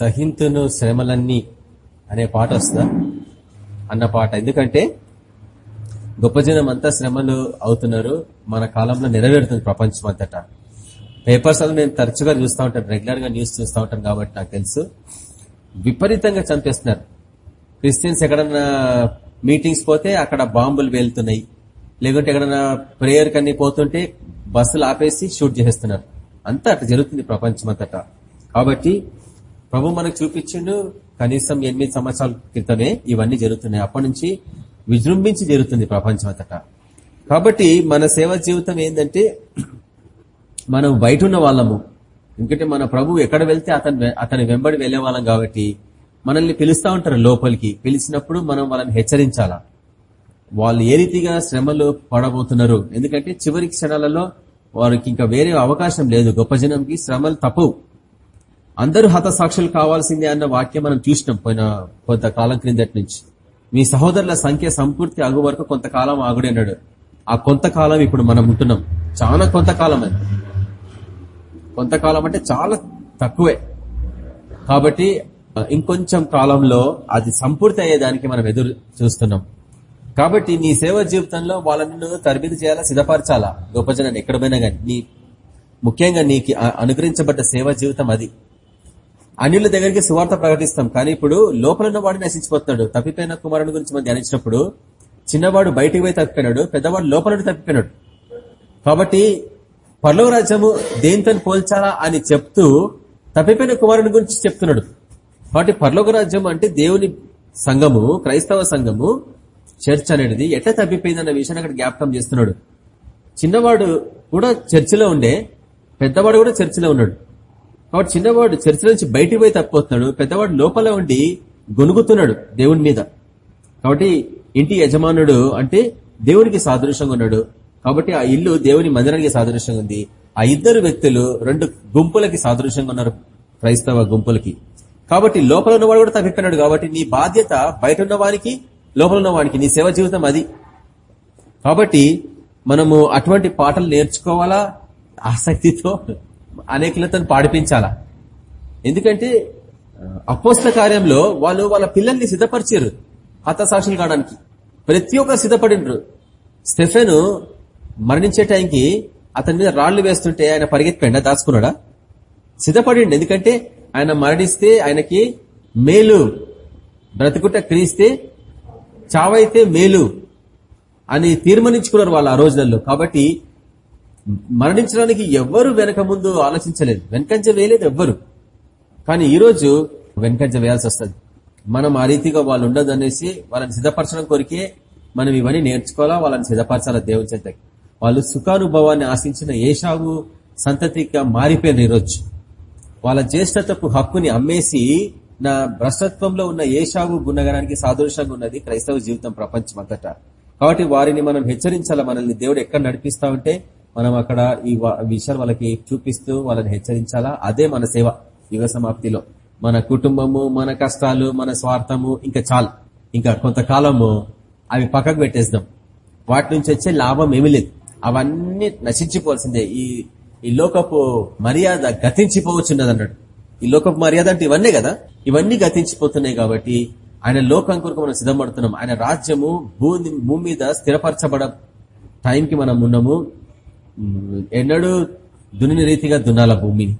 సహింతును శ్రమలన్నీ అనే పాట వస్తుందా? అన్న పాట. ఎందుకంటే గొప్ప జనం అంతా శ్రమలు అవుతున్నారు. మన కాలంలో నెరవేరుతుంది ప్రపంచం అంతటా. పేపర్స్ అది నేను తరచుగా చూస్తూ ఉంటాను. రెగ్యులర్గా న్యూస్ చూస్తూ ఉంటాను కాబట్టి నాకు తెలుసు. విపరీతంగా చంపేస్తున్నారు. క్రిస్టియన్స్ ఎక్కడన్నా మీటింగ్స్ పోతే అక్కడ బాంబులు వెళ్తున్నాయి లేకుంటే ఎక్కడన్నా ప్రేయర్ కన్నీ పోతుంటే బస్సులు ఆపేసి షూట్ చేసేస్తున్నారు. అంతా అట్లా జరుగుతుంది ప్రపంచం అంతటా. కాబట్టి ప్రభు మనకు చూపించిండు కనీసం ఎనిమిది సంవత్సరాల క్రితమే ఇవన్నీ జరుగుతున్నాయి. అప్పటి నుంచి విజృంభించి జరుగుతుంది ప్రపంచం అంతటా. కాబట్టి మన సేవ జీవితం ఏంటంటే మనం బయట ఉన్న వాళ్ళము. ఎందుకంటే మన ప్రభు ఎక్కడ వెళ్తే అతను అతని వెంబడి వెళ్ళే వాళ్ళం కాబట్టి మనల్ని పిలుస్తా ఉంటారు లోపలికి. పిలిచినప్పుడు మనం వాళ్ళని హెచ్చరించాలా? వాళ్ళు ఏ రీతిగా శ్రమలు పడబోతున్నారు? ఎందుకంటే చివరి క్షణాలలో వారికి ఇంకా వేరే అవకాశం లేదు. గొప్ప జనంకి శ్రమలు తప్పవు. అందరూ హతసాక్షులు కావాల్సిందే అన్న వాక్యం మనం చూసినాం పోయిన కొంతకాలం క్రిందటి నుంచి. మీ సహోదరుల సంఖ్య సంపూర్తి అగు వరకు కొంతకాలం ఆగుడి అన్నాడు. ఆ కొంతకాలం ఇప్పుడు మనం ఉంటున్నాం. చాలా కొంతకాలం అది కొంతకాలం అంటే చాలా తక్కువే. కాబట్టి ఇంకొంచెం కాలంలో అది సంపూర్తి అయ్యేదానికి మనం ఎదురు చూస్తున్నాం. కాబట్టి నీ సేవ జీవితంలో వాళ్ళని నువ్వు తరబిది చేయాలా సిద్ధపరచాలా? గొప్ప జనాన్ని ఎక్కడ పోయినా కానీ నీ ముఖ్యంగా నీకు అనుగ్రహించబడ్డ సేవ జీవితం అది. అన్యుల దగ్గరికి సువార్త ప్రకటిస్తాం. కానీ ఇప్పుడు లోపల ఉన్న వాడు నశించిపోతున్నాడు. తప్పిపోయిన కుమారుని గురించి మనం ధ్యానించినప్పుడు చిన్నవాడు బయటికి పోయి తప్పిపోయినాడు. పెద్దవాడు లోపల తప్పిపోయినాడు. కాబట్టి పర్లో రాజ్యము దేనితో పోల్చాలా అని చెప్తూ తప్పిపోయిన కుమారుని గురించి చెప్తున్నాడు. కాబట్టి పర్లోక రాజ్యం అంటే దేవుని సంఘము క్రైస్తవ సంఘము చర్చ్ అనేది ఎట్లా తప్పిపోయిందన్న విషయాన్ని అక్కడ జ్ఞాపకం చేస్తున్నాడు. చిన్నవాడు కూడా చర్చిలో ఉండే పెద్దవాడు కూడా చర్చిలో ఉన్నాడు. కాబట్టి చిన్నవాడు చర్చ నుంచి బయటికి పోయి తప్పిపోతున్నాడు. పెద్దవాడు లోపల ఉండి గొనుగుతున్నాడు దేవుని మీద. కాబట్టి ఇంటి యజమానుడు అంటే దేవునికి సాదృశ్యంగా ఉన్నాడు. కాబట్టి ఆ ఇల్లు దేవుని మందిరానికి సాదృశ్యంగా ఉంది. ఆ ఇద్దరు వ్యక్తులు రెండు గుంపులకి సాదృశ్యంగా ఉన్నారు క్రైస్తవ గుంపులకి. కాబట్టి లోపల ఉన్నవాడు కూడా తప్పిపోయినాడు. కాబట్టి నీ బాధ్యత బయట ఉన్న వారికి లోపల ఉన్నవానికి నీ సేవ జీవితం అది. కాబట్టి మనము అటువంటి పాటలు నేర్చుకోవాలా? ఆసక్తితో అనేకులతో పాడిపించాలా? ఎందుకంటే అపోస్ల కార్యంలో వాళ్ళు వాళ్ళ పిల్లల్ని సిద్ధపరిచారు హతసాక్షులు కావడానికి. ప్రతి ఒక్కరు సిద్ధపడినరు. స్టెఫెను మరణించే టైంకి అతని మీద రాళ్ళు వేస్తుంటే ఆయన పరిగెత్తిపోయిండా? దాచుకున్నాడా? సిద్ధపడిండు. ఎందుకంటే ఆయన మరణిస్తే ఆయనకి మేలు. బ్రతుకుట క్రీస్తే చావైతే మేలు అని తీర్మానించుకున్నారు వాళ్ళు ఆ రోజులలో. కాబట్టి మరణించడానికి ఎవ్వరు వెనక ముందు ఆలోచించలేదు. వెనకంజ వేయలేదు ఎవ్వరు. కానీ ఈరోజు వెనకంజ వేయాల్సి వస్తుంది. మనం ఆ రీతిగా వాళ్ళు ఉండదు అనేసి వాళ్ళని సిద్ధపరచడం కొరికే మనం ఇవన్నీ నేర్చుకోవాలా? వాళ్ళని సిద్ధపరచాలా దేవుని చేత వాళ్ళు సుఖానుభవాన్ని ఆశించిన ఏషావు సంతతిగా మారిపోయిన ఈరోజు. వాళ్ళ జ్యేష్ఠతపు హక్కుని అమ్మేసి నా భ్రష్టత్వంలో ఉన్న ఏషావు గుణగణానికి సాదృశ్యంగా ఉన్నది క్రైస్తవ జీవితం ప్రపంచం అంతటా కాబట్టి వారిని మనం హెచ్చరించాలా? మనల్ని దేవుడు ఎక్కడ నడిపిస్తా ఉంటే మనం అక్కడ ఈ విషయాలు వాళ్ళకి చూపిస్తూ వాళ్ళని హెచ్చరించాలా? అదే మన సేవ యుగ సమాప్తిలో. మన కుటుంబము మన కష్టాలు మన స్వార్థము ఇంకా చాలు. ఇంకా కొంతకాలము అవి పక్కకు పెట్టేద్దాం. వాటి నుంచి వచ్చే లాభం ఏమీ లేదు. అవన్నీ నశించిపోవాల్సిందే. ఈ ఈ లోకపు మర్యాద గతించిపోవచ్చున్నది అన్నాడు ఈ లోకపు మర్యాద అంటే ఇవన్నీ కదా? ఇవన్నీ గతించిపోతున్నాయి కాబట్టి ఆయన లోకం కొరకు మనం సిద్ధపడుతున్నాం. ఆయన రాజ్యము భూమి భూమి మీద స్థిరపరచబడ టైంకి మనం ఉన్నాము. ఎన్నడూ దుని రీతిగా దున్నాల భూమిని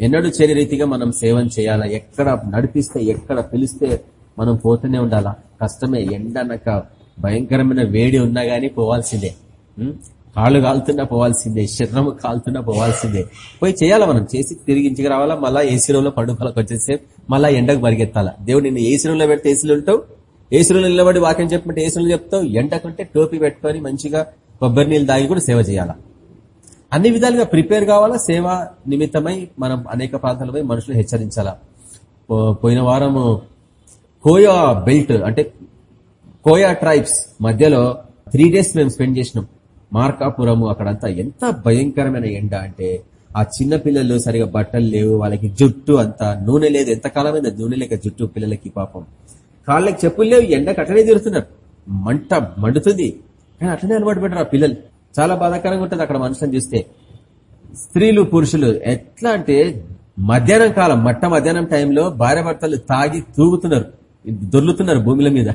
ఎన్నడూ చేయని రీతిగా మనం సేవం చేయాలా? ఎక్కడ నడిపిస్తే ఎక్కడ పిలిస్తే మనం పోతూనే ఉండాలా? కష్టమే. ఎండనక భయంకరమైన వేడి ఉన్నా గానీ పోవాల్సిందే. కాళ్ళు కాలుతున్నా పోవాల్సిందే. శరీరం కాలుతున్నా పోవాల్సిందే. పోయి చేయాలా మనం? చేసి తిరిగి రావాలా? మళ్ళా ఏసీ రూమ్లో పండుగలకు వచ్చేసేపు మళ్ళా ఎండకు పరిగెత్తాలా? దేవుడు నిన్ను ఏసీ రూమ్లో పెడితే ఏసీలు ఉంటావు? ఏసీ రూమ్ నిలబడి వాక్యం చెప్పమంటే ఏసీ చెప్తావు? ఎండకుంటే టోపీ పెట్టుకొని మంచిగా కొబ్బరి నీళ్ళు దాగి కూడా సేవ చేయాలా? అన్ని విధాలుగా ప్రిపేర్ కావాలా? సేవ నిమిత్తమై మనం అనేక ప్రాంతాలపై మనుషులు హెచ్చరించాలా? పోయిన వారము కోయా బెల్ట్ అంటే కోయా ట్రైబ్స్ మధ్యలో త్రీ డేస్ మేము స్పెండ్ చేసినాం. మార్కాపురము అక్కడంతా ఎంత భయంకరమైన ఎండ అంటే ఆ చిన్న పిల్లలు సరిగా బట్టలు లేవు వాళ్ళకి జుట్టు అంతా నూనె లేదు. ఎంత నూనె లేక జుట్టు పిల్లలకి పాపం. కాళ్ళకి చెప్పులు లేవు ఎండకు అట్లనే తిరుగుతున్నారు. మంట మండుతుంది. కానీ అట్లనే అలవాటు పెట్టారు ఆ పిల్లలు. చాలా బాధాకరంగా ఉంటుంది అక్కడ మనుషులను చూస్తే. స్త్రీలు పురుషులు ఎట్లా అంటే మధ్యాహ్నం కాలం మట్ట మధ్యాహ్నం టైంలో భార్య భర్తలు తాగి తూగుతున్నారు దొర్లుతున్నారు భూముల మీద.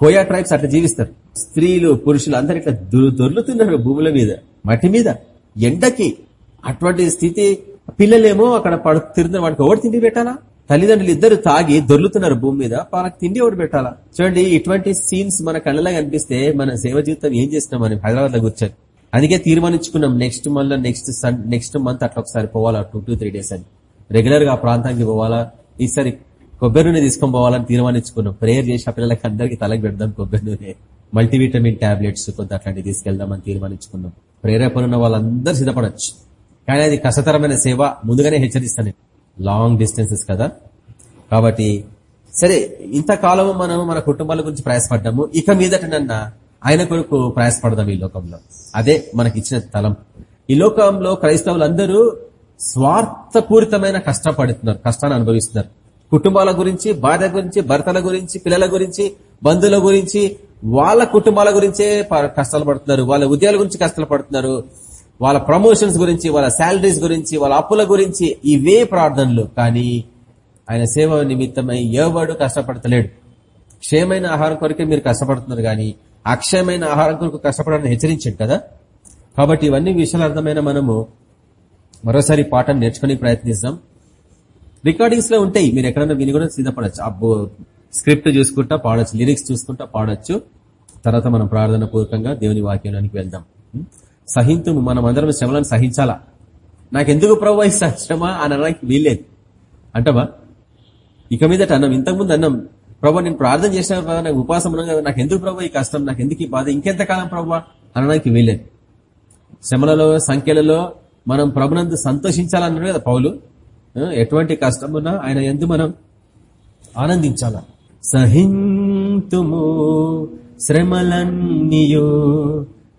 కోయా ట్రైబ్స్ అట్లా జీవిస్తారు. స్త్రీలు పురుషులు అందరు ఇట్లా దొర్లుతున్నారు భూముల మీద మట్టి మీద. ఎండకి అటువంటి స్థితి పిల్లలేమో అక్కడ పడు తిరుగుతున్నారు. వాడికి ఎవరు తిండి పెట్టాలా? తల్లిదండ్రులు ఇద్దరు తాగి దొర్లుతున్నారు భూమి మీద. వాళ్ళకి తిండి ఒకటి పెట్టాలా? చూడండి ఇటువంటి సీన్స్ మన కళ్ళలా కనిపిస్తే మన సేవ జీవితం ఏం చేస్తున్నాం మనం హైదరాబాద్లో కూర్చొని. అందుకే తీర్మానించుకున్నాం next month next next month అట్లా ఒకసారి పోవాలా టూ టూ త్రీ డేస్ అని. రెగ్యులర్గా ఆ ప్రాంతానికి పోవాలా ఈసారి కొబ్బరి నూనె తీసుకొని పోవాలని తీర్మానించుకున్నాం. ప్రేయర్ చేసి ఆ పిల్లలకి అందరికి తలకి పెడదాం కొబ్బరి నూనె. మల్టీవిటమిన్ టాబ్లెట్స్ కొంత అట్లాంటివి తీసుకెళ్దామని తీర్మానించుకున్నాం. ప్రేరేపణ వాళ్ళందరూ సిద్ధపడచ్చు. కానీ అది కష్టతరమైన సేవ ముందుగానే హెచ్చరిస్తాను. లాంగ్ డిస్టెన్సెస్ కదా? కాబట్టి సరే ఇంతకాలము మనం మన కుటుంబాల గురించి ప్రయాసపడ్డాము. ఇక మీదటనన్నా ఆయన కొరకు ప్రయాసపడదాం ఈ లోకంలో. అదే మనకి ఇచ్చిన తలం. ఈ లోకంలో క్రైస్తవులందరూ స్వార్థపూరితమైన కష్టపడుతున్నారు కష్టాన్ని అనుభవిస్తున్నారు. కుటుంబాల గురించి భార్య గురించి భర్తల గురించి పిల్లల గురించి బంధువుల గురించి వాళ్ళ కుటుంబాల గురించే ప- కష్టాలు పడుతున్నారు. వాళ్ళ ఉద్యోగాల గురించి కష్టాలు పడుతున్నారు. వాళ్ళ ప్రమోషన్స్ గురించి వాళ్ళ శాలరీస్ గురించి వాళ్ళ అప్పుల గురించి ఇవే ప్రార్థనలు. కానీ ఆయన సేవ నిమిత్తమై ఎవడు కష్టపడతలేడు. క్షయమైన ఆహారం కొరకే మీరు కష్టపడుతున్నారు కానీ అక్షయమైన ఆహారం కొరకు కష్టపడాలని హెచ్చరించాడు కదా. కాబట్టి ఇవన్నీ విషయాలు అర్థమైన మనము మరోసారి పాఠం నేర్చుకునే ప్రయత్నిస్తాం. రికార్డింగ్స్లో ఉంటాయి. మీరు ఎక్కడైనా విని కూడా సిద్ధపడచ్చు. అబ్బో స్క్రిప్ట్ చూసుకుంటా పాడొచ్చు లిరిక్స్ చూసుకుంటా పాడొచ్చు. తర్వాత మనం ప్రార్థన పూర్వకంగా దేవుని వాక్యానికి వెళ్దాం. ఉం? మనం అందరం శ్రమలను సహించాలా? నాకెందుకు ప్రభు ఈ శ్రమ అని అనడానికి వీల్లేదు. అంటవా? ఇక మీదట అన్నం ఇంతకుముందు అన్నం ప్రభు నేను ప్రార్థన చేసిన ప్రభా నాకు ఉపాసం ఉన్నాను నాకు ఎందుకు ప్రభు ఈ కష్టం నాకు ఎందుకు ఈ బాధ ఇంకెంతకాలం ప్రభు అనడానికి వీల్లేదు. శ్రమలలో సంఖ్యలలో మనం ప్రభునందు సంతోషించాలన్నాడు కదా పౌలు. ఎటువంటి కష్టమున్నా ఆయన ఎందు మనం ఆనందించాల? సహింతుము శ్రమలన్నీయో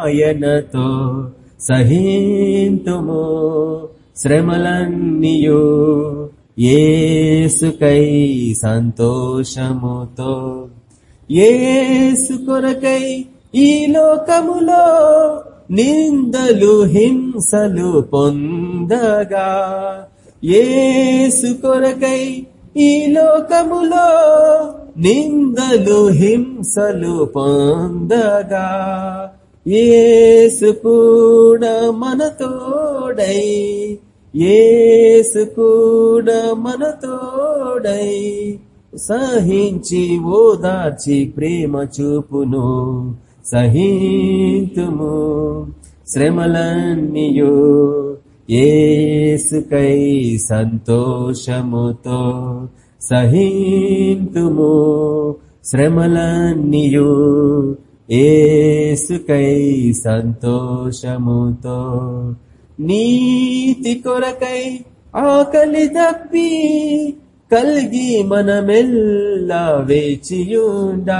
ఆయనతో సహింతుము శ్రమలన్నీయు. ఏసుకై సంతోషముతో. ఏసు కొరకై ఈ లోకములో నిందలు హింసలు పొందగా. ఏసు కొరకై ఈ లోకములో నిందలు హింసలు పొందగా. ఏసు కూడా మనతోడై ఏసు కూడా మనతోడై సహించి ఓదార్చి ప్రేమ చూపును సహింతుము. శ్రమలన్నీయో ఏసుకై సంతోషముతో సహింతుము. శ్రమలన్నీయో ఏసుకై సంతోషముతో నీతి కొరకై ఆకలి తప్పి కల్గి మనమెల్లా వేచియుండా.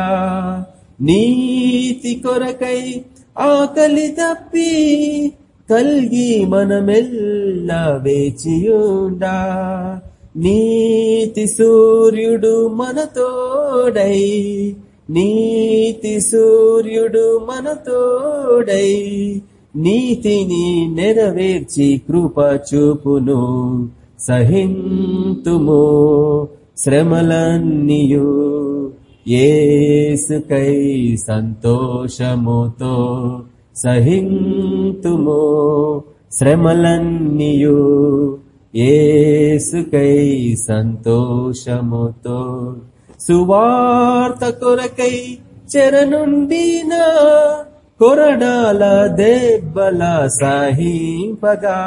నీతి కొరకై ఆకలి తప్పి కల్గి మనమెల్లా వేచియుండా. నీతి సూర్యుడు మనతోడై నీతి సూర్యుడు మనతోడై నీతిని నెరవేర్చి కృప చూపును సహింతుము శ్రమలన్నీయు. ఏసుకై సంతోషముతో సహింతుము శ్రమలన్నీయు. ఏసుకై సంతోషముతో సువార్త కొరకై చెరనుండిన కొరడాల దెబ్బల సహింపగా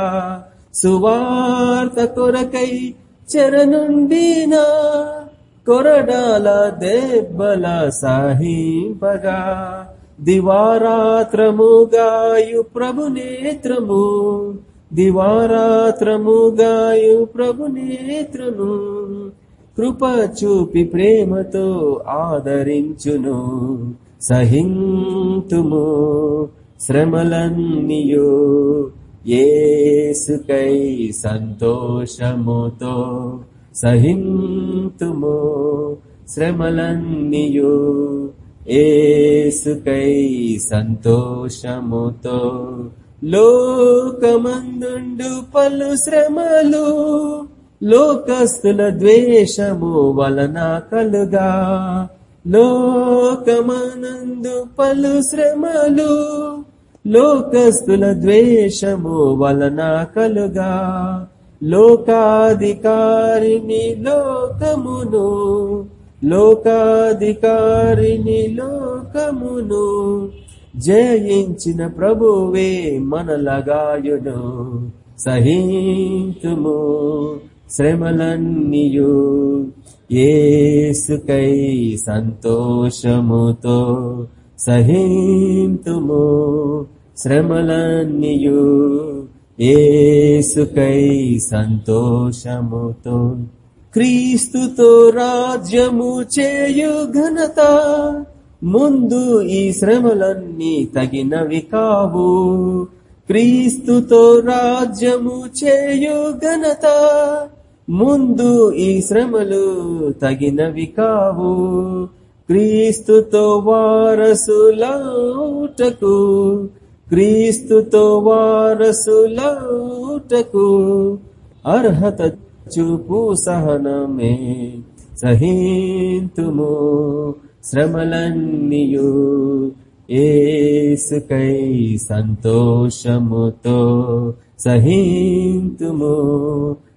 సువార్త కొరకై చెరనుండిన కొరడాల దెబ్బల సహింపగా దివారాత్రముగాయు ప్రభు నేత్రము దివారాత్రముగాయు ప్రభు నేత్రము. కృప చూపి ప్రేమతో ఆదరించును. సహింతుము శ్రమలన్నీయు. ఏసుకై సంతోషముతో సహింతుము శ్రమలన్నీయు. ఏసుకై సంతోషముతో లోకమందుండు పలు శ్రమలు. లోకస్తుల ద్వేషము వలన కలుగా. లోకమనందు పలు శ్రమలు లోకస్తుల ద్వేషము వలన కలుగా. లోకాధికారిని లోకమును లోకాధికారిని లోకమును జయించిన ప్రభువే మనలగాయును సహితుము. శ్రమలన్నీయు. ఏసుకై సంతోషముతో సహింతుము. శ్రమలన్నీయు. ఏసుకై సంతోషముతో. క్రీస్తుతో రాజ్యము చేయు ఘనత. ముందు ఈ శ్రమలన్నీ తగినవి కావు. క్రీస్తుతో రాజ్యము చేయు ఘనత. ముందు ఈ శ్రమలు తగినవి కావు. క్రీస్తుతో వారసులౌటకు క్రీస్తుతో వారసులౌటకు అర్హత చూపు సహనమే సహింతుము శ్రమలన్నీయు. ఏసుకై సంతోషముతో సహింతుము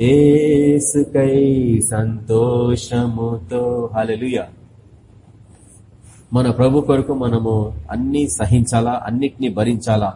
ఏసుకై సంతోషముతో. హలలుయ మన ప్రభు కొరకు మనము అన్ని సహించాలా అన్నిటినీ భరించాలా?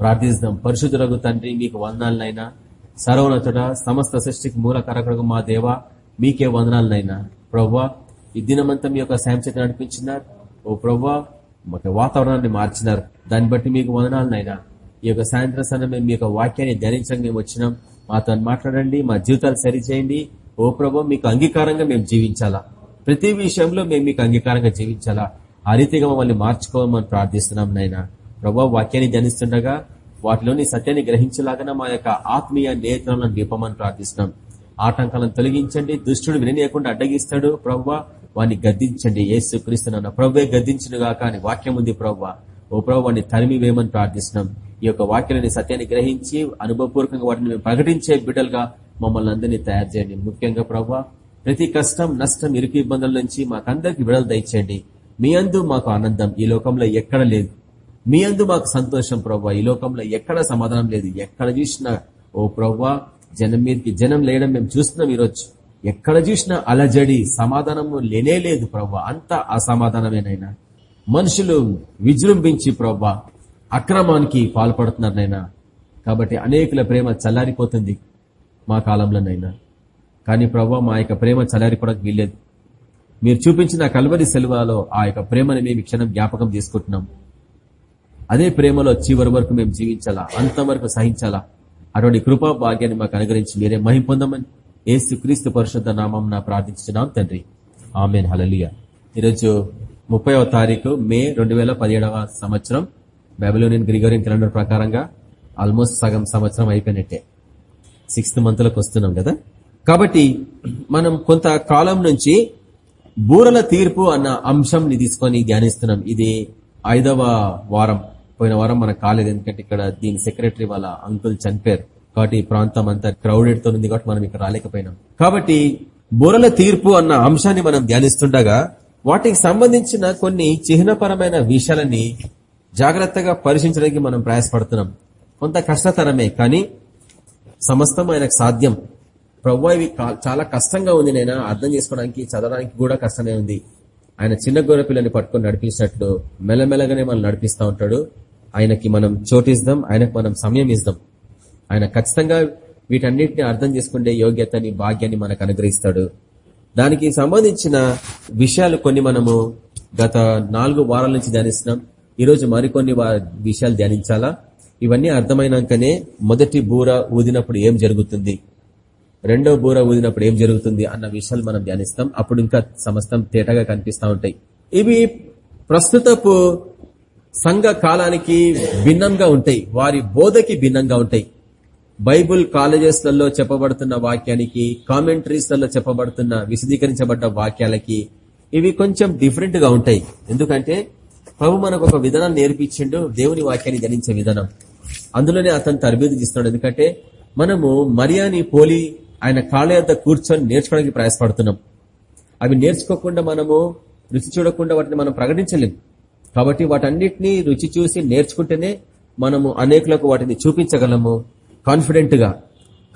ప్రార్థిస్తాం. పరిశుద్ధులకు తండ్రి మీకు వందనాలనైనా. సర్వనతుడ సమస్త సృష్టికి మూల కరకుడు మా దేవ మీకే వందనాలనైనా. ప్రవ్వా ఈ దినమంతా మీ యొక్క సాయం చేత నడిపించినారు. ఓ ప్రవ్వా మాకు వాతావరణాన్ని మార్చినారు. దాన్ని బట్టి మీకు వందనాలనైనా. ఈ యొక్క సాయంత్రం సమయం మేము మీ యొక్క వాక్యాన్ని ధ్యానించడానికి మేము వచ్చినాం. మాతో మాట్లాడండి మా జీవితాలు సరిచేయండి. ఓ ప్రభు మీకు అంగీకారంగా మేము జీవించాలా? ప్రతి విషయంలో మేము మీకు అంగీకారంగా జీవించాలా? ఆ రీతిగా మమ్మల్ని మార్చుకోమని ప్రార్థిస్తున్నాం నాయన. ప్రభా వాక్యాన్ని ధ్యానిస్తుండగా వాటిలోని సత్యాన్ని గ్రహించలాగా మా యొక్క ఆత్మీయ నేత్రాలను నిపమని ప్రార్థిస్తున్నాం. ఆటంకాలను తొలగించండి దుష్టుడు విననీయకుండా అడ్డగిస్తాడు. ప్రవ్వా వాడిని గద్దించండి. ఏసు క్రీస్తున్న ప్రవ్వే గద్దించుగాక అని వాక్యం ఉంది ప్రవ్వా ఓ ప్రభు వాడిని తరిమి వేయమని ప్రార్థిస్తున్నాం. ఈ యొక్క వాక్యాలని సత్యాన్ని గ్రహించి అనుభవపూర్వకంగా వాటిని మేము ప్రకటించే బిడ్డలుగా మమ్మల్ని అందరినీ తయారు చేయండి. ముఖ్యంగా ప్రభావ ప్రతి కష్టం నష్టం ఇరుకు ఇబ్బందుల నుంచి మాకందరికి విడుదల దయచేయండి. మీ అందు మాకు ఆనందం. ఈ లోకంలో ఎక్కడ లేదు. మీ అందు మాకు సంతోషం ప్రవ్వా ఈ లోకంలో ఎక్కడ సమాధానం లేదు. ఎక్కడ చూసినా ఓ ప్రవ్వా జనం మీదకి జనం లేయడం మేము చూస్తున్నాం ఈరోజు. ఎక్కడ చూసినా అలజడి సమాధానము లేనే లేదు ప్రవ్వా అంత అసమాధానమేనైనా. మనుషులు విజృంభించి ప్రవ్వా అక్రమానికి పాల్పడుతున్నారనైనా కాబట్టి అనేకుల ప్రేమ చల్లారిపోతుంది మా కాలంలోనైనా కానీ ప్రభావ మా యొక్క ప్రేమ చల్లారిపోవడానికి వీల్లేదు. మీరు చూపించిన కల్వరి సెలవులో ఆ యొక్క ప్రేమని మేము క్షణం జ్ఞాపకం చేసుకుంటున్నాం. అదే ప్రేమలో చివరి వరకు మేము జీవించాలా? అంతవరకు సహించాలా? అటువంటి కృపా భాగ్యాన్ని మాకు అనుగ్రహించి మీరే మహిం పొందమని ఏసు క్రీస్తు పరిశుద్ధ నామం ప్రార్థించున్నాం తండ్రి. ఆమెన్. హలలియ ఈరోజు ముప్పైవ తారీఖు మే రెండు సంవత్సరం. బైబిలోనియన్ గ్రిగోరియన్ క్యాలెండర్ ప్రకారంగా ఆల్మోస్ట్ సగం సంవత్సరం అయిపోయినట్టే. సిక్స్త్ మంత్లకు వస్తున్నాం కదా? కాబట్టి మనం కొంత కాలం నుంచి బూరల తీర్పు అన్న అంశంని తీసుకొని ధ్యానిస్తున్నాం. ఇది ఐదవ వారం. పోయిన వారం మనకు కాలేదు ఎందుకంటే ఇక్కడ దీని సెక్రటరీ వాళ్ళ అంకుల్ చనిపోయారు. కాబట్టి ఈ ప్రాంతం అంతా క్రౌడెడ్తో ఉంది కాబట్టి మనం ఇక్కడ రాలేకపోయినాం. కాబట్టి బూరల తీర్పు అన్న అంశాన్ని మనం ధ్యానిస్తుండగా వాటికి సంబంధించిన కొన్ని చిహ్నపరమైన విషయాలని జాగ్రత్తగా పరిశీలించడానికి మనం ప్రయాసపడుతున్నాం. కొంత కష్టతరమే కానీ సమస్తం ఆయనకు సాధ్యం. ప్రవ్వ ఇవి చాలా కష్టంగా ఉంది నేను? అర్థం చేసుకోవడానికి చదవడానికి కూడా కష్టమే ఉంది. ఆయన చిన్న గొర్రె పిల్లని పట్టుకొని నడిపించినట్లు మెల్లమెల్లగానే మనం నడిపిస్తా ఉంటాడు. ఆయనకి మనం చోటిస్తాం ఆయనకు మనం సమయం ఇస్తాం. ఆయన ఖచ్చితంగా వీటన్నిటిని అర్థం చేసుకునే యోగ్యతని భాగ్యాన్ని మనకు అనుగ్రహిస్తాడు. దానికి సంబంధించిన విషయాలు కొన్ని మనము గత నాలుగు వారాల నుంచి ధ్యానిస్తున్నాం. ఈరోజు మరికొన్ని విషయాలు ధ్యానించాలా? ఇవన్నీ అర్థమైనాకనే మొదటి బూర ఊదినప్పుడు ఏం జరుగుతుంది? రెండో బూర ఊదినప్పుడు ఏం జరుగుతుంది అన్న విషయాలు మనం ధ్యానిస్తాం. అప్పుడు ఇంకా సమస్తం తేటగా కనిపిస్తూ ఉంటాయి. ఇవి ప్రస్తుతపు సంఘ కాలానికి భిన్నంగా ఉంటాయి. వారి బోధకి భిన్నంగా ఉంటాయి. బైబుల్ కాలేజెస్లలో చెప్పబడుతున్న వాక్యానికి కామెంటరీస్లలో చెప్పబడుతున్న విశదీకరించబడ్డ వాక్యాలకి ఇవి కొంచెం డిఫరెంట్గా ఉంటాయి. ఎందుకంటే ప్రభు మనకు ఒక విధానాన్ని నేర్పించిండు దేవుని వాక్యాన్ని ధరించే విధానం. అందులోనే అతను తరబేది ఇస్తున్నాడు ఎందుకంటే మనము మరియాని పోలి ఆయన కాళ్ళ యొద్ద కూర్చొని నేర్చుకోవడానికి ప్రయాసపడుతున్నాం. అవి నేర్చుకోకుండా మనము రుచి చూడకుండా వాటిని మనం ప్రకటించలేం. కాబట్టి వాటన్నిటిని రుచి చూసి నేర్చుకుంటేనే మనము అనేకులకు వాటిని చూపించగలము కాన్ఫిడెంట్గా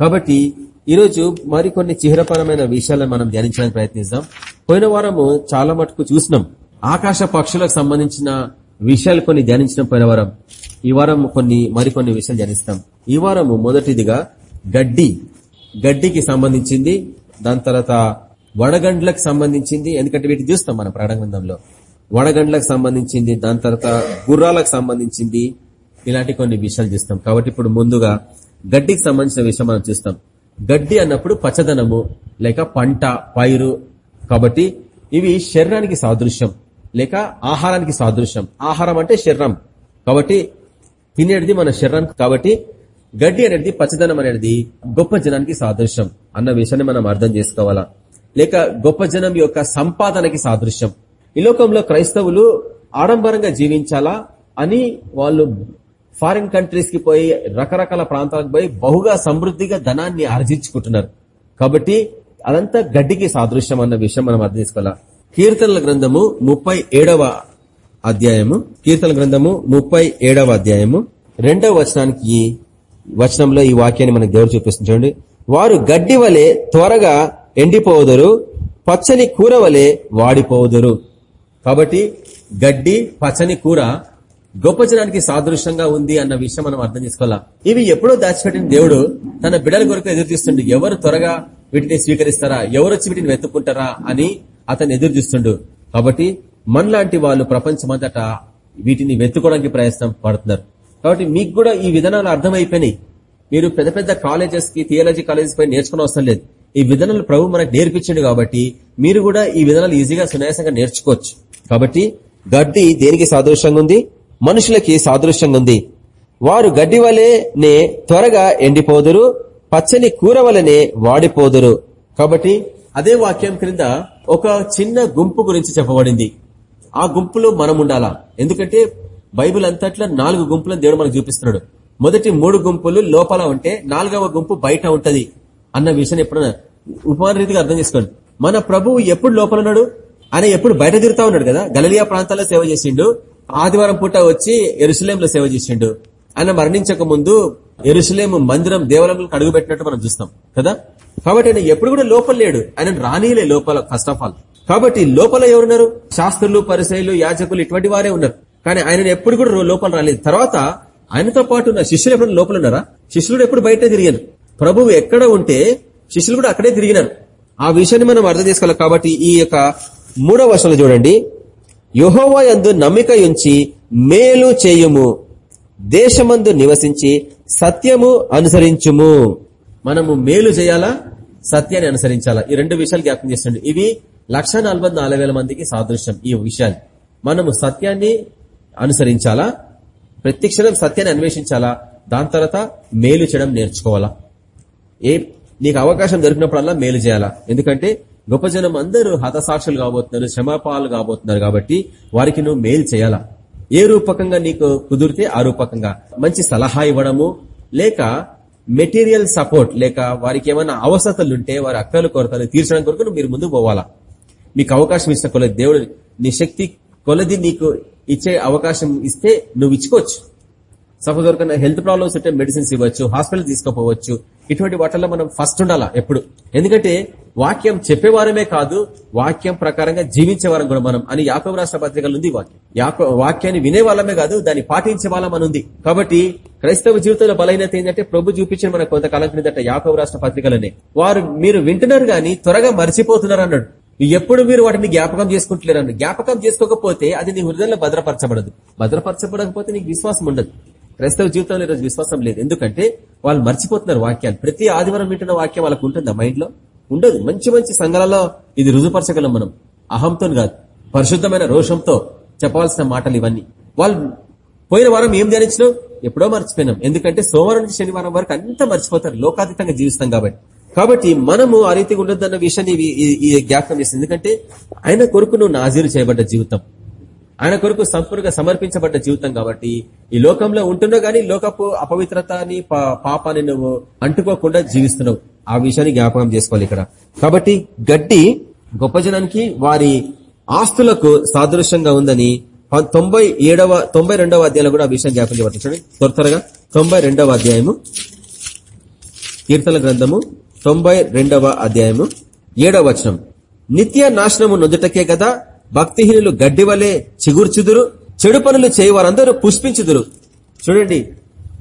కాబట్టి ఈరోజు మరికొన్ని చిహ్రపరమైన విషయాలను మనం ధ్యానించడానికి ప్రయత్నిద్దాం. పోయిన వారము చాలా మటుకు చూసినాం. ఆకాశ పక్షులకు సంబంధించిన విషయాలు కొన్ని ధ్యానించిన పోయిన వారం ఈ వారం కొన్ని మరికొన్ని విషయాలు ధ్యానిస్తాం. ఈ వారము మొదటిదిగా గడ్డి. గడ్డికి సంబంధించింది దాని తర్వాత వడగండ్లకు సంబంధించింది ఎందుకంటే వీటిని చూస్తాం మన ప్రకటన వడగండ్లకు సంబంధించింది దాని తర్వాత గుర్రాలకు సంబంధించింది ఇలాంటి కొన్ని విషయాలు చూస్తాం. కాబట్టి ఇప్పుడు ముందుగా గడ్డికి సంబంధించిన విషయం మనం చూస్తాం. గడ్డి అన్నప్పుడు పచ్చదనము లేక పంట పైరు కాబట్టి ఇవి శరీరానికి సాదృశ్యం. లేక ఆహారానికి సాదృశ్యం. ఆహారం అంటే శరీరం. కాబట్టి తినేది మన శరీరం కాబట్టి గడ్డి అనేది పచ్చదనం అనేది గొప్ప జనానికి సాదృశ్యం అన్న విషయాన్ని మనం అర్థం చేసుకోవాలా. లేక గొప్ప జనం యొక్క సంపాదనకి సాదృశ్యం. ఈ లోకంలో క్రైస్తవులు ఆడంబరంగా జీవించాలా అని వాళ్ళు ఫారిన్ కంట్రీస్కి పోయి రకరకాల ప్రాంతాలకు పోయి బహుగా సమృద్ధిగా ధనాన్ని ఆర్జించుకుంటున్నారు. కాబట్టి అదంతా గడ్డికి సాదృశ్యం అన్న విషయం మనం అర్థం చేసుకోవాలా. కీర్తనల గ్రంథము ముప్పై అధ్యాయము. కీర్తన గ్రంథము ముప్పై అధ్యాయము. రెండవ వచనానికి వచనంలో ఈ వాక్యాన్ని మనకు దేవుడు చూపిస్తుంది. చూడండి. వారు గడ్డి వలె త్వరగా ఎండిపోదురు పచ్చని కూర వలె వాడిపోదురు. కాబట్టి గడ్డి పచ్చని కూర గొప్ప జనానికి సాదృశ్యంగా ఉంది అన్న విషయం మనం అర్థం చేసుకోవాలా? ఇవి ఎప్పుడో దాచిపెట్టిన దేవుడు తన బిడల కొరకు ఎదురు చూస్తుండు. ఎవరు త్వరగా వీటిని స్వీకరిస్తారా? ఎవరు వచ్చి వీటిని వెతుక్కుంటారా అని అతను ఎదురు చూస్తుండు. కాబట్టి మనలాంటి వాళ్ళు ప్రపంచమంతటా వీటిని వెతుకోవడానికి ప్రయత్నం పడుతున్నారు. కాబట్టి మీకు కూడా ఈ విధానాలు అర్థమైపోయినాయి. మీరు పెద్ద పెద్ద కాలేజెస్కి థియాలజీ కాలేజెస్ పై నేర్చుకుని అవసరం లేదు. ఈ విధానాలు ప్రభు మనకు నేర్పించండు కాబట్టి మీరు కూడా ఈ విధానాలు ఈజీగా సునాయాసంగా నేర్చుకోవచ్చు. కాబట్టి గడ్డి దేనికి సాదృశ్యంగా ఉంది? మనుషులకి సాదృశ్యంగా ఉంది. వారు గడ్డి వలెనే త్వరగా ఎండిపోదురు పచ్చని కూర వలనే వాడిపోదురు. కాబట్టి అదే వాక్యం క్రింద ఒక చిన్న గుంపు గురించి చెప్పబడింది. ఆ గుంపులో మనం ఉండాలా ఎందుకంటే బైబిల్ అంతట్లో నాలుగు గుంపులను దేవుడు మనకు చూపిస్తున్నాడు. మొదటి మూడు గుంపులు లోపల ఉంటే నాలుగవ గుంపు బయట ఉంటది అన్న విషయాన్ని ఎప్పుడన్నా ఉపమాన రీతిగా అర్థం చేసుకోండి. మన ప్రభువు ఎప్పుడు లోపల ఉన్నాడు? ఆయన ఎప్పుడు బయట తిరుగుతా ఉన్నాడు కదా? గలలియా ప్రాంతాల్లో సేవ చేసిండు. ఆదివారం పూట వచ్చి ఎరుసలేంలో సేవ చేసిండు. ఆయన మరణించక ముందు ఎరుసలేము మందిరం దేవాలయంలో అడుగు పెట్టినట్టు మనం చూస్తాం కదా? కాబట్టి ఆయన ఎప్పుడు కూడా లోపల లేడు. ఆయన రానియలే లోపల ఫస్ట్ ఆఫ్ ఆల్ కాబట్టి లోపల ఎవరున్నారు? శాస్త్రులు పరిశైలు యాజకులు ఇటువంటి వారే ఉన్నారు. కానీ ఆయన ఎప్పుడు కూడా లోపల రాలేదు. తర్వాత ఆయనతో పాటు ఉన్న శిష్యులు ఎప్పుడు లోపల ఉన్నారా? శిష్యులు ఎప్పుడు బయట తిరిగారు. ప్రభువు ఎక్కడ ఉంటే శిష్యులు కూడా అక్కడే తిరిగినారు. ఆ విషయాన్ని మనం అర్థం చేసుకోవాలి కాబట్టి ఈ యొక్క మూడవ వర్షంలో చూడండి. యహోవా యందు నమ్మిక ఉంచి మేలు చేయుము. దేశమందు నివసించి సత్యము అనుసరించుము. మనము మేలు చేయాలా? సత్యాన్ని అనుసరించాలా? ఈ రెండు విషయాలు జ్ఞాపకం చేస్తుండే. ఇవి లక్ష మందికి సాదృశ్యం ఈ విషయాలు. మనము సత్యాన్ని అనుసరించాలా? ప్రతిక్షణం సత్యాన్ని అన్వేషించాలా? దాని తర్వాత మేలు చేయడం నేర్చుకోవాలా? ఏ నీకు అవకాశం దొరికినప్పుడల్లా మేలు చేయాలా? ఎందుకంటే గొప్ప జనం అందరూ హతసాక్షులు కాబోతున్నారు క్షమాపాలు కాబోతున్నారు కాబట్టి వారికి నువ్వు మేలు చేయాలా? ఏ రూపకంగా నీకు కుదిరితే ఆ రూపకంగా మంచి సలహా ఇవ్వడము లేక మెటీరియల్ సపోర్ట్ లేక వారికి ఏమైనా అవసరతలుంటే వారి అక్కలు కొరతలు తీర్చడం కొరకు మీరు ముందుకు పోవాలా. మీకు అవకాశం ఇచ్చిన కొలది దేవుడు నీ శక్తి కొలది నీకు ఇచ్చే అవకాశం ఇస్తే నువ్వు ఇచ్చుకోవచ్చు. సపోజ్ ఎవరికైనా హెల్త్ ప్రాబ్లమ్స్ ఉంటే మెడిసిన్స్ ఇవ్వచ్చు హాస్పిటల్ తీసుకోపోవచ్చు. ఇటువంటి వాటిల్లో మనం ఫస్ట్ ఉండాలా? ఎప్పుడు. ఎందుకంటే వాక్యం చెప్పేవారమే కాదు వాక్యం ప్రకారంగా జీవించేవారం కూడా మనం అని యాకవ రాష్ట్ర పత్రికలు ఉంది వాక్యం. వాక్యాన్ని వినే వాళ్ళమే కాదు దాన్ని పాటించే వాళ్ళం అని ఉంది. కాబట్టి క్రైస్తవ జీవితంలో బలహీనత ఏంటంటే ప్రభు చూపించిన మన కొంతకాలం క్రిందట యాకవ రాష్ట్ర పత్రికలనే. వారు మీరు వింటున్నారు గాని త్వరగా మర్చిపోతున్నారు అన్నాడు. ఎప్పుడు మీరు వాటిని జ్ఞాపకం చేసుకుంటలేరు జ్ఞాపకం చేసుకోకపోతే అది నీ హృదయంలో భద్రపరచబడదు. భద్రపరచబడకపోతే నీకు విశ్వాసం ఉండదు. క్రైస్తవ జీవితంలో ఈరోజు విశ్వాసం లేదు. ఎందుకంటే వాళ్ళు మర్చిపోతున్నారు వాక్యాలు. ప్రతి ఆదివారం వింటున్న వాక్యం వాళ్ళకు ఉంటుందా మైండ్లో ఉండదు. మంచి మంచి సంఘాలలో ఇది రుజుపరచగలం మనం. అహంతో కాదు. పరిశుద్ధమైన రోషంతో చెప్పవలసిన మాటలు ఇవన్నీ. వాళ్ళు పోయిన వారం ఏం ధ్యానించినాం ఎప్పుడో మర్చిపోయినాం. ఎందుకంటే సోమవారం నుంచి శనివారం వరకు అంతా మర్చిపోతారు. లోకాతీతంగా జీవిస్తాం కాబట్టి. కాబట్టి మనము ఆ రీతిగా ఉండొద్దన్న విషయాన్ని ఈ- జ్ఞాపకం చేసింది. ఎందుకంటే ఆయన కొరకు నువ్వు నాజీరు చేయబడ్డ జీవితం. ఆయన కొరకు సంపూర్ణంగా సమర్పించబడ్డ జీవితం కాబట్టి ఈ లోకంలో ఉంటున్నా గానీ లోకపు అపవిత్రతని పా- పాపాన్ని నువ్వు అంటుకోకుండా జీవిస్తున్నావు. ఆ విషయాన్ని జ్ఞాపకం చేసుకోవాలి ఇక్కడ. కాబట్టి గడ్డి గొప్ప జనానికి వారి ఆస్తులకు సాదృశ్యంగా ఉందని తొంభై ఏడవ తొంభై రెండవ అధ్యాయంలో కూడా ఆ విషయం జ్ఞాపకం చేయబడుతుంది. చూడండి త్వర త్వరగా. తొంభై రెండవ అధ్యాయము కీర్తన గ్రంథము తొంభై రెండవ అధ్యాయము ఏడవ వచనం. నిత్య నాశనము నొదుటకే కదా భక్తిహీనులు గడ్డి వలె చిగుర్చుదురు చెడు పనులు చేయవారందరూ పుష్పించుదురు. చూడండి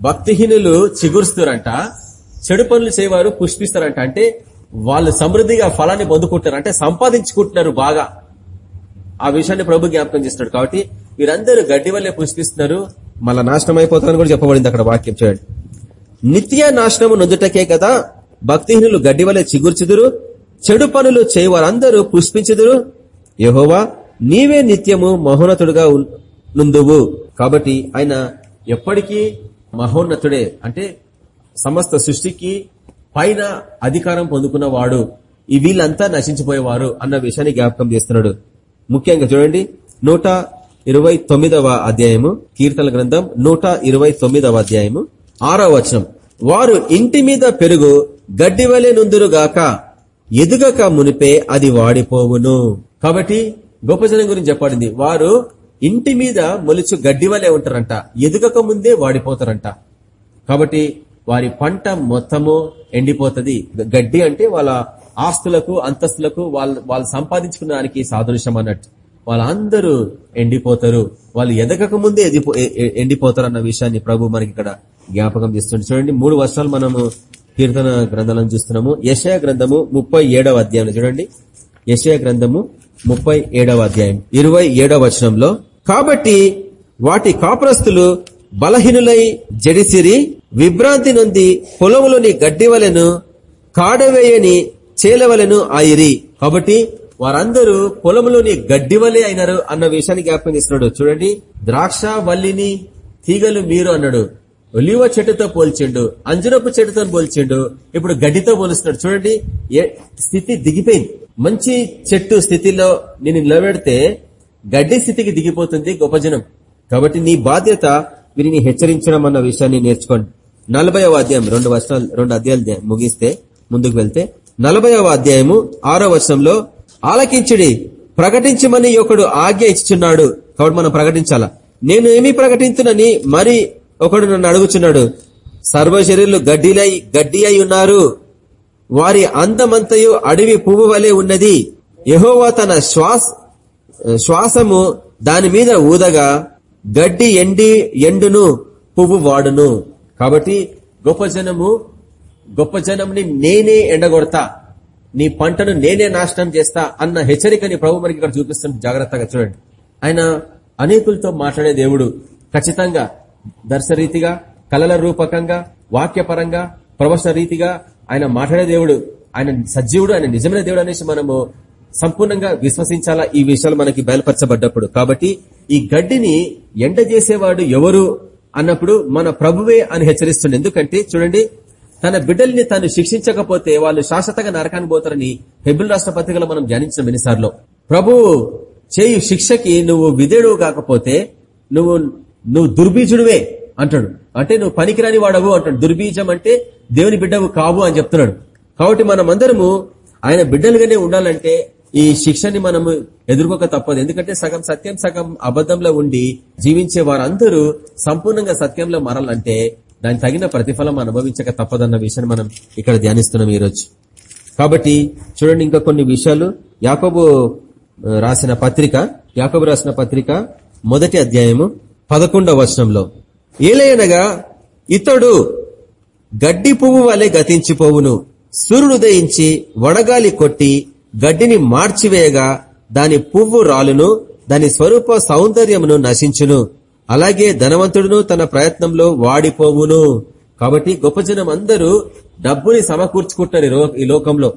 భక్తిహీనులు చిగురుస్తారంట చెడు పనులు చేయవారు పుష్పిస్తారంట. అంటే వాళ్ళు సమృద్ధిగా ఫలాన్ని పొందుకుంటారు అంటే సంపాదించుకుంటున్నారు బాగా. ఆ విషయాన్ని ప్రభు జ్ఞాపకం చేస్తున్నాడు కాబట్టి వీరందరూ గడ్డి వల్లే పుష్పిస్తున్నారు. మళ్ళా నాశనం అయిపోతారని కూడా చెప్పబడింది అక్కడ వాక్యం చూడండి. నిత్య నాశనము నొందుటకే కదా భక్తిహీనులు గడ్డి వలె చిగుర్చుదురు చెడు పనులు చేయవారందరూ పుష్పించుదురు. యహోవా నీవే నిత్యము మహోన్నతుడుగా ఉన్- నుందువు. కాబట్టి ఆయన ఎప్పటికీ మహోన్నతుడే. అంటే సమస్త సృష్టికి పైన అధికారం పొందుకున్నవాడు. ఈ వీళ్ళంతా నశించిపోయేవారు అన్న విషయాన్ని జ్ఞాపకం చేస్తున్నాడు. ముఖ్యంగా చూడండి నూట ఇరవై తొమ్మిదవ అధ్యాయము కీర్తన గ్రంథం నూట ఇరవై తొమ్మిదవ అధ్యాయము ఆరో వచనం. వారు ఇంటి మీద పెరుగు గడ్డి వలె నుందురుగాక ఎదుగక మునిపే అది వాడిపోవును. కాబట్టి గొప్ప జనం గురించి చెప్పబడింది. వారు ఇంటి మీద మొలుచు గడ్డి వలె ఉంటారంట. ఎదుగక ముందే వాడిపోతారంట. కాబట్టి వారి పంట మొత్తము ఎండిపోతుంది. గడ్డి అంటే వాళ్ళ ఆస్తులకు అంతస్తులకు వాళ్ళు వాళ్ళు సంపాదించుకున్న దానికి సాదృశ్యం అన్నట్టు. వాళ్ళందరూ ఎండిపోతారు. వాళ్ళు ఎదగక ముందే ఎదిపో- ఎండిపోతారు అన్న విషయాన్ని ప్రభు మనకి ఇక్కడ జ్ఞాపకం చేస్తుంది చూడండి మూడు వర్షాలు మనము కీర్తన గ్రంథాలను చూస్తున్నాము. యశయ గ్రంథము ముప్పై ఏడవ అధ్యాయం చూడండి. యశయ గ్రంథము ముప్పై ఏడవ అధ్యాయం. ఇరవై ఏడవ వచనంలో కాబట్టి వాటి కాపురస్తులు బలహీనులై జడిసిరి విభ్రాంతి నుండి పొలములోని గడ్డి వలెను కాడవేయని చేలవలెను ఆయిరి. కాబట్టి వారందరూ పొలంలోని గడ్డి వలె అయినారు అన్న విషయాన్ని జ్ఞాపకం చేస్తున్నాడు. చూడండి ద్రాక్ష వల్లిని తీగలు మీరు అన్నాడు. ఒలివ చెట్టుతో పోల్చిండు అంజనపు చెట్టుతో పోల్చిండు ఇప్పుడు గడ్డితో పోలుస్తున్నాడు. చూడండి ఏ- స్థితి దిగిపోయింది. మంచి చెట్టు స్థితిలో నేను నిలబెడితే గడ్డి స్థితికి దిగిపోతుంది గొప్ప జనం. కాబట్టి నీ బాధ్యత వీరిని హెచ్చరించడం అన్న విషయాన్ని నేర్చుకోండి. నలభైవ అధ్యాయం రెండు వర్షాలు రెండు అధ్యాయాలు ముగిస్తే ముందుకు వెళ్తే నలభైవ అధ్యాయము ఆరో వర్షంలో ఆలకించుడి ప్రకటించమని ఒకడు ఆజ్ఞ ఇచ్చుచున్నాడు. కాబట్టి మనం ప్రకటించాలా? నేను ఏమి ప్రకటించునని మరి ఒకడు నన్ను అడుగుచున్నాడు. సర్వశరీరులు గడ్డిలై గడ్డి అయి ఉన్నారు. వారి అందమంతయు అడవి పువ్వు వలె ఉన్నది. యహోవా తన శ్వాస శ్వాసము దాని మీద ఊదగా గడ్డి ఎండి ఎండును పువ్వు వాడును. కాబట్టి గొప్ప జనము గొప్ప జనంని నేనే ఎండగొడతా. నీ పంటను నేనే నాశనం చేస్తా అన్న హెచ్చరికని ప్రభు మనకి ఇక్కడ చూపిస్తుంది జాగ్రత్తగా చూడండి. ఆయన అనేకులతో మాట్లాడే దేవుడు. ఖచ్చితంగా దర్శరీతిగా కలల రూపకంగా వాక్యపరంగా ప్రవచన రీతిగా ఆయన మాట్లాడే దేవుడు ఆయన సజీవుడు ఆయన నిజమైన దేవుడు అనేసి మనము సంపూర్ణంగా విశ్వసించాలా? ఈ విషయాలు మనకి బయలుపరచబడ్డప్పుడు. కాబట్టి ఈ గడ్డిని ఎండ చేసేవాడు ఎవరు అన్నప్పుడు మన ప్రభువే అని హెచ్చరిస్తుంది ఎందుకంటే చూడండి తన బిడ్డల్ని తను శిక్షించకపోతే వాళ్ళు శాశ్వతంగా నరకానికి పోతారని హెబిల్ రాష్ట్ర పత్రికలో మనం ధ్యానించిన మినిసార్లో ప్రభువు చేయు శిక్షకి నువ్వు విధేడు కాకపోతే నువ్వు నువ్వు దుర్బీజుడువే. అంటాడు. అంటే నువ్వు పనికిరాని వాడవు అంటాడు. దుర్బీజం అంటే దేవుని బిడ్డవు కావు అని చెప్తున్నాడు. కాబట్టి మనమందరము ఆయన బిడ్డలుగానే ఉండాలంటే ఈ శిక్షని మనము ఎదుర్కోక తప్పదు. ఎందుకంటే సగం సత్యం సగం అబద్ధంలో ఉండి జీవించే వారందరూ సంపూర్ణంగా సత్యంలో మారాలంటే దానికి తగిన ప్రతిఫలం అనుభవించక తప్పదన్న విషయాన్ని మనం ఇక్కడ ధ్యానిస్తున్నాం ఈరోజు. కాబట్టి చూడండి ఇంకా కొన్ని విషయాలు. యాకబు రాసిన పత్రిక యాకబు రాసిన పత్రిక మొదటి అధ్యాయము పదకొండవ వచనంలో. ఏలయనగా ఇతడు గడ్డి పువ్వు వలె గతించిపోవును. సూర్యుడు వడగాలి కొట్టి గడ్డిని మార్చివేయగా దాని పువ్వు రాలును దాని స్వరూప సౌందర్యమును నశించును. అలాగే ధనవంతుడును తన ప్రయత్నంలో వాడిపోవును. కాబట్టి గొప్ప జనం అందరూ డబ్బుని సమకూర్చుకుంటారు ఈ ఈ లోకంలో.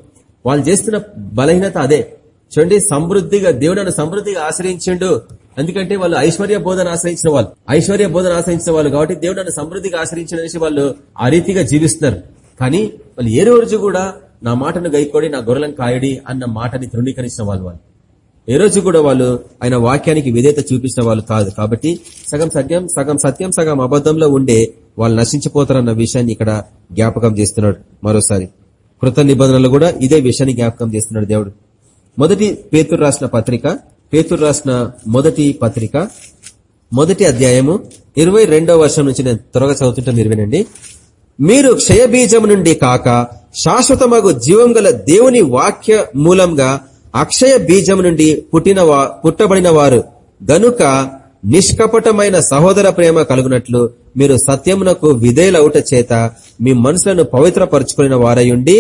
వాళ్ళు చేస్తున్న బలహీనత అదే. చూడండి సమృద్ధిగా దేవుడు నన్ను సమృద్ధిగా ఆశ్రయించిండు. ఎందుకంటే వాళ్ళు ఐశ్వర్య బోధన ఆశ్రయించిన వాళ్ళు. ఐశ్వర్య బోధన ఆశ్రయించిన వాళ్ళు కాబట్టి దేవుడు నన్ను సమృద్ధిగా ఆశ్రయించిన వాళ్ళు ఆ రీతిగా జీవిస్తున్నారు. కానీ వాళ్ళు ఏ రోజు కూడా నా మాటను గైకోడి నా గొర్రెలను కాయడి అన్న మాటని తృణీకరించిన వాళ్ళు వాళ్ళు. ఏ రోజు కూడా వాళ్ళు ఆయన వాక్యానికి విధేత చూపించిన వాళ్ళు కాదు. కాబట్టి సగం సత్యం సగం సత్యం సగం అబద్ధంలో ఉండే వాళ్ళు నశించిపోతారన్న విషయాన్ని ఇక్కడ జ్ఞాపకం చేస్తున్నాడు మరోసారి. కృత నిబంధనలు కూడా ఇదే విషయాన్ని జ్ఞాపకం చేస్తున్నాడు దేవుడు. మొదటి పేతురు రాసిన పత్రిక పేతురు రాసిన మొదటి పత్రిక మొదటి అధ్యాయము ఇరవై రెండవ వర్షం నుంచి నేను త్వరగా చదువుతుంటే మీరు వినండి. మీరు క్షయబీజం నుండి కాక శాశ్వతమగు జీవం గల దేవుని వాక్య మూలంగా అక్షయ బీజం నుండి పుట్టిన పుట్టబడిన వారు గనుక నిష్కపటమైన సహోదర ప్రేమ కలుగునట్లు మీరు సత్యమునకు విధేయులవుట చేత మీ మనసులను పవిత్రపరచుకుని వారయుండి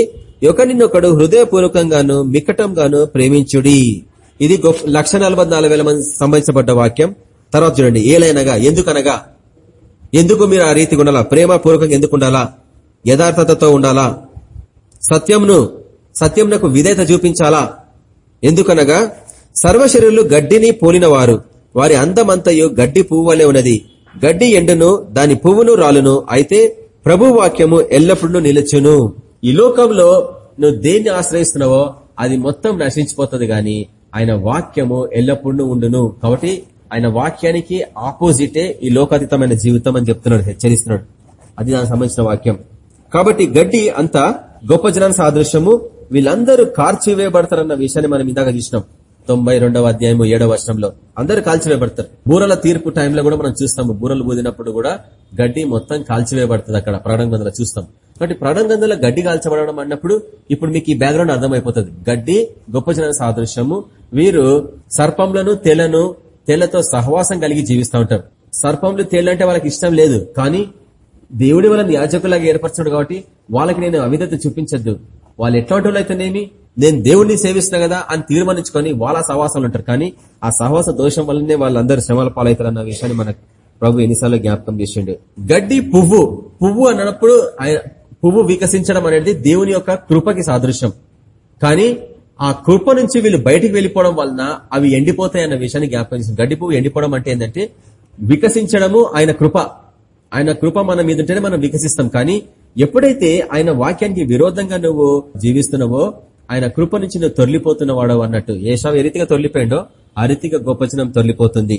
ఒకరినొకడు హృదయపూర్వకంగాను మిక్కటంగాను ప్రేమించుడి. ఇది గొప్ప లక్ష వేల మంది సంబంధించబడ్డ వాక్యం. తర్వాత చూడండి ఏలైనగా ఎందుకనగా? ఎందుకు మీరు ఆ రీతిగా ఉండాలా? ప్రేమపూర్వకంగా ఎందుకు ఉండాలా? యథార్థతతో ఉండాలా? సత్యంను సత్యంనకు విధేయత చూపించాలా? ఎందుకనగా? సర్వశరీరులు గడ్డిని పోలినవారు. వారి అందమంతయు గడ్డి పువ్వు వలె ఉన్నది. గడ్డి ఎండును దాని పువ్వును రాలును. అయితే ప్రభు వాక్యము ఎల్లప్పుడూ నిలుచును. ఈ లోకంలో నువ్వు దేన్ని ఆశ్రయిస్తున్నావో అది మొత్తం నశించిపోతుంది గాని ఆయన వాక్యము ఎల్లప్పుడూ ఉండును. కాబట్టి ఆయన వాక్యానికి ఆపోజిటే ఈ లోకాతీతమైన జీవితం అని చెప్తున్నాడు హెచ్చరిస్తున్నాడు. అది దానికి సంబంధించిన వాక్యం. కాబట్టి గడ్డి అంతా గొప్ప జనాన్ని సాదృశ్యము. వీళ్ళందరూ కార్చివేయబడతారన్న విషయాన్ని మనం ఇందాక చూసినాం. తొంభై రెండవ అధ్యాయము ఏడవ వర్షంలో అందరూ కాల్చివేయబడతారు. బూరల తీర్పు టైంలో కూడా మనం చూస్తాము. బూరలు బూదినప్పుడు కూడా గడ్డి మొత్తం కాల్చివేయబడుతుంది అక్కడ. ప్రాణం చూస్తాం. కాబట్టి ప్రాణంగంధంలో గడ్డి కాల్చబడడం అన్నప్పుడు ఇప్పుడు మీకు ఈ బ్యాక్గ్రౌండ్ అర్థమైపోతుంది. గడ్డి గొప్ప జన సాదృశ్యము. వీరు సర్పంలను తెలను తెలతో సహవాసం కలిగి జీవిస్తూ ఉంటారు. సర్పంలు తేళ్ళంటే వాళ్ళకి ఇష్టం లేదు. కానీ దేవుడి వాళ్ళని యాజకులాగా ఏర్పరచాడు కాబట్టి వాళ్ళకి నేను అవిధత చూపించద్దు. వాళ్ళు ఎట్లాంటి వాళ్ళు అయితేనేమి నేను దేవుడిని సేవిస్తున్నా కదా అని తీర్మానించుకొని వాళ్ళ సహవాసాలు ఉంటారు. కానీ ఆ సహవాస దోషం వల్లనే వాళ్ళందరూ శ్రమల పాలవుతారన్న విషయాన్ని మనకు ప్రభు ఎన్నిసార్లు జ్ఞాపకం చేసిండు. గడ్డి పువ్వు. పువ్వు అన్నప్పుడు ఆయన- పువ్వు వికసించడం అనేది దేవుని యొక్క కృపకి సాదృశ్యం. కానీ ఆ కృప నుంచి వీళ్ళు బయటికి వెళ్ళిపోవడం వలన అవి ఎండిపోతాయి అన్న విషయాన్ని జ్ఞాపకం గడ్డి పువ్వు ఎండిపోవడం అంటే ఏంటంటే వికసించడము ఆయన కృప. ఆయన కృప మన మీద ఉంటేనే మనం వికసిస్తాం. కానీ ఎప్పుడైతే ఆయన వాక్యానికి విరోధంగా నువ్వు జీవిస్తున్నావో ఆయన కృప నుంచి నువ్వు తొలిపోతున్నవాడు అన్నట్టు. ఏషావు ఏ రీతిగా తొలిపోయిండో ఆ రీతిగా గొప్పచనం తొలిపోతుంది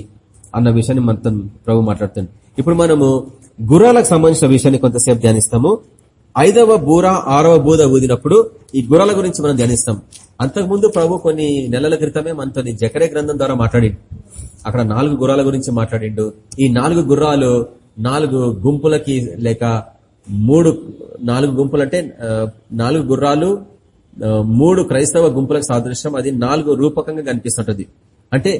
అన్న విషయాన్ని మనతో ప్రభు మాట్లాడుతుంది ఇప్పుడు మనము గుర్రాలకు సంబంధించిన విషయాన్ని కొంతసేపు ధ్యానిస్తాము. ఐదవ బూర ఆరవ బూద ఊదినప్పుడు ఈ గుర్రాల గురించి మనం ధ్యానిస్తాం. అంతకుముందు ప్రభు కొన్ని నెలల క్రితమే మనతో జకరే గ్రంథం ద్వారా మాట్లాడిండు. అక్కడ నాలుగు గుర్రాల గురించి మాట్లాడిండు. ఈ నాలుగు గుర్రాలు నాలుగు గుంపులకి లేక మూడు నాలుగు గుంపులు అంటే నాలుగు గుర్రాలు మూడు క్రైస్తవ గుంపులకు సాదృశ్యం. అది నాలుగు రూపకంగా కనిపిస్తుంటది. అంటే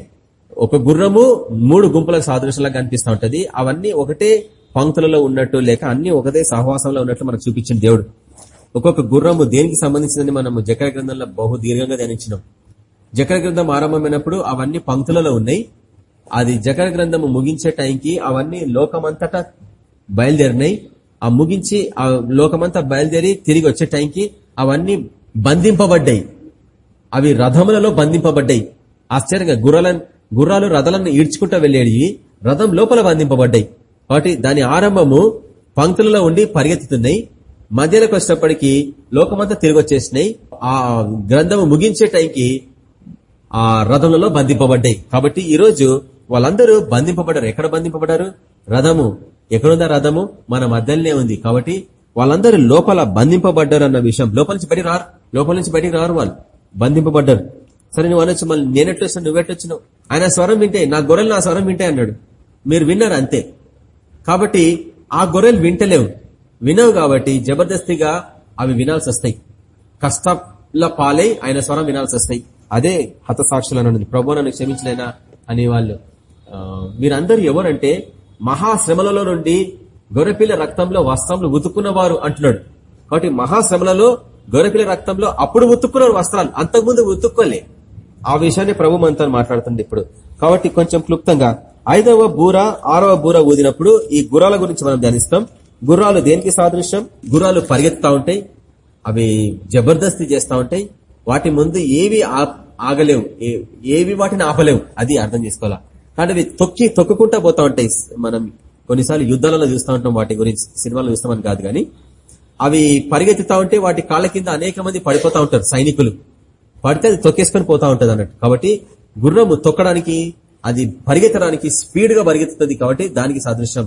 ఒక గుర్రము మూడు గుంపులకు సాదృశ్యంలా కనిపిస్తూ ఉంటది అవన్నీ ఒకటే పంక్తులలో ఉన్నట్టు లేక అన్ని ఒకదే సహవాసంలో ఉన్నట్లు మనకు చూపించిన దేవుడు. ఒక్కొక్క గుర్రము దేనికి సంబంధించిందని మనము జకర గ్రంథంలో బహు దీర్ఘంగా ధ్యానించినాం. జకర గ్రంథం ఆరంభమైనప్పుడు అవన్నీ పంక్తులలో ఉన్నాయి. అది జకర గ్రంథము ముగించే టైంకి అవన్నీ లోకమంతటా బయలుదేరినాయి. ఆ ముగించి ఆ లోకమంతా బయలుదేరి తిరిగి వచ్చే టైంకి అవన్నీ బంధింపబడ్డాయి. అవి రథములలో బంధింపబడ్డాయి. ఆశ్చర్యంగా గుర్రాలను గుర్రాలు రథాలను ఈడ్చుకుంటూ వెళ్ళేవి. రథం లోపల బంధింపబడ్డాయి. కాబట్టి దాని ఆరంభము పంక్తులలో ఉండి పరిగెత్తుతున్నాయి. మధ్యలోకి వచ్చేటప్పటికి లోకమంతా తిరిగి వచ్చేసినాయి ఆ గ్రంథము ముగించే టైంకి ఆ రథములలో బంధింపబడ్డాయి. కాబట్టి ఈరోజు వాళ్ళందరూ బంధింపబడ్డారు. ఎక్కడ బంధింపబడ్డారు? రథము. ఎక్కడుందా రథము? మన మధ్యలోనే ఉంది. కాబట్టి వాళ్ళందరూ లోపల బంధింపబడ్డారు అన్న విషయం. లోపల నుంచి బయటికి రారు. లోపల నుంచి బయటికి రారు వాళ్ళు. బంధింపబడ్డారు. సరే నువ్వు అనొచ్చు మళ్ళీ నేనెట్లు వచ్చినా నువ్వెట్లొచ్చినావు ఆయన స్వరం వింటే నా గొర్రెలు నా స్వరం వింటే అన్నాడు. మీరు విన్నారు అంతే. కాబట్టి ఆ గొర్రెలు వింటలేవు. వినవు కాబట్టి జబర్దస్తిగా అవి వినాల్సి వస్తాయి కష్టాల పాలై ఆయన స్వరం వినాల్సి వస్తాయి అదే హతసాక్షులు అని ప్రభు నన్ను క్షమించలేనా అనేవాళ్ళు. మీరందరూ ఎవరంటే మహాశ్రమలలో నుండి గొర్రెపిల్ల రక్తంలో వస్త్రములు ఉతుక్కున్నవారు అంటున్నాడు. కాబట్టి మహాశ్రమలలో గొర్రెపిల్ల రక్తంలో అప్పుడు ఉతుక్కున్నారు వస్త్రాలు. అంతకుముందు ఉతుక్కోలే. ఆ విషయాన్ని ప్రభు మనతో మాట్లాడుతుంది ఇప్పుడు. కాబట్టి కొంచెం క్లుప్తంగా ఐదవ బూర ఆరవ బూర ఊదినప్పుడు ఈ గుర్రాల గురించి మనం ధ్యానిస్తాం. గుర్రాలు దేనికి సాదృశ్యం? గుర్రాలు పరిగెత్తుతా ఉంటాయి అవి జబర్దస్తి చేస్తూ ఉంటాయి. వాటి ముందు ఏవి ఆగలేవు ఏ- ఏవి వాటిని ఆపలేవు అది అర్థం చేసుకోవాలా? కానీ అవి తొక్కి తొక్కుకుంటా పోతా ఉంటాయి. మనం కొన్నిసార్లు యుద్ధాలలో చూస్తూ ఉంటాం వాటి గురించి సినిమాలో చూస్తామని కాదు కానీ. అవి పరిగెత్తుతా ఉంటే వాటి కాళ్ళ కింద అనేక మంది పడిపోతా ఉంటారు సైనికులు. పడితే అది తొక్కేసుకొని పోతా ఉంటది అన్నట్టు. కాబట్టి గుర్రము తొక్కడానికి అది పరిగెత్తడానికి స్పీడ్గా పరిగెత్తుతుంది కాబట్టి దానికి సాదృశ్యం.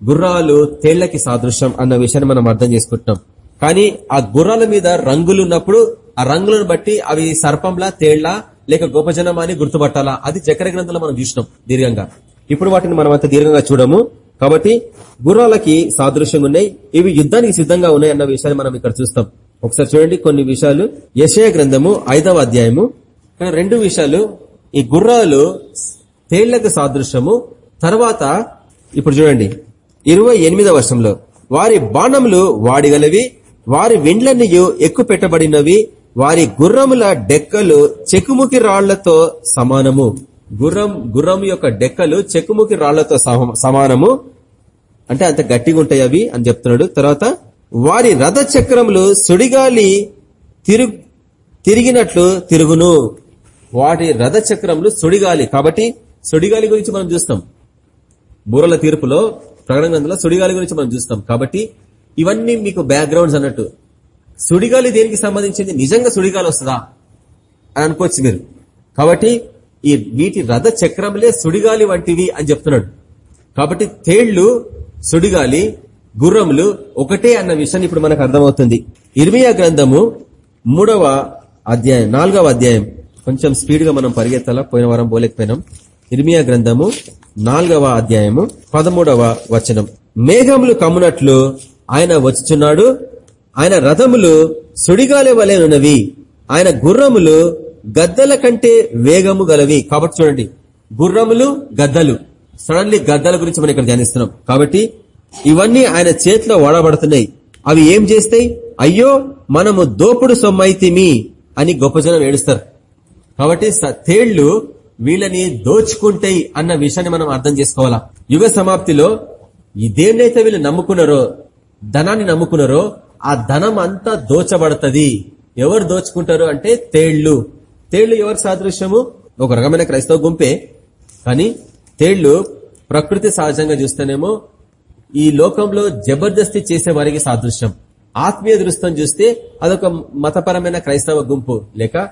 గుర్రాలు తేళ్ళకి సాదృశ్యం అన్న విషయాన్ని మనం అర్థం చేసుకుంటున్నాం. కానీ ఆ గుర్రాల మీద రంగులు ఉన్నప్పుడు ఆ రంగులను బట్టి అవి సర్పంలా తేళ్ళ లేక గోపజనం అని గుర్తుపట్టాలా? అది చక్ర గ్రంథంలో మనం చూసినాం దీర్ఘంగా. ఇప్పుడు వాటిని మనం అంత దీర్ఘంగా చూడము. కాబట్టి గుర్రాలకి సాదృశ్యంగా ఉన్నాయి ఇవి యుద్ధానికి సిద్ధంగా ఉన్నాయి అన్న విషయాన్ని మనం ఇక్కడ చూస్తాం. ఒకసారి చూడండి కొన్ని విషయాలు. యశయ గ్రంథము ఐదవ అధ్యాయము. కానీ రెండు విషయాలు. ఈ గుర్రాలు తేళ్ళకు సాదృశ్యము. తర్వాత ఇప్పుడు చూడండి. ఇరవై ఎనిమిదవ వర్షంలో. వారి బాణములు వాడిగలవి. వారి విండ్లన్నయు ఎక్కువ పెట్టబడినవి. వారి గుర్రముల డెక్కలు చెక్కుముకి రాళ్ళతో సమానము. గుర్రం గుర్రం యొక్క డెక్కలు చెక్కుముకి రాళ్ళతో సమానము. అంటే అంత గట్టిగా ఉంటాయి అవి అని చెప్తున్నాడు. తర్వాత వారి రథ చక్రములు సుడిగాలి తిరు తిరిగినట్లు తిరుగును. వాటి రథ చక్రములు సుడిగాలి. కాబట్టి సుడిగాలి గురించి మనం చూస్తాం. బూరల తీర్పులో ప్రకటన గ్రంథంలో సుడిగాలి గురించి మనం చూస్తాం. కాబట్టి ఇవన్నీ మీకు బ్యాక్గ్రౌండ్స్ అన్నట్టు. సుడిగాలి దేనికి సంబంధించింది? నిజంగా సుడిగాలి వస్తుందా? అని అనుకోవచ్చు మీరు. కాబట్టి ఈ వీటి రథ చక్రములే సుడిగాలి వంటివి అని చెప్తున్నాడు. కాబట్టి తేళ్ళు సుడిగాలి గుర్రములు ఒకటే అన్న విషయాన్ని ఇప్పుడు మనకు అర్థమవుతుంది. ఇర్మియా గ్రంథము మూడవ అధ్యాయం నాలుగవ అధ్యాయం. కొంచెం స్పీడ్గా మనం పరిగెత్తాలా? పోయిన వారం పోలేకపోయినాం. ఇర్మియా గ్రంథము నాలుగవ అధ్యాయము పదమూడవ వచనం. మేఘములు కమ్మునట్లు ఆయన వచ్చుచున్నాడు. ఆయన రథములు సుడిగాలి వలెనున్నవి ఆయన గుర్రములు గద్దల కంటే వేగము గలవి. కాబట్టి చూడండి గుర్రములు గద్దలు. సడన్లీ గద్దల గురించి మనం ఇక్కడ ధ్యానిస్తున్నాం. కాబట్టి ఇవన్నీ ఆయన చేతిలో వాడబడుతున్నాయి. అవి ఏం చేస్తాయి? అయ్యో మనము దోపుడు సొమ్మైతిమి అని గొప్ప జనం ఏడుస్తారు. కాబట్టి తేళ్ళు వీళ్ళని దోచుకుంటాయి అన్న విషయాన్ని మనం అర్థం చేసుకోవాలా? యుగ సమాప్తిలో ఈ దేన్నైతే వీళ్ళు నమ్ముకున్నారో ధనాన్ని నమ్ముకున్నారో ఆ ధనం అంతా దోచబడుతుంది. ఎవరు దోచుకుంటారు అంటే తేళ్ళు. తేళ్ళు ఎవరి సాదృశ్యము? ఒక రకమైన క్రైస్తవ గుంపే. కానీ తేళ్ళు ప్రకృతి సహజంగా చూస్తేనేమో ఈ లోకంలో జబర్దస్తి చేసే వారికి సాదృశ్యం. ఆత్మీయ దృష్టం చూస్తే అదొక మతపరమైన క్రైస్తవ గుంపు. లేక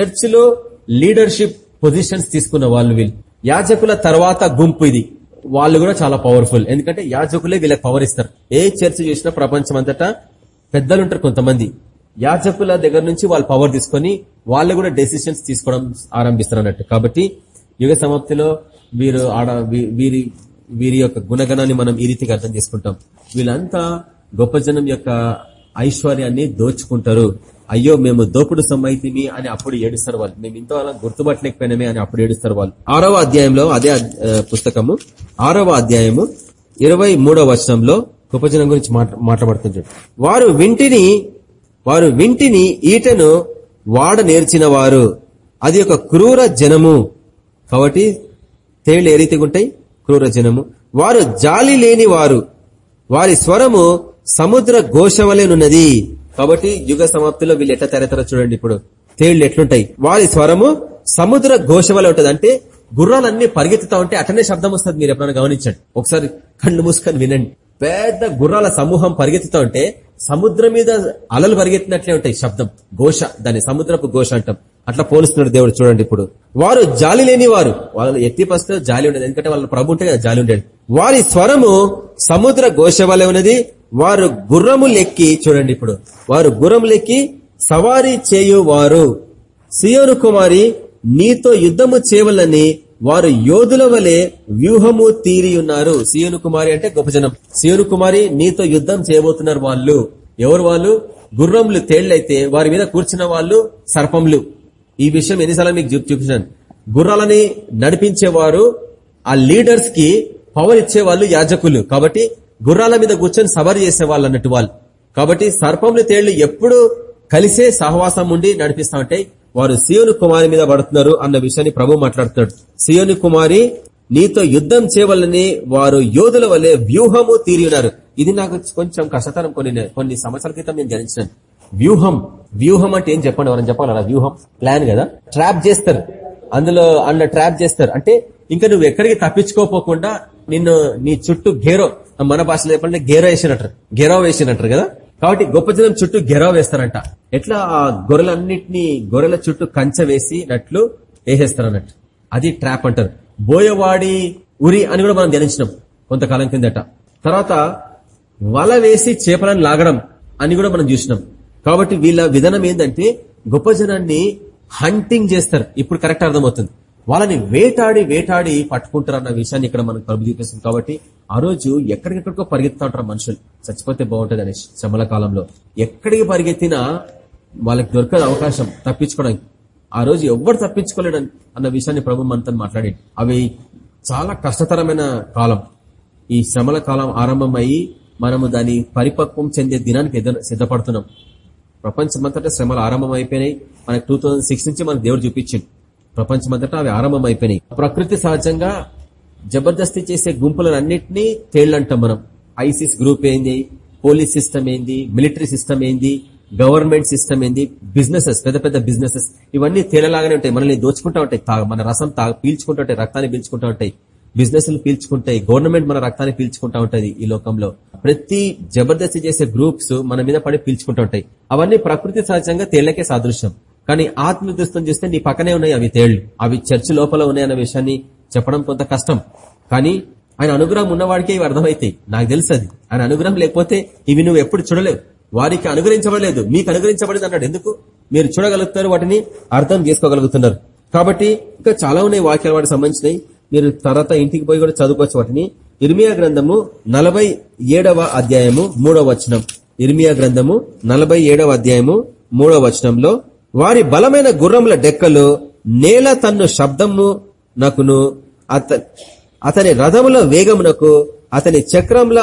చర్చిలో లీడర్షిప్ పొజిషన్స్ తీసుకున్న వాళ్ళు వీళ్ళు. యాజకుల తర్వాత గుంపు ఇది. వాళ్ళు కూడా చాలా పవర్ఫుల్. ఎందుకంటే యాజకులే వీళ్ళకి పవర్ ఇస్తారు. ఏ చర్చ్ చూసినా ప్రపంచం అంతటా పెద్దలు ఉంటారు కొంతమంది. యాజకుల దగ్గర నుంచి వాళ్ళు పవర్ తీసుకొని వాళ్ళు కూడా డెసిషన్స్ తీసుకోవడం ఆరంభిస్తారు అన్నట్టు కాబట్టి యుగ సమాప్తిలో వీరు ఆడ వీ- వీరి వీరి యొక్క గుణగణాన్ని మనం ఈ రీతిగా అర్థం చేసుకుంటాం. వీళ్ళంతా గొప్ప జనం యొక్క ఐశ్వర్యాన్ని దోచుకుంటారు. అయ్యో మేము దోపుడు సమ్మైతిమి అని అప్పుడు ఏడుస్తారు వాళ్ళు. మేము ఇంతవరకు గుర్తుపట్టలేకపోయినామే అని అప్పుడు ఏడుస్తారు వాళ్ళు. ఆరవ అధ్యాయంలో అదే పుస్తకము. ఆరవ అధ్యాయము ఇరవై మూడవ వచనంలో గొప్ప జనం గురించి మాట్లాడుతుంటాడు వారు వింటిని వారు వింటిని ఈటను వాడ నేర్చిన వారు. అది ఒక క్రూర జనము. కాబట్టి తేళ్ళు ఏ రీతిగా ఉంటాయి? క్రూర జనము వారు జాలి లేని వారు వారి స్వరము సముద్ర ఘోషవలేనున్నది కాబట్టి యుగ సమాప్తిలో వీళ్ళు ఎట్లా తెరతారో చూడండి ఇప్పుడు. తేళ్ళు ఎట్లుంటాయి. వారి స్వరము సముద్ర ఘోషవలే ఉంటది. అంటే గుర్రాలన్నీ పరిగెత్తుతా ఉంటే అటనే శబ్దం వస్తుంది. మీరు ఎప్పుడైనా గమనించండి. ఒకసారి కళ్ళు మూసుకొని వినండి. పెద్ద గుర్రాల సమూహం పరిగెత్తుతా ఉంటే సముద్రం మీద అలలు పరిగెత్తినట్లే ఉంటాయి శబ్దం. ఘోష దాన్ని సముద్రపు ఘోష అంటాం. అట్లా పోలుస్తున్నాడు దేవుడు చూడండి ఇప్పుడు. వారు జాలి లేని వారు వాళ్ళు ఎత్తి పస్తే జాలి ఉండేది. ఎందుకంటే వాళ్ళ ప్రభు ఉంటే కదా జాలి ఉండేది. వారి స్వరము సముద్ర ఘోష వలె ఉన్నది. వారు గుర్రము లెక్కి చూడండి ఇప్పుడు. వారు గుర్రములెక్కి సవారీ చేయువారు. సియోను కుమారి నీతో యుద్ధము చేయవలని వారు యోధుల వలె వ్యూహము తీరి ఉన్నారు. సియోను కుమారి అంటే గొప్ప జనం. సియోను కుమారి నీతో యుద్ధం చేయబోతున్నారు వాళ్ళు. ఎవరు వాళ్ళు? గుర్రంలు తేళ్ళైతే వారి మీద కూర్చున్న వాళ్ళు సర్పంలు ఈ విషయం ఎన్నిసార్లు మీకు చూపించాను. గుర్రాలని నడిపించేవారు ఆ లీడర్స్కి పవర్ ఇచ్చేవాళ్ళు యాజకులు. కాబట్టి గుర్రాల మీద కూర్చొని సవారి చేసేవాళ్ళు అన్నట్టు వాళ్ళు. కాబట్టి సర్పంలు తేళ్ళు ఎప్పుడు కలిసే సహవాసం ఉండి నడిపిస్తా ఉంటాయి. వారు సియోను కుమారి మీద పడుతున్నారు అన్న విషయాన్ని ప్రభు మాట్లాడుతున్నాడు. సియోను కుమారి నీతో యుద్ధం చేయవలని వారు యోధుల వల్లే వ్యూహము తీరినారు ఇది నాకు కొంచెం కష్టతరం కొన్ని కొన్ని సంవత్సరాల క్రితం నేను గణించాను వ్యూహం వ్యూహం అంటే ఏం చెప్పండి? వారం చెప్పాలి? అలా వ్యూహం ప్లాన్ కదా? ట్రాప్ చేస్తారు. అందులో అందులో ట్రాప్ చేస్తారు. అంటే ఇంకా నువ్వు ఎక్కడికి తప్పించుకోపోకుండా నిన్ను నీ చుట్టూ గేరో మన భాషలో చెప్పాలంటే గేరో వేసినట్టు గెరో వేసినట్టు కదా? కాబట్టి గొప్ప జనం చుట్టూ గెరవ వేస్తారంట. ఎట్లా ఆ గొర్రెలన్నింటినీ గొర్రెల చుట్టూ కంచె వేసినట్లు వేసేస్తారు అన్నట్టు అది ట్రాప్ అంటారు. బోయవాడి ఉరి అని కూడా మనం ధ్యానించినాం కొంతకాలం కిందట. తర్వాత వల వేసి చేపలను లాగడం అని కూడా మనం చూసినాం. కాబట్టి వీళ్ళ విధానం ఏంటంటే గొప్ప జనాన్ని హంటింగ్ చేస్తారు. ఇప్పుడు కరెక్ట్ అర్థమవుతుంది. వాళ్ళని వేటాడి వేటాడి పట్టుకుంటారు అన్న విషయాన్ని ఇక్కడ మనకు ప్రభు చూపిస్తుంది కాబట్టి ఆ రోజు ఎక్కడికెక్కడికో పరిగెత్తా ఉంటారు మనుషులు. చచ్చిపోతే బాగుంటుంది అనేసి శ్రమల కాలంలో. ఎక్కడికి పరిగెత్తినా వాళ్ళకి దొరకదు అవకాశం తప్పించుకోవడానికి. ఆ రోజు ఎవ్వరు తప్పించుకోలేడు అన్న విషయాన్ని ప్రభు మనతో మాట్లాడి అవి చాలా కష్టతరమైన కాలం. ఈ శ్రమల కాలం ఆరంభమయ్యి మనము దాని పరిపక్వం చెందే దినానికి సిద్ధపడుతున్నాం. ప్రపంచమంతటా శ్రమలు ఆరంభం అయిపోయినాయి మనకు టూ నుంచి మనకు దేవుడు చూపించింది ప్రపంచమంతటా అవి ఆరంభం అయిపోయినాయి ప్రకృతి సహజంగా జబర్దస్తి చేసే గుంపులన్నింటినీ తేళ్ళంటాం మనం. ఐసిస్ గ్రూప్ ఏంది? పోలీస్ సిస్టమ్ ఏంది? మిలిటరీ సిస్టమ్ ఏంది? గవర్నమెంట్ సిస్టమ్ ఏంది? బిజినెసెస్ పెద్ద పెద్ద బిజినెసెస్. ఇవన్నీ తేలలాగానే ఉంటాయి. మనల్ని దోచుకుంటా ఉంటాయి. మన రసం తా పీల్చుకుంటూ ఉంటాయి. రక్తాన్ని పీల్చుకుంటూ ఉంటాయి. బిజినెస్లు పీల్చుకుంటాయి. గవర్నమెంట్ మన రక్తాన్ని పీల్చుకుంటా ఉంటది ఈ లోకంలో. ప్రతి జబర్దస్తి చేసే గ్రూప్స్ మన మీద పడి పీల్చుకుంటూ ఉంటాయి. అవన్నీ ప్రకృతి సహజంగా తేళ్ళకే సాదృశ్యం. కానీ ఆత్మ చేస్తే నీ పక్కనే ఉన్నాయి అవి తేళ్ళు అవి చర్చి లోపల ఉన్నాయన్న విషయాన్ని చెప్పడం కొంత కష్టం. కానీ ఆయన అనుగ్రహం ఉన్నవాడికే ఇవి అర్థమైతాయి నాకు తెలుసు అది. ఆయన అనుగ్రహం లేకపోతే ఇవి నువ్వు ఎప్పుడు చూడలేవు. వారికి అనుగ్రహించబడలేదు. మీకు అనుగ్రహించబడింది అన్నాడు. ఎందుకు? మీరు చూడగలుగుతారు వాటిని అర్థం చేసుకోగలుగుతున్నారు. కాబట్టి ఇంకా చాలా ఉన్నాయి వాక్యాలు వాటికి సంబంధించినవి. మీరు తర్వాత ఇంటికి పోయి కూడా చదువుకోవచ్చు వాటిని. ఇర్మియా గ్రంథము నలభై ఏడవ అధ్యాయము మూడవ వచనం. ఇర్మియా గ్రంథము నలభై ఏడవ అధ్యాయము మూడవ వచనంలో వారి బలమైన గుర్రముల డెక్కలు నేల తన్ను శబ్దము నకును అత అతని రథముల వేగమునకు అతని చక్రముల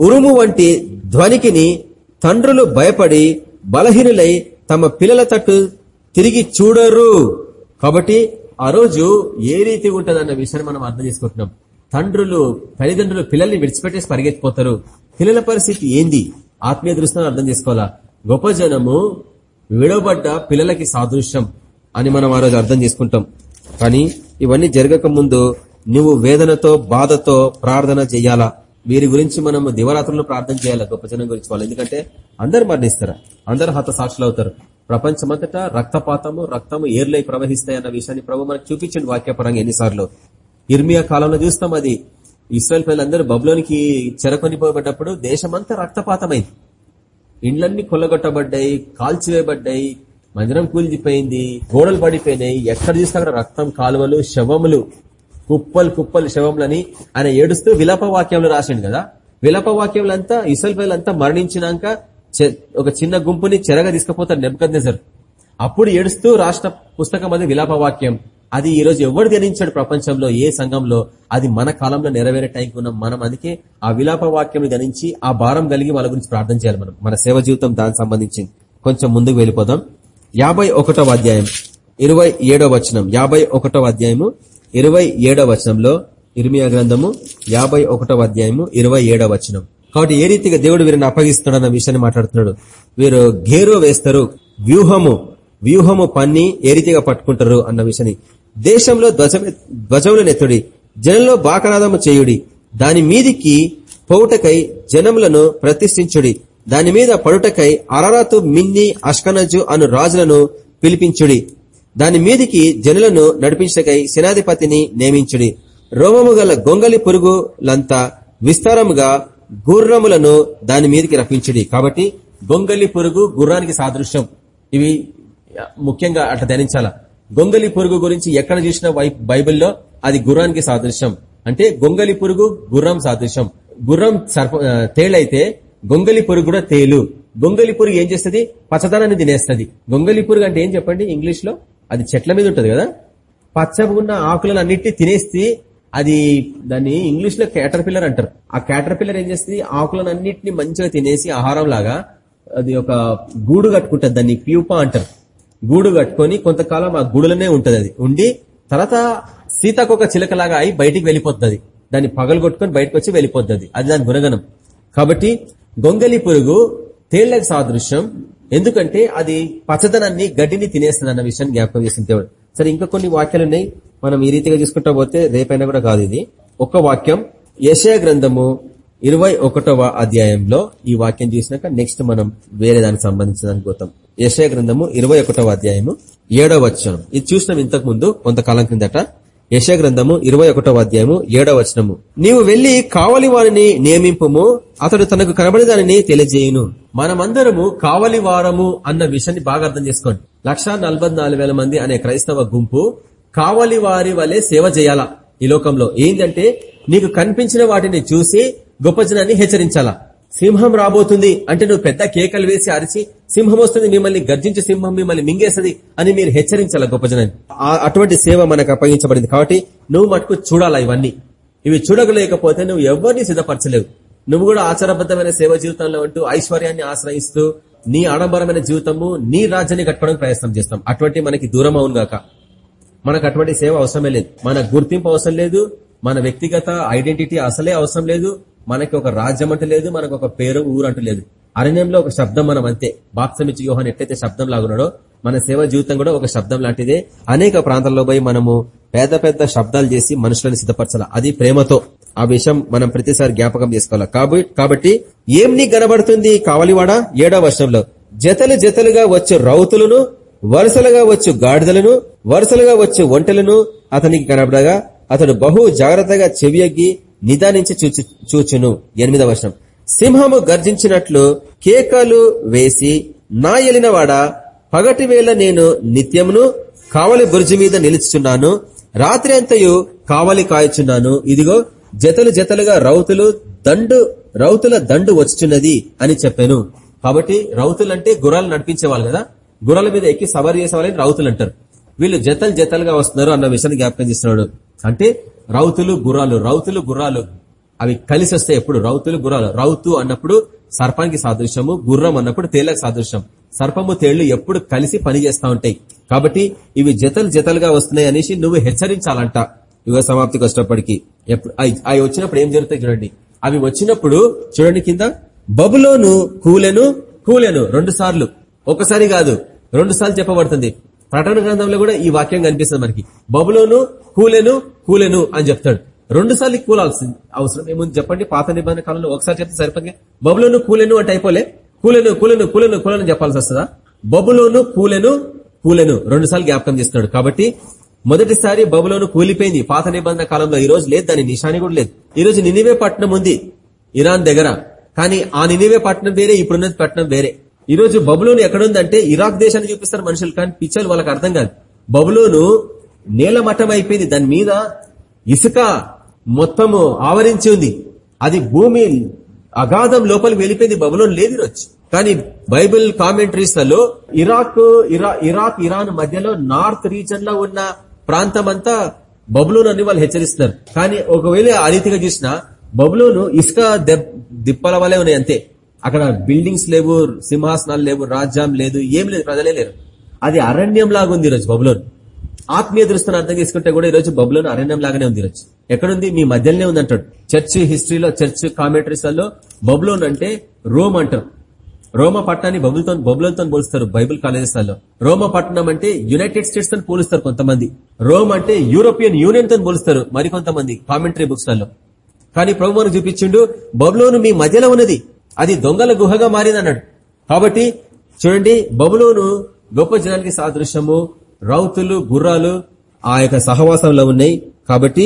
ఉరుము వంటి ధ్వనికిని తండ్రులు భయపడి బలహీనులై తమ పిల్లల తట్టు తిరిగి చూడరు. కాబట్టి ఆ రోజు ఏ రీతి ఉంటుందన్న విషయాన్ని మనం అర్థం చేసుకుంటున్నాం. తండ్రులు తల్లిదండ్రులు పిల్లల్ని విడిచిపెట్టేసి పరిగెత్తిపోతారు. పిల్లల పరిస్థితి ఏంది? ఆత్మీయ దృష్టిని అర్థం చేసుకోవాలా? గొప్ప జనము విడవబడ్డ పిల్లలకి సాదృశ్యం అని మనం ఆ రోజు అర్థం చేసుకుంటాం. కానీ ఇవన్నీ జరగక ముందు నువ్వు వేదనతో బాధతో ప్రార్థన చేయాలా? వీరి గురించి మనం దివరాత్రులు ప్రార్థన చేయాలా? గొప్ప జనం గురించి వాళ్ళు. ఎందుకంటే అందరు మరణిస్తారు? అందరు హత సాక్షులు అవుతారు ప్రపంచమంతటా రక్తపాతము రక్తము ఏర్లై ప్రవహిస్తాయి అన్న విషయాన్ని ప్రభు మనకు చూపించండి వాక్యపరంగా ఎన్నిసార్లు. ఇర్మియా కాలంలో చూస్తాం అది. ఇస్రాయల్ పిల్లలందరూ బబులోనికి చెరకొనిపోబడ్డప్పుడు దేశమంతా రక్తపాతమైంది. ఇండ్లన్నీ కొల్లగొట్టబడ్డాయి కాల్చివేయబడ్డాయి మందిరం కూలిపోయింది గోడలు పడిపోయినాయి. ఎక్కడ చూసినా అక్కడ రక్తం కాలువలు శవములు కుప్పలు కుప్పలు శవములని ఆయన ఏడుస్తూ విలాప వాక్యంలో రాసిండు కదా. విలాప వాక్యంలంతా ఇసల్ మరణించినాక చె- ఒక చిన్న గుంపుని చెరగా తీసుకుపోతారు నెబ్కద్నెజర్. అప్పుడు ఏడుస్తూ రాష్ట్ర పుస్తకం అది విలాప వాక్యం. అది ఈ రోజు ఎవరు ధ్యానించాడు ప్రపంచంలో ఏ సంఘంలో అది మన కాలంలో నెరవేరే టైంకి ఉన్నాం మనం. అందుకే ఆ విలాప వాక్యం ధ్యానించి ఆ భారం కలిగి వాళ్ళ గురించి ప్రార్థన చేయాలి మనం. మన సేవ జీవితం దానికి సంబంధించి. కొంచెం ముందుకు వెళ్ళిపోదాం. యాభై అధ్యాయం ఇరవై ఏడవ వచనం. యాభై ఒకటవ అధ్యాయము ఇరవై ఏడవ వచనంలో ఇర్మియా గ్రంథము యాభై అధ్యాయము ఇరవై వచనం. కాబట్టి ఏ రీతిగా దేవుడు వీరిని అప్పగిస్తున్నాడు అన్న విషయాన్ని మాట్లాడుతున్నాడు. వీరు గేరు వేస్తారు వ్యూహము వ్యూహము పన్ని ఏ రీతిగా పట్టుకుంటారు అన్న విషయాన్ని దేశంలో ధ్వజ ధ్వజముల నెత్తుడి జనంలో బాకనాదము చేయుడి దాని మీదికి పౌటకై జనములను ప్రతిష్ఠించుడి దాని మీద పడుటకై అరారాతు మిన్ని అష్కనజు అను రాజులను పిలిపించుడి దాని మీదికి జనులను నడిపించటకై సేనాధిపతిని నియమించుడి. రోమము గల గొంగలి పురుగులంతా విస్తారముగా గుర్రములను దాని మీదికి రప్పించుడి. కాబట్టి గొంగలి పురుగు గుర్రానికి సాదృశ్యం. ఇవి ముఖ్యంగా అట్లా ధ్యానించాలా? గొంగలి పురుగు గురించి ఎక్కడ చూసిన బైబిల్లో అది గుర్రానికి సాదృశ్యం. అంటే గొంగలి పురుగు గుర్రం సాదృశ్యం. గుర్రం సర్ప తేలైతే గొంగలి పురుగు కూడా తేలు. గొంగలి పురుగు ఏం చేస్తుంది? పచ్చదనాన్ని తినేస్తుంది. గొంగలి పురుగు అంటే ఏం చెప్పండి ఇంగ్లీష్లో అది చెట్ల మీద ఉంటుంది కదా? పచ్చగా ఉన్న ఆకులను అన్నిటిని తినేస్తే అది దాన్ని ఇంగ్లీష్లో క్యాటర్ పిల్లర్ అంటారు. ఆ క్యాటర్ పిల్లర్ ఏం చేస్తుంది? ఆకులను అన్నిటిని మంచిగా తినేసి ఆహారం లాగా అది ఒక గూడు కట్టుకుంటది దాన్ని ప్యూపా అంటారు. గూడు కట్టుకొని కొంతకాలం ఆ గూడులోనే ఉంటుంది అది. ఉండి తర్వాత సీతాకొక చిలకలాగా అయి బయటికి వెళ్ళిపోతుంది. దాన్ని పగలగొట్టుకొని బయటకు వచ్చి వెళ్ళిపోతుంది. అది దాని గుణగణం. కాబట్టి గొంగలి పురుగు తేళ్ళకు సాదృశ్యం. ఎందుకంటే అది పచ్చదనాన్ని గడ్డిని తినేస్తుంది అన్న విషయాన్ని జ్ఞాపకం చేసిన దేవుడు. సరే ఇంకా కొన్ని వాక్యాలు ఉన్నాయి. మనం ఈ రీతిగా చూసుకుంటా పోతే రేపైనా కూడా కాదు ఇది. ఒక వాక్యం యశయ గ్రంథము ఇరవై ఒకటవ అధ్యాయంలో ఈ వాక్యం చూసినాక నెక్స్ట్ మనం వేరే దానికి సంబంధించిన దానికి పోతాం. యశయ గ్రంథము ఇరవై అధ్యాయము ఏడవ వచనం. ఇది చూసినాం ఇంతకు ముందు కొంతకాలం క్రిందట. యశ గ్రంథము ఇరవై అధ్యాయము ఏడవ వచనము. నీవు వెళ్ళి కావలి వారిని నియమింపము అతడు తనకు కనబడి దానిని తెలియజేయును. మనమందరము కావలి వారము అన్న విషయాన్ని బాగా అర్థం చేసుకోండి. లక్ష మంది అనే క్రైస్తవ గుంపు కావలి వారి వలె సేవ చేయాలా? ఈ లోకంలో ఏంటంటే నీకు కనిపించిన వాటిని చూసి గొప్ప జనాన్ని హెచ్చరించాలా? సింహం రాబోతుంది అంటే నువ్వు పెద్ద కేకలు వేసి అరిచి సింహం వస్తుంది మిమ్మల్ని గర్జించి సింహం మిమ్మల్ని మింగేస్తుంది అని మీరు హెచ్చరించాల గొప్ప జనాన్ని అటువంటి సేవ మనకు అప్పగించబడింది కాబట్టి నువ్వు మటుకు చూడాలా ఇవన్నీ. ఇవి చూడగలేకపోతే నువ్వు ఎవరిని సిద్ధపరచలేవు. నువ్వు కూడా ఆచారబద్ధమైన సేవ జీవితంలో ఉంటూ ఐశ్వర్యాన్ని ఆశ్రయిస్తూ నీ ఆడంబరమైన జీవితము నీ రాజ్యాన్ని కట్టుకోవడానికి ప్రయత్నం చేస్తాం. అటువంటి మనకి దూరం అవును గాక. మనకు అటువంటి సేవ అవసరమే లేదు. మన గుర్తింపు అవసరం లేదు. మన వ్యక్తిగత ఐడెంటిటీ అసలే అవసరం లేదు. మనకి ఒక రాజ్యం అంటూ లేదు మనకు ఒక పేరు ఊరు అంటూ లేదు. అరణ్యంలో ఒక శబ్దం మనం అంతే. బాక్సమిచ్చి వ్యూహాన్ని ఎట్లయితే శబ్దం లాగున్నాడో మన సేవ జీవితం కూడా ఒక శబ్దం లాంటిదే. అనేక ప్రాంతాల్లో పోయి మనము పెద్ద పెద్ద శబ్దాలు చేసి మనుషులను సిద్ధపరచాలి? అది ప్రేమతో. ఆ విషయం మనం ప్రతిసారి జ్ఞాపకం చేసుకోవాలి? కాబట్టి ఏం నీ కనబడుతుంది కావలివాడ? ఏడవ వర్షంలో జతలు జతలుగా వచ్చే రౌతులను వరుసలుగా వచ్చు గాడిదలను వరుసలుగా వచ్చే ఒంటెలను అతనికి కనబడగా అతడు బహు జాగ్రత్తగా చెవియగ్గి నిదానించి చూచును. ఎనిమిదవ వర్షం సింహము గర్జించినట్లు కేకలు వేసి నా ఎలినవాడ పగటి వేళ నేను నిత్యమును కావలి బురుజు మీద నిలుచున్నాను రాత్రి అంతయు కావలి కాయచున్నాను. ఇదిగో జతలు జతలుగా రౌతులు దండు రౌతుల దండు వచ్చుచున్నది అని చెప్పాను. కాబట్టి రౌతులు అంటే గుర్రాలు నడిపించే వాళ్ళు కదా. గుర్రాల మీద ఎక్కి సవారి చేసేవాళ్ళని రౌతులు అంటారు. వీళ్ళు జతలు జతలుగా వస్తున్నారు అన్న విషయాన్ని జ్ఞాపకం చేస్తున్నాడు. అంటే రౌతులు గుర్రాలు రౌతులు గుర్రాలు. అవి కలిసి వస్తాయి ఎప్పుడు? రౌతులు గుర్రాలు. రౌతు అన్నప్పుడు సర్పానికి సాదృశ్యము గుర్రం అన్నప్పుడు తేళ్ళకు సాదృశ్యం. సర్పము తేళ్ళు ఎప్పుడు కలిసి పనిచేస్తా ఉంటాయి. కాబట్టి ఇవి జతలు జతలుగా వస్తున్నాయి అనేసి నువ్వు హెచ్చరించాలంట. యుగ సమాప్తికి వచ్చినప్పటికీ. అవి వచ్చినప్పుడు ఏం జరుగుతాయి చూడండి. అవి వచ్చినప్పుడు చూడండి కింద. బబులోను కూలెను కూలెను. రెండు సార్లు. ఒకసారి కాదు. రెండు సార్లు చెప్పబడుతుంది. ప్రకటన గ్రంథంలో కూడా ఈ వాక్యం కనిపిస్తుంది మనకి. బబులోను కూలెను కూలెను అని చెప్తాడు. రెండు సార్లు కూలాల్సింది. అవసరం ఏముంది? చెప్పండి. పాత నిబంధన కాలంలో ఒకసారి చెప్తే సరిపోయి బబులోను కూలెను అంటే అయిపోలే. కూలెను కూలెను కూలెను కూలెను చెప్పాల్సి వస్తుందా? బబులోను కూలెను కూలెను రెండు సార్లు జ్ఞాపకం చేస్తున్నాడు. కాబట్టి మొదటిసారి బబులోను కూలిపోయింది. పాత నిబంధన కాలంలో ఈ రోజు లేదు. దాని నిశాని కూడా లేదు. ఈ రోజు నినివే పట్టణం ఉంది. ఇరాన్ దగ్గర. కానీ ఆ నినివే పట్టణం వేరే ఇప్పుడున్నది పట్టణం వేరే. ఈ రోజు బబులోను ఎక్కడుందంటే ఇరాక్ దేశాన్ని చూపిస్తారు మనుషులు కానీ పిచ్చలు వాళ్ళకి అర్థం కాదు. బబులోను నేల అయిపోయింది. దాని మీద ఇసుక మొత్తము ఆవరించి ఉంది. అది భూమి అగాధం లోపలికి వెళ్ళిపోయింది. బబులోన్ లేదు ఈరోజు. కానీ బైబిల్ కామెంటరీస్లలో ఇరాక్ ఇరాక్ ఇరాన్ మధ్యలో నార్త్ రీజన్లో ఉన్న ప్రాంతం అంతా బబులోన్ అని వాళ్ళు హెచ్చరిస్తున్నారు. కానీ ఒకవేళ ఆ రీతిగా చూసినా బబులోను ఇసుక దిప్పల వలె ఉన్నాయి అంతే. అక్కడ బిల్డింగ్స్ లేవు సింహాసనాలు లేవు రాజ్యం లేదు ఏం లేదు ప్రజలే లేరు. అది అరణ్యం లాగా ఉంది ఈరోజు బబులోన్. ఆత్మీయ దృష్టిని అర్థం చేసుకుంటే కూడా ఈరోజు బబులోన్ అరణ్యం లాగానే ఉంది ఈరోజు. ఎక్కడుంది? మీ మధ్యలోనే ఉంది అంటాడు. చర్చ్ హిస్టరీలో చర్చ్ కామెంటరీస్లలో బబులోన్ అంటే రోమ్ అంటారు. రోమ పట్టణాన్ని బబుల్తో బబులతో పోలుస్తారు బైబుల్ కాలేజెస్లలో. రోమ పట్టణం అంటే యునైటెడ్ స్టేట్స్తో పోలుస్తారు కొంతమంది. రోమ్ అంటే యూరోపియన్ యూనియన్తో పోలుస్తారు మరికొంతమంది కామెంటరీ బుక్స్లలో కానీ ప్రభు మనకు చూపించిండు బబులోను మీ మధ్యలో ఉన్నది. అది దొంగల గుహగా మారిందన్నాడు. కాబట్టి చూడండి బబులోను గొప్ప జనానికి సాదృశ్యము. రౌతులు గుర్రాలు ఆ యొక్క సహవాసంలో ఉన్నాయి. కాబట్టి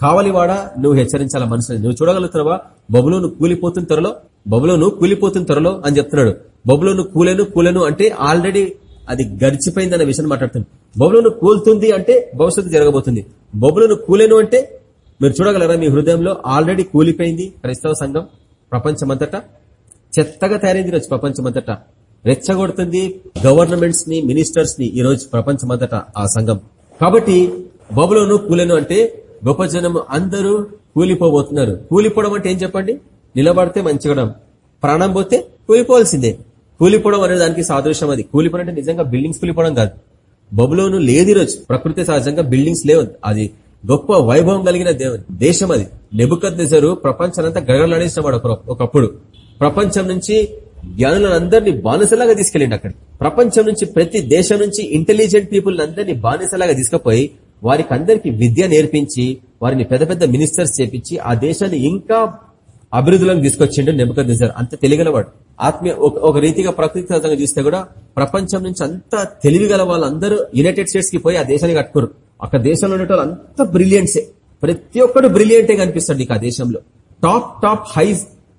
కావలివాడ నువ్వు హెచ్చరించాల మనసు నువ్వు చూడగలుగుతున్నావా? బబులోను కూలిపోతున్న త్వరలో బబులోను కూలిపోతున్న త్వరలో అని చెప్తున్నాడు. బబులోను కూలెను కూలెను అంటే ఆల్రెడీ అది గడిచిపోయింది అనే విషయాన్ని మాట్లాడుతుంది. బొబులను కూలుతుంది అంటే భవిష్యత్తు జరగబోతుంది. బబులోను కూలేను అంటే మీరు చూడగలరా మీ హృదయంలో ఆల్రెడీ కూలిపోయింది క్రైస్తవ సంఘం ప్రపంచమంతటా? చెత్తగా తయారైంది ఈరోజు ప్రపంచమంతటా. రెచ్చగొడుతుంది గవర్నమెంట్స్ని మినిస్టర్స్ని ఈరోజు ప్రపంచమంతటా ఆ సంఘం. కాబట్టి బబులోను కూలెను అంటే గొప్ప జనం అందరూ కూలిపోబోతున్నారు. కూలిపోవడం అంటే ఏం చెప్పండి? నిలబడితే మంచిగడం ప్రాణం పోతే కూలిపోవాల్సిందే. కూలిపోవడం అనే దానికి సాదృశ్యం అది. కూలిపోవడం అంటే నిజంగా బిల్డింగ్స్ కూలిపోవడం కాదు. బబులోను లేదు రోజు ప్రకృతి సహజంగా బిల్డింగ్స్ లేవు. అది గొప్ప వైభవం కలిగిన దేశం అది. నెబుకద్ నిజరు ప్రపంచానంతా గడగలాడేసిన వాడు ఒకప్పుడు. ప్రపంచం నుంచి జ్ఞానులందరినీ బానిసలాగా తీసుకెళ్ళండి అక్కడ. ప్రపంచం నుంచి ప్రతి దేశం నుంచి ఇంటెలిజెంట్ పీపుల్ అందరినీ బానిసలాగా తీసుకుపోయి వారికి అందరికి విద్య నేర్పించి వారిని పెద్ద పెద్ద మినిస్టర్స్ చేపించి ఆ దేశాన్ని ఇంకా అభివృద్ధిలోకి తీసుకొచ్చిండు నెమ్మకద్ నిజారు అంత తెలియగలవాడు ఆత్మీయ ఒక రీతిగా ప్రకృతి చూస్తే కూడా ప్రపంచం నుంచి అంత తెలివిగల వాళ్ళందరూ యునైటెడ్ స్టేట్స్కి పోయి ఆ దేశాన్ని కట్టుకోరు. అక్కడ దేశంలో ఉండే వాళ్ళు అంత బ్రిలియంట్సే ప్రతి ఒక్కరు బ్రిలియంటే కనిపిస్తాడు నీకు ఆ దేశంలో. Top top high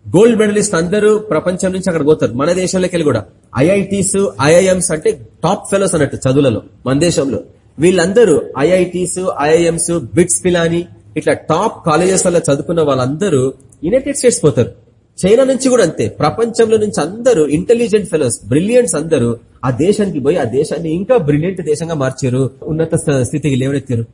gold medallist అందరూ ప్రపంచం నుంచి అక్కడ పోతారు. మన దేశంలోకి వెళ్ళి కూడా. ఐఐటీస్ ఐఐఎంస్ అంటే టాప్ ఫెలోస్ అన్నట్టు చదువులలో మన దేశంలో. వీళ్ళందరూ ఐఐటీస్ ఐఐఎంస్ బిట్స్ పిలాని ఇట్లా టాప్ కాలేజెస్ వల్ల చదువుకున్న వాళ్ళందరూ యునైటెడ్ స్టేట్స్ పోతారు. చైనా నుంచి కూడా అంతే. ప్రపంచంలో నుంచి అందరూ ఇంటెలిజెంట్ ఫెలోస్ బ్రిలియంట్స్ అందరూ ఆ దేశానికి పోయి ఆ దేశాన్ని ఇంకా బ్రిలియంట్ దేశంగా మార్చారు. ఉన్నత స్థితికి లేవనెత్తారు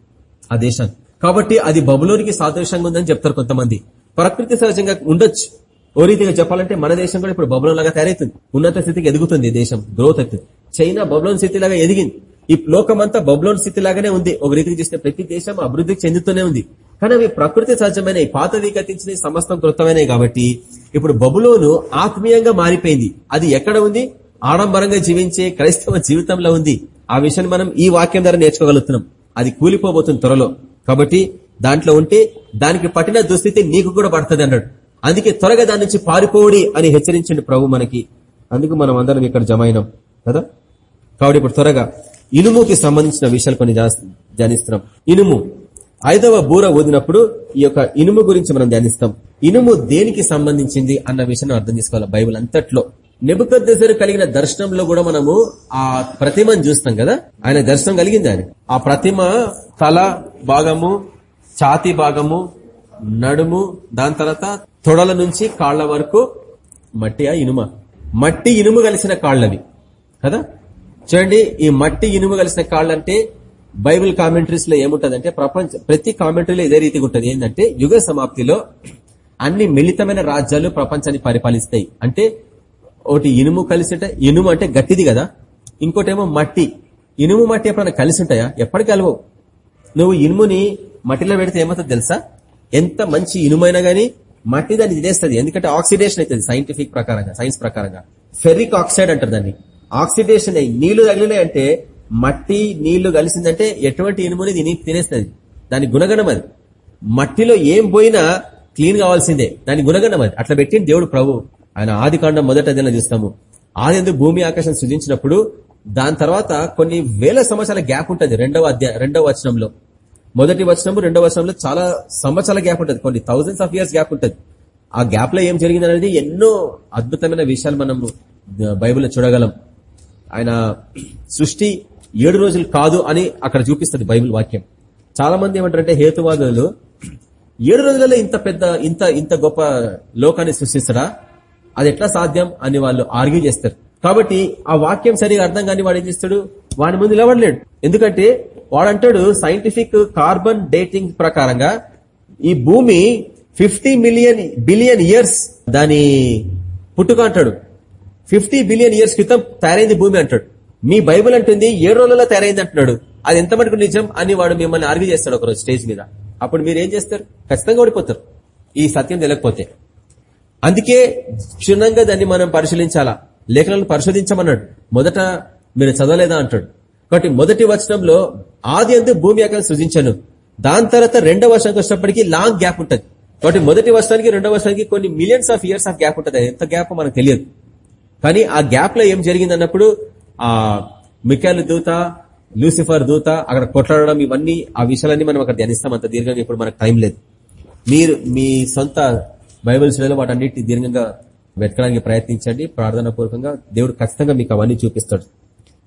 ఆ దేశాన్ని. కాబట్టి అది బబులోనికి సాదృశ్యంగా ఉందని చెప్తారు కొంతమంది. ప్రకృతి సహజంగా ఉండొచ్చు. ఓ రీతిగా చెప్పాలంటే మన దేశం కూడా ఇప్పుడు బబులం లాగా తయారైతుంది. ఉన్నత స్థితికి ఎదుగుతుంది దేశం. గ్రోత్ అవుతుంది. చైనా బబులోన్ స్థితి లాగా ఎదిగింది. ఈ లోకమంతా బబులోన్ స్థితి లాగానే ఉంది. ఒక రీతికి చూస్తే ప్రతి దేశం అభివృద్ధికి చెందుతూనే ఉంది. కానీ అవి ప్రకృతి సహజమైన పాతవి గతించిన సమస్తం కృతమైనవి కాబట్టి ఇప్పుడు బబులోను ఆత్మీయంగా మారిపోయింది. అది ఎక్కడ ఉంది? ఆడంబరంగా జీవించే క్రైస్తవ జీవితంలో ఉంది. ఆ విషయాన్ని మనం ఈ వాక్యం ద్వారా నేర్చుకోగలుగుతున్నాం. అది కూలిపోబోతుంది త్వరలో. కాబట్టి దాంట్లో ఉంటే దానికి పట్టిన దుస్థితి నీకు కూడా పడుతుంది అన్నాడు. అందుకే త్వరగా దాని నుంచి పారిపోడి అని హెచ్చరించండి ప్రభు మనకి. అందుకు మనం అందరం ఇక్కడ జమ అయినాం. కదా? కాబట్టి ఇప్పుడు త్వరగా ఇనుముకి సంబంధించిన విషయాలు కొన్ని ధ్యానిస్తున్నాం. ఇనుము. ఐదవ బూర ఊదినప్పుడు ఈ యొక్క ఇనుము గురించి మనం ధ్యానిస్తాం. ఇనుము దేనికి సంబంధించింది అన్న విషయం అర్థం చేసుకోవాలి బైబుల్ అంతట్లో. నెబుకద్దెసరు కలిగిన దర్శనంలో కూడా మనము ఆ ప్రతిమను చూస్తాం కదా? ఆయన దర్శనం కలిగింది ఆయన ఆ ప్రతిమ తల భాగము ఛాతి భాగము నడుము దాని తర్వాత తొడల నుంచి కాళ్ళ వరకు మట్టి ఇనుమ. మట్టి ఇనుము కలిసిన కాళ్ళవి. కదా? చూడండి ఈ మట్టి ఇనుము కలిసిన కాళ్ళంటే బైబిల్ కామెంటరీస్లో ఏముంటదంటే ప్రపంచ ప్రతి కామెంటరీలో ఇదే రీతిగా ఉంటుంది. ఏంటంటే యుగ సమాప్తిలో అన్ని మిళితమైన రాజ్యాలు ప్రపంచాన్ని పరిపాలిస్తాయి. అంటే ఒకటి ఇనుము కలిసి ఇనుము అంటే గట్టిది కదా? ఇంకోటేమో మట్టి. ఇనుము మట్టి ఎప్పుడైనా కలిసి ఉంటాయా ఎప్పటికి కలవవు. నువ్వు ఇనుముని మట్టిలో పెడితే ఏమవుతుంది తెలుసా? ఎంత మంచి ఇనుమైనా గానీ మట్టి దాన్ని తినేస్తుంది. ఎందుకంటే ఆక్సిడేషన్ అవుతుంది సైంటిఫిక్ ప్రకారంగా సైన్స్ ప్రకారంగా. ఫెర్రిక్ ఆక్సైడ్ అంటారు దాన్ని. ఆక్సిడేషన్ అయ్యి నీళ్ళు తగిలినాయి అంటే మట్టి నీళ్ళు కలిసిందంటే ఎటువంటి ఇనుముని దీని తినేస్తుంది. దాని గుణగణం అది. మట్టిలో ఏం పోయినా క్లీన్ కావాల్సిందే. దాని గుణగణం అది. అట్లా పెట్టిన దేవుడు ప్రభు. ఆయన ఆది కాండం మొదట చూస్తాము. ఆది ఎందుకు భూమి ఆకాశం సృజించినప్పుడు దాని తర్వాత కొన్ని వేల సంవత్సరాల గ్యాప్ ఉంటుంది. రెండవ అధ్యాయ రెండవ వచనంలో. మొదటి వచనము రెండవ వచనంలో చాలా సంవత్సరాల గ్యాప్ ఉంటుంది. కొన్ని థౌజండ్స్ ఆఫ్ ఇయర్స్ గ్యాప్ ఉంటుంది. ఆ గ్యాప్లో ఏం జరిగింది అనేది ఎన్నో అద్భుతమైన విషయాలు మనం బైబిల్లో చూడగలం. ఆయన సృష్టి ఏడు రోజులు కాదు అని అక్కడ చూపిస్తుంది బైబిల్ వాక్యం. చాలా మంది ఏమంటారంటే హేతువాదులు ఏడు రోజులలో ఇంత పెద్ద ఇంత ఇంత గొప్ప లోకాన్ని సృష్టిస్తారా? అది ఎట్లా సాధ్యం అని వాళ్ళు ఆర్గ్యూ చేస్తారు. కాబట్టి ఆ వాక్యం సరిగా అర్థం కాని వాడు ఏం చేస్తాడు? వాడి ముందు నిలబడలేడు ఎందుకంటే వాడంటాడు సైంటిఫిక్ కార్బన్ డేటింగ్ ప్రకారంగా ఈ భూమి ఫిఫ్టీ మిలియన్ బిలియన్ ఇయర్స్ దాని పుట్టుక అంటాడు. ఫిఫ్టీ బిలియన్ ఇయర్స్ క్రితం తయారైంది భూమి అంటాడు. మీ బైబుల్ అంటుంది ఏడు రోజులలో తయారైంది అంటున్నాడు. అది ఎంత మటుకు నిజం అని వాడు మిమ్మల్ని ఆర్గ్యూ చేస్తాడు ఒకరోజు స్టేజ్ మీద. అప్పుడు మీరు ఏం చేస్తారు? ఖచ్చితంగా ఓడిపోతారు. ఈ సత్యం తెలియకపోతే. అందుకే క్షుణ్ణంగా దాన్ని మనం పరిశీలించాలా? లేఖనాలను పరిశోధించమన్నాడు. మొదట మీరు చదవలేదా అంటాడు. కాబట్టి మొదటి వచనంలో ఆది అందు భూమి ఆకాశం సృజించను. దాని తర్వాత రెండవ వర్షానికి వచ్చినప్పటికీ లాంగ్ గ్యాప్ ఉంటుంది. కాబట్టి మొదటి వర్షానికి రెండవ వర్షానికి కొన్ని millions of years of gap ఉంటుంది. ఎంత గ్యాప్ మనకు తెలియదు. కానీ ఆ గ్యాప్లో ఏం జరిగింది అన్నప్పుడు ఆ మికాల్ దూత లూసిఫర్ దూత అక్కడ కొట్లాడడం ఇవన్నీ ఆ విషయాలన్నీ మనం అక్కడ ధ్యానిస్తాం. అంత దీర్ఘంగా ఇప్పుడు మనకు టైం లేదు. మీరు మీ సొంత బైబిల్ వాటి వాటన్నిటి దీర్ఘంగా వెతకడానికి ప్రయత్నించండి. ప్రార్థనా పూర్వకంగా దేవుడు ఖచ్చితంగా మీకు అవన్నీ చూపిస్తాడు.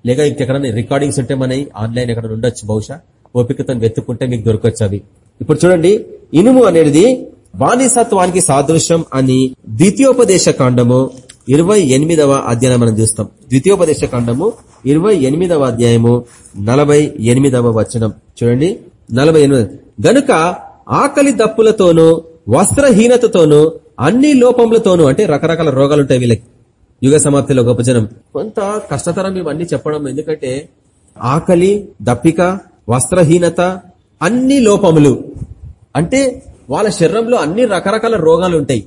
లేక ఇంకెక్కడైనా రికార్డింగ్స్ ఉంటే మనవి ఆన్లైన్ ఎక్కడ ఉండొచ్చు బహుశా? ఓపికతో వెతుక్కుంటే మీకు దొరకొచ్చు అవి. ఇప్పుడు చూడండి ఇనుము అనేది బానిసత్వానికి సాదృశ్యం అని ద్వితీయోపదేశ కాండము ఇరవై ఎనిమిదవ అధ్యాయం మనం చూస్తాం. ద్వితీయోపదేశ కాండము ఇరవై ఎనిమిదవ అధ్యాయము నలభై ఎనిమిదవ వచనం. చూడండి నలభై ఎనిమిది. గనుక ఆకలి దప్పులతోనూ వస్త్రహీనతతోనూ అన్ని లోపములతోనూ అంటే రకరకాల రోగాలు ఉంటాయి వీళ్ళకి. యుగ సమాప్తిలో గొప్ప జనం. కొంత కష్టతరం ఇవన్నీ చెప్పడం ఎందుకంటే ఆకలి దప్పిక వస్త్రహీనత అన్ని లోపములు. అంటే వాళ్ళ శరీరంలో అన్ని రకరకాల రోగాలు ఉంటాయి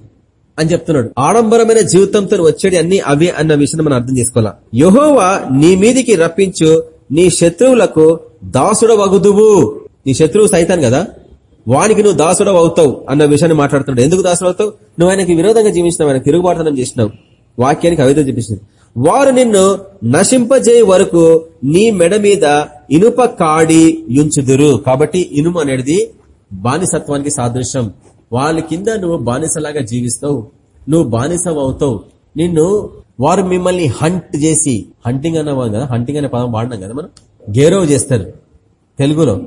అని చెప్తున్నాడు. ఆడంబరమైన జీవితంతో వచ్చేది అన్ని అవే అన్న విషయం మనం అర్థం చేసుకోవాలా? యహోవా నీ మీదికి రప్పించు నీ శత్రువులకు దాసుడ వగుదువు నీ శత్రువు సైతాన్ కదా? వానికి నువ్వు దాసుడవు అవుతావు అన్న విషయాన్ని మాట్లాడుతున్నాడు. ఎందుకు దాసుడు అవుతావు? నువ్వు ఆయనకి విరోధంగా జీవించినావు ఆయన తిరుగుబాటుతనం చేసినావు. వాక్యానికి అవిధం చూపించింది వారు నిన్ను నశింపజే వరకు నీ మెడ మీద ఇనుప కాడి యుంచుదురు కాబట్టి ఇనుము అనేది బానిసత్వానికి సాదృశ్యం. వాళ్ళ కింద నువ్వు బానిసలాగా జీవిస్తావు. నువ్వు బానిసం అవుతావు. నిన్ను వారు మిమ్మల్ని హంట్ చేసి హంటింగ్ అన్నవా కదా హంటింగ్ అనే పదం వాడినాం కదా మనం? గేరవ్ చేస్తారు తెలుగులో.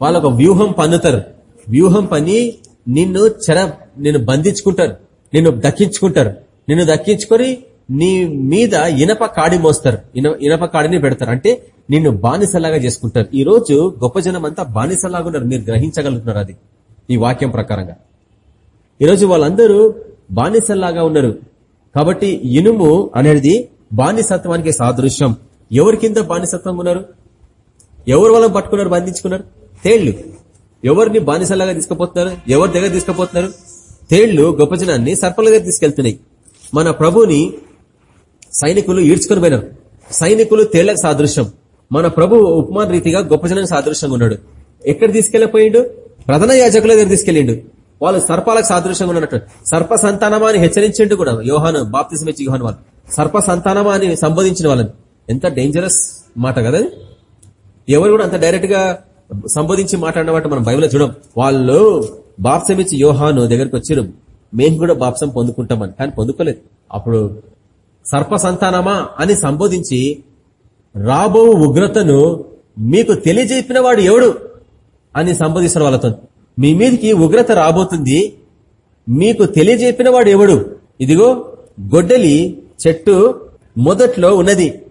వాళ్ళు ఒక వ్యూహం పన్నుతారు. వ్యూహం పని నిన్ను చెర నిన్ను బంధించుకుంటారు. నిన్ను దక్కించుకుంటారు. నిన్ను దక్కించుకొని నీ మీద ఇనప కాడి మోస్తారు. ఇనప కాడిని పెడతారు. అంటే నిన్ను బానిసలాగా చేసుకుంటారు. ఈ రోజు గొప్ప జనం అంతా బానిసలాగున్నారు. మీరు గ్రహించగలుగుతున్నారు అది. ఈ వాక్యం ప్రకారంగా. ఈరోజు వాళ్ళందరూ బానిసల్లాగా ఉన్నారు. కాబట్టి ఇనుము అనేది బానిసత్వానికి సాదృశ్యం. ఎవరి కింద బానిసత్వం ఉన్నారు? ఎవరు వాళ్ళని పట్టుకున్నారు? బంధించుకున్నారు? తేళ్ళు. ఎవరిని బానిసలాగా తీసుకుపోతున్నారు? ఎవరి దగ్గర తీసుకుపోతున్నారు? తేళ్ళు గొప్ప జనాన్ని సర్పల దగ్గర తీసుకెళ్తున్నాయి. మన ప్రభుని సైనికులు ఈడ్చుకొని పోయినారు. సైనికులు తేళ్ళకు సాదృశ్యం. మన ప్రభు ఉపమాన రీతిగా గొప్ప జనానికి సాదృశ్యంగా ఉన్నాడు. ఎక్కడ తీసుకెళ్ళిపోయిండు ప్రధాన యాజకుల దగ్గర తీసుకెళ్ళిండు వాళ్ళు సర్పాలకు సాదృశ్యంగా ఉన్నట్టు. సర్ప సంతానమా అని హెచ్చరించిండు కూడా యోహాను ఇచ్చి యోహాన్ వాళ్ళు. సర్ప సంతానమా అని సంబోధించిన వాళ్ళని. ఎంత డేంజరస్ మాట కదా ఎవరు కూడా అంత డైరెక్ట్గా సంబోధించి మాట్లాడిన మనం బైబిల్ చూడం. వాళ్ళు బాప్సమిచ్చి యోహాను దగ్గరకు వచ్చారు. మేము కూడా బాప్సం పొందుకుంటామని. కానీ పొందుకోలేదు. అప్పుడు సర్ప సంతానమా అని సంబోధించి రాబో ఉగ్రతను మీకు తెలియజెప్పిన వాడు ఎవడు? అని సంబోధిస్తారు వాళ్ళతో. మీ మీదకి ఉగ్రత రాబోతుంది. మీకు తెలియజెప్పిన వాడు ఎవడు? ఇదిగో గొడ్డలి చెట్టు మొదట్లో ఉన్నది.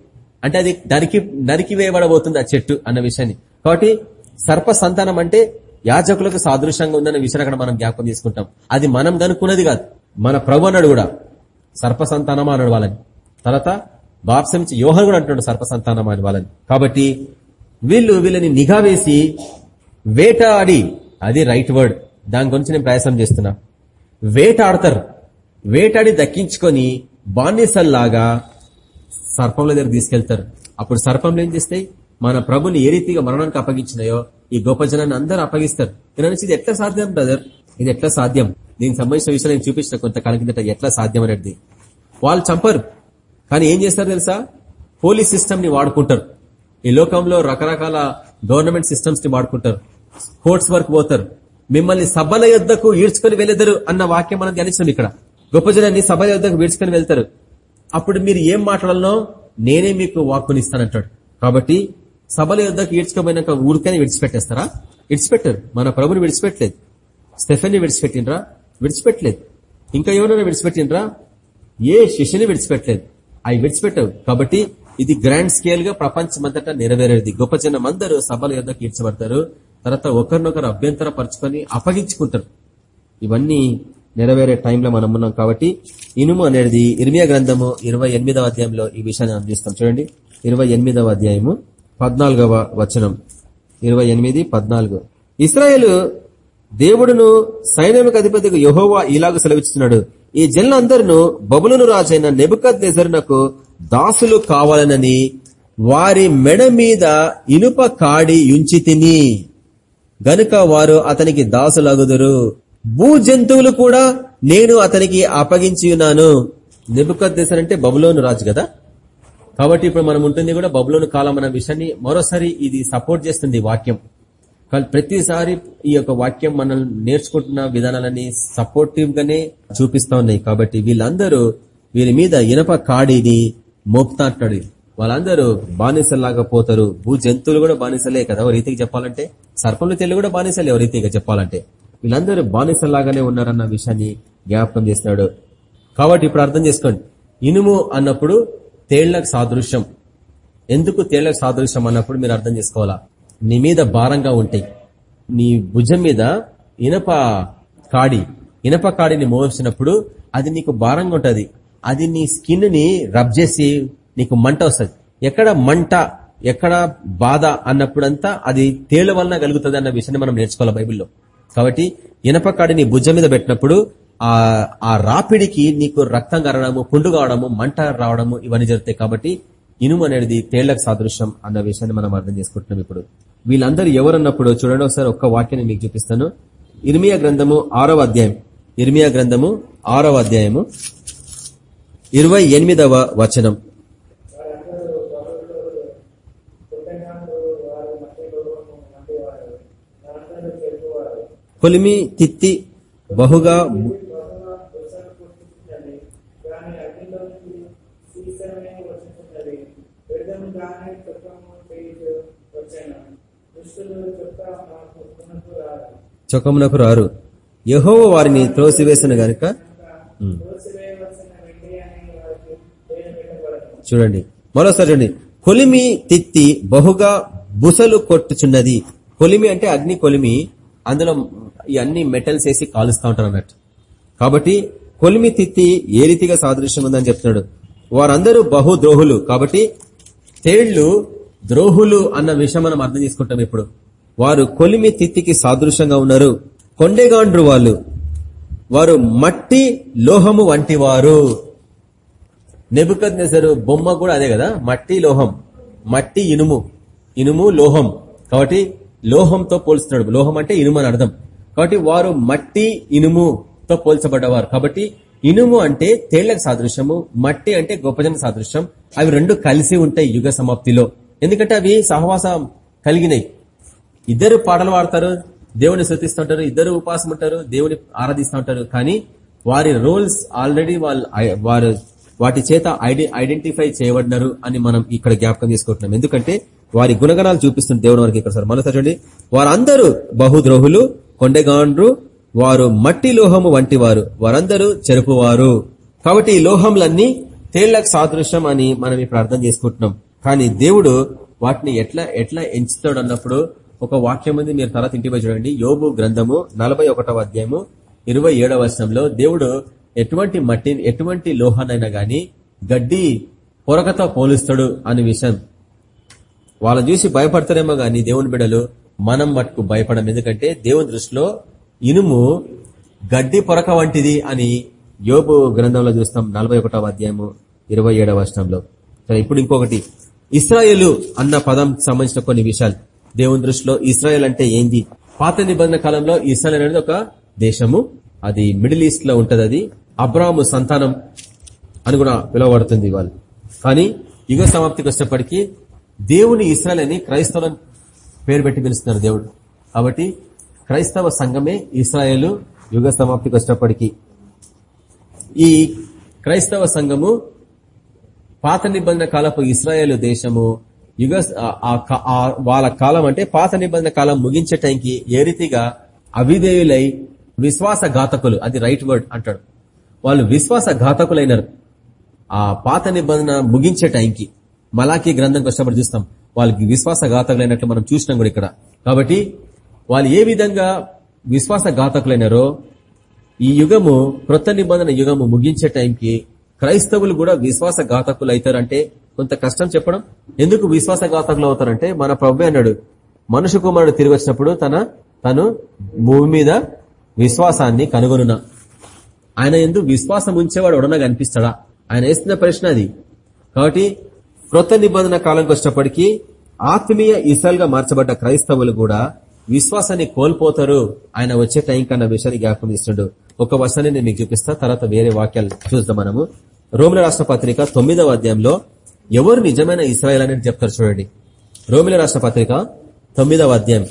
అంటే అది నరికి నరికి వేయబడబోతుంది ఆ చెట్టు అన్న విషయాన్ని. కాబట్టి సర్ప సంతానం అంటే యాజకులకు సాదృశ్యంగా ఉందనే విషయాన్ని అక్కడ మనం జ్ఞాపకం తీసుకుంటాం అది మనం కనుక్కున్నది కాదు. మన ప్రభు అన్నాడు కూడా సర్ప సంతానమా అన్నాడు వాళ్ళని. తర్వాత బాప్సమించి యోహన్ కూడా అంటున్నాడు సర్ప సంతానమా అని వాళ్ళని. కాబట్టి వీళ్ళు వీళ్ళని నిఘా వేసి వేటాడి అది రైట్ వర్డ్ దాని గురించి నేను ప్రయాసం చేస్తున్నా. వేటాడతారు. వేటాడి దక్కించుకొని బానిసల్లాగా సర్పంల దగ్గర తీసుకెళ్తారు. అప్పుడు సర్పంలు ఏం చేస్తాయి? మన ప్రభుని ఏ రీతిగా మరణానికి అప్పగించినాయో ఈ గొప్ప జనాన్ని అందరూ అప్పగిస్తారు. ఇది ఎట్లా సాధ్యం బ్రదర్ ఇది ఎట్లా సాధ్యం? దీనికి సంబంధించిన విషయాలు నేను చూపించిన కొంతకాలం కిందట ఎట్లా సాధ్యం అనేది. వాళ్ళు చంపరు. కానీ ఏం చేస్తారు తెలుసా? పోలీస్ సిస్టమ్ని వాడుకుంటారు. ఈ లోకంలో రకరకాల గవర్నమెంట్ సిస్టమ్స్ని వాడుకుంటారు. కోర్ట్స్ వరకు పోతారు. మిమ్మల్ని సభల యుద్ధకు ఈడ్చుకొని వెళ్ళెదరు అన్న వాక్యం మనం ధ్యానించాం ఇక్కడ. గొప్ప జనాన్ని సభల యుద్ధకు ఈడ్చుకొని వెళ్తారు. అప్పుడు మీరు ఏం మాట్లాడాలనో నేనే మీకు వాక్కునిస్తానంటాడు. కాబట్టి సభల యుద్ధకు ఈడ్చుకోబోయినాక ఊరికైనా విడిచిపెట్టేస్తారా? విడిచిపెట్టారు. మన ప్రభుని విడిచిపెట్టలేదు. స్టెఫెన్ని విడిచిపెట్టినరా విడిచిపెట్టలేదు. ఇంకా ఎవరైనా విడిచిపెట్టినరా ఏ శిష్యుని విడిచిపెట్టలేదు. అవి విడిచిపెట్టవు. కాబట్టి ఇది గ్రాండ్ స్కేల్గా ప్రపంచమంతటా నెరవేరేది. గొప్ప జనం అందరూ సభల యుద్ధకు ఈడ్చబడతారు. తర్వాత ఒకరినొకరు అభ్యంతర పరుచుకొని అప్పగించుకుంటారు. ఇవన్నీ నెరవేరే టైంలో మనం ఉన్నాం కాబట్టి ఇనుము అనేది ఇర్మియా గ్రంథము ఇరవై అధ్యాయంలో ఈ విషయాన్ని అందిస్తాం. చూడండి. ఇరవై అధ్యాయము. పద్నాలుగవ వచనం. ఇరవై ఎనిమిది పద్నాలుగు. ఇస్రాయేల్ దేవుడును సైన్యముకు అధిపతికి యహోవా ఇలాగ సెలవిస్తున్నాడు ఈ జనులందరూ బబులను రాజైన నెబుకద్ నెజరునకు దాసులు కావాలనని వారి మెడ మీద ఇనుప కాడి యుంచి తిని గనుక వారు అతనికి దాసులగుదురు. భూ జంతువులు కూడా నేను అతనికి అప్పగించి ఉన్నాను నెబుకద్ అంటే బబులోను రాజు కదా? కాబట్టి ఇప్పుడు మనం ఉంటుంది కూడా బబులోని కాలం అన్న విషయాన్ని మరోసారి ఇది సపోర్ట్ చేస్తుంది వాక్యం. ప్రతిసారి ఈ యొక్క వాక్యం మనం నేర్చుకుంటున్న విధానాలని సపోర్టివ్ గానే చూపిస్తా ఉన్నాయి. కాబట్టి వీళ్ళందరూ వీరి మీద ఇనప కాడిని మోపుతాడు వాళ్ళందరూ బానిసల్లాగా పోతారు. భూ జంతువులు కూడా బానిసలే కదా ఓ రీతికి చెప్పాలంటే. సర్పంలో తెల్లు కూడా బానిసలే ఓ రీతిగా చెప్పాలంటే. వీళ్ళందరూ బానిసల్లాగానే ఉన్నారన్న విషయాన్ని జ్ఞాపకం చేస్తున్నాడు. కాబట్టి ఇప్పుడు అర్థం చేసుకోండి. ఇనుము అన్నప్పుడు తేళ్ళకు సాదృశ్యం. ఎందుకు తేళ్ళకు సాదృశ్యం అన్నప్పుడు మీరు అర్థం చేసుకోవాలా? నీ మీద భారంగా ఉంటాయి నీ భుజం మీద ఇనప కాడి ఇనప కాడిని మోసినప్పుడు అది నీకు భారంగా ఉంటుంది. అది నీ స్కిన్ని రబ్ చేసి నీకు మంట వస్తుంది. ఎక్కడ మంట ఎక్కడ బాధ అన్నప్పుడంతా అది తేళ్ళ వలన కలుగుతుంది అన్న విషయాన్ని మనం నేర్చుకోవాలి బైబిల్లో? కాబట్టి ఇనప కాడిని భుజం మీద పెట్టినప్పుడు ఆ రాపిడికి నీకు రక్తం కరడము పుండు కావడము మంట రావడము ఇవన్నీ జరుగుతాయి కాబట్టి ఇనుము అనేది తేళ్ళకు సాదృశ్యం అన్న విషయాన్ని మనం అర్థం చేసుకుంటున్నాం ఇప్పుడు. వీళ్ళందరూ ఎవరన్నప్పుడు చూడండి ఒకసారి ఒక్క వాక్యాన్ని మీకు చూపిస్తాను. ఇర్మియా గ్రంథము ఆరవ అధ్యాయం. ఇర్మియా గ్రంథము ఆరవ అధ్యాయము. ఇరవై ఎనిమిదవ వచనం. కొలిమి తిత్తి బహుగా చొక్కమునకు రారు. యహోవ వారిని త్రోసివేసిన గనుక? చూడండి. మరోసారి చూడండి. కొలిమి తిత్తి బహుగా బుసలు కొట్టుచున్నది. కొలిమి అంటే అగ్ని కొలిమి. అందులో ఈ అన్ని మెటల్స్ వేసి కాలుస్తూ ఉంటారు అన్నట్టు. కాబట్టి కొలిమి తిత్తి ఏ రీతిగా సాదృశ్యం ఉందని చెప్తున్నాడు. వారందరూ బహుద్రోహులు. కాబట్టి తేళ్ళు ద్రోహులు అన్న విషయం మనం అర్థం చేసుకుంటాం ఇప్పుడు వారు కొలిమి తిత్తికి సాదృశ్యంగా ఉన్నారు. కొండెగాండ్రు వాళ్ళు. వారు మట్టి లోహము వంటి వారు నెబుకద్నేసరు బొమ్మ కూడా అదే కదా? మట్టి లోహం. మట్టి ఇనుము. ఇనుము లోహం. కాబట్టి లోహంతో పోల్చుతున్నాడు. లోహం అంటే ఇనుము అని అర్థం. కాబట్టి వారు మట్టి ఇనుముతో పోల్చబడ్డవారు. కాబట్టి ఇనుము అంటే తేళ్ళకు సాదృశ్యము మట్టి అంటే గొప్పజన సాదృశ్యం. అవి రెండు కలిసి ఉంటాయి యుగ సమాప్తిలో. ఎందుకంటే అవి సహవాసం కలిగినాయి. ఇద్దరు పాటలు పాడతారు దేవుని స్థుతిస్తుంటారు ఇద్దరు ఉపాసం ఉంటారు దేవుని ఆరాధిస్తూ ఉంటారు కానీ వారి రోల్స్ ఆల్రెడీ వాళ్ళు వారు వాటి చేత ఐడెంటిఫై చేయబడినారు అని మనం ఇక్కడ జ్ఞాపకం చేసుకుంటున్నాం. ఎందుకంటే వారి గుణగణాలు చూపిస్తున్న దేవుని వారికి ఇక్కడ సార్. మన చూడండి. వారందరూ బహుద్రోహులు కొండెగాండ్రు వారు మట్టి లోహము వంటి వారు వారందరూ చెరుపువారు. కాబట్టి ఈ లోహంలన్నీ తేళ్ళకు సాదృశ్యం అని మనం ఇప్పుడు అర్థం చేసుకుంటున్నాం. కానీ దేవుడు వాటిని ఎట్లా ఎట్లా ఎంచుతాడు అన్నప్పుడు ఒక వాక్యం ఉంది మీరు తర్వాత ఇంటిపై చూడండి. యోబు గ్రంథము నలభై ఒకటవ అధ్యాయము ఇరవై ఏడవ వర్షంలో దేవుడు ఎటువంటి మట్టిని ఎటువంటి లోహానైనా గాని గడ్డి పొరకతో పోలుస్తాడు అనే విషయం. వాళ్ళని చూసి భయపడతారేమో గాని దేవుని బిడలు మనం మట్టుకు భయపడం. ఎందుకంటే దేవుని దృష్టిలో ఇనుము గడ్డి పొరక వంటిది అని యోబు గ్రంథంలో చూస్తాం నలభై ఒకటవ అధ్యాయము ఇరవై ఏడవ వర్షంలో సరే ఇప్పుడు ఇంకొకటి. ఇస్రాయేలు అన్న పదం సంబంధించిన కొన్ని విషయాలు. దేవుని దృష్టిలో ఇస్రాయేల్ అంటే ఏంది? పాత నిబంధన కాలంలో ఇస్రాయల్ అనేది ఒక దేశము. అది మిడిల్ ఈస్ట్లో ఉంటది అది. అబ్రాహము సంతానం అని కూడా పిలువబడుతుంది వాళ్ళు కానీ యుగ సమాప్తికి వచ్చేప్పటికీ దేవుని ఇస్రాయల్ అని క్రైస్తవులను పేరు పెట్టి పిలుస్తున్నారు దేవుడు. కాబట్టి క్రైస్తవ సంఘమే ఇస్రాయేల్ యుగ సమాప్తికి వచ్చేప్పటికీ. ఈ క్రైస్తవ సంఘము పాత నిబంధన కాలపు ఇస్రాయేల్ దేశము యుగ వాళ్ళ కాలం అంటే పాత నిబంధన కాలం ముగించే టైంకి ఏ రీతిగా అవిధేయులై విశ్వాస ఘాతకులు అది రైట్ వర్డ్ అంటాడు. వాళ్ళు విశ్వాస ఘాతకులైనారు ఆ పాత నిబంధన ముగించే టైంకి మలాఖీ గ్రంథం కష్టపడి చూస్తాం. వాళ్ళకి విశ్వాస ఘాతకులైనట్లు మనం చూసినాం కూడా ఇక్కడ. కాబట్టి వాళ్ళు ఏ విధంగా విశ్వాస ఘాతకులైనారో ఈ యుగము క్రొత్త నిబంధన యుగము ముగించే టైంకి క్రైస్తవులు కూడా విశ్వాస ఘాతకులు అవుతారంటే కొంత కష్టం చెప్పడం. ఎందుకు విశ్వాస ఘాతకులు అవుతారంటే మన ప్రభు అన్నాడు మనుషు కుమారుడు తిరిగి వచ్చినప్పుడు తన తను భూమి మీద విశ్వాసాన్ని కనుగొనున ఆయన ఎందుకు విశ్వాసం ఉంచేవాడు ఉడన కనిపిస్తాడా? ఆయన వేస్తున్న ప్రశ్న అది. కాబట్టి క్రొత్త నిబంధన కాలంకి వచ్చినప్పటికీ ఆత్మీయ ఇసల్గా మార్చబడ్డ క్రైస్తవులు కూడా విశ్వాసాన్ని కోల్పోతారు. ఆయన వచ్చే టైం కన్నా విషయాన్ని జ్ఞాపకం ఇస్తుండడు ఒక వర్షాన్ని నేను మీకు చూపిస్తా తర్వాత వేరే వాక్యాలు చూద్దాం మనము. రోమిల రాష్ట్ర పత్రిక తొమ్మిదవ అధ్యాయంలో ఎవరు నిజమైన ఇస్రాయల్ అనేది చెప్తారు చూడండి. రోమిల రాష్ట్ర పత్రిక తొమ్మిదవ అధ్యాయం.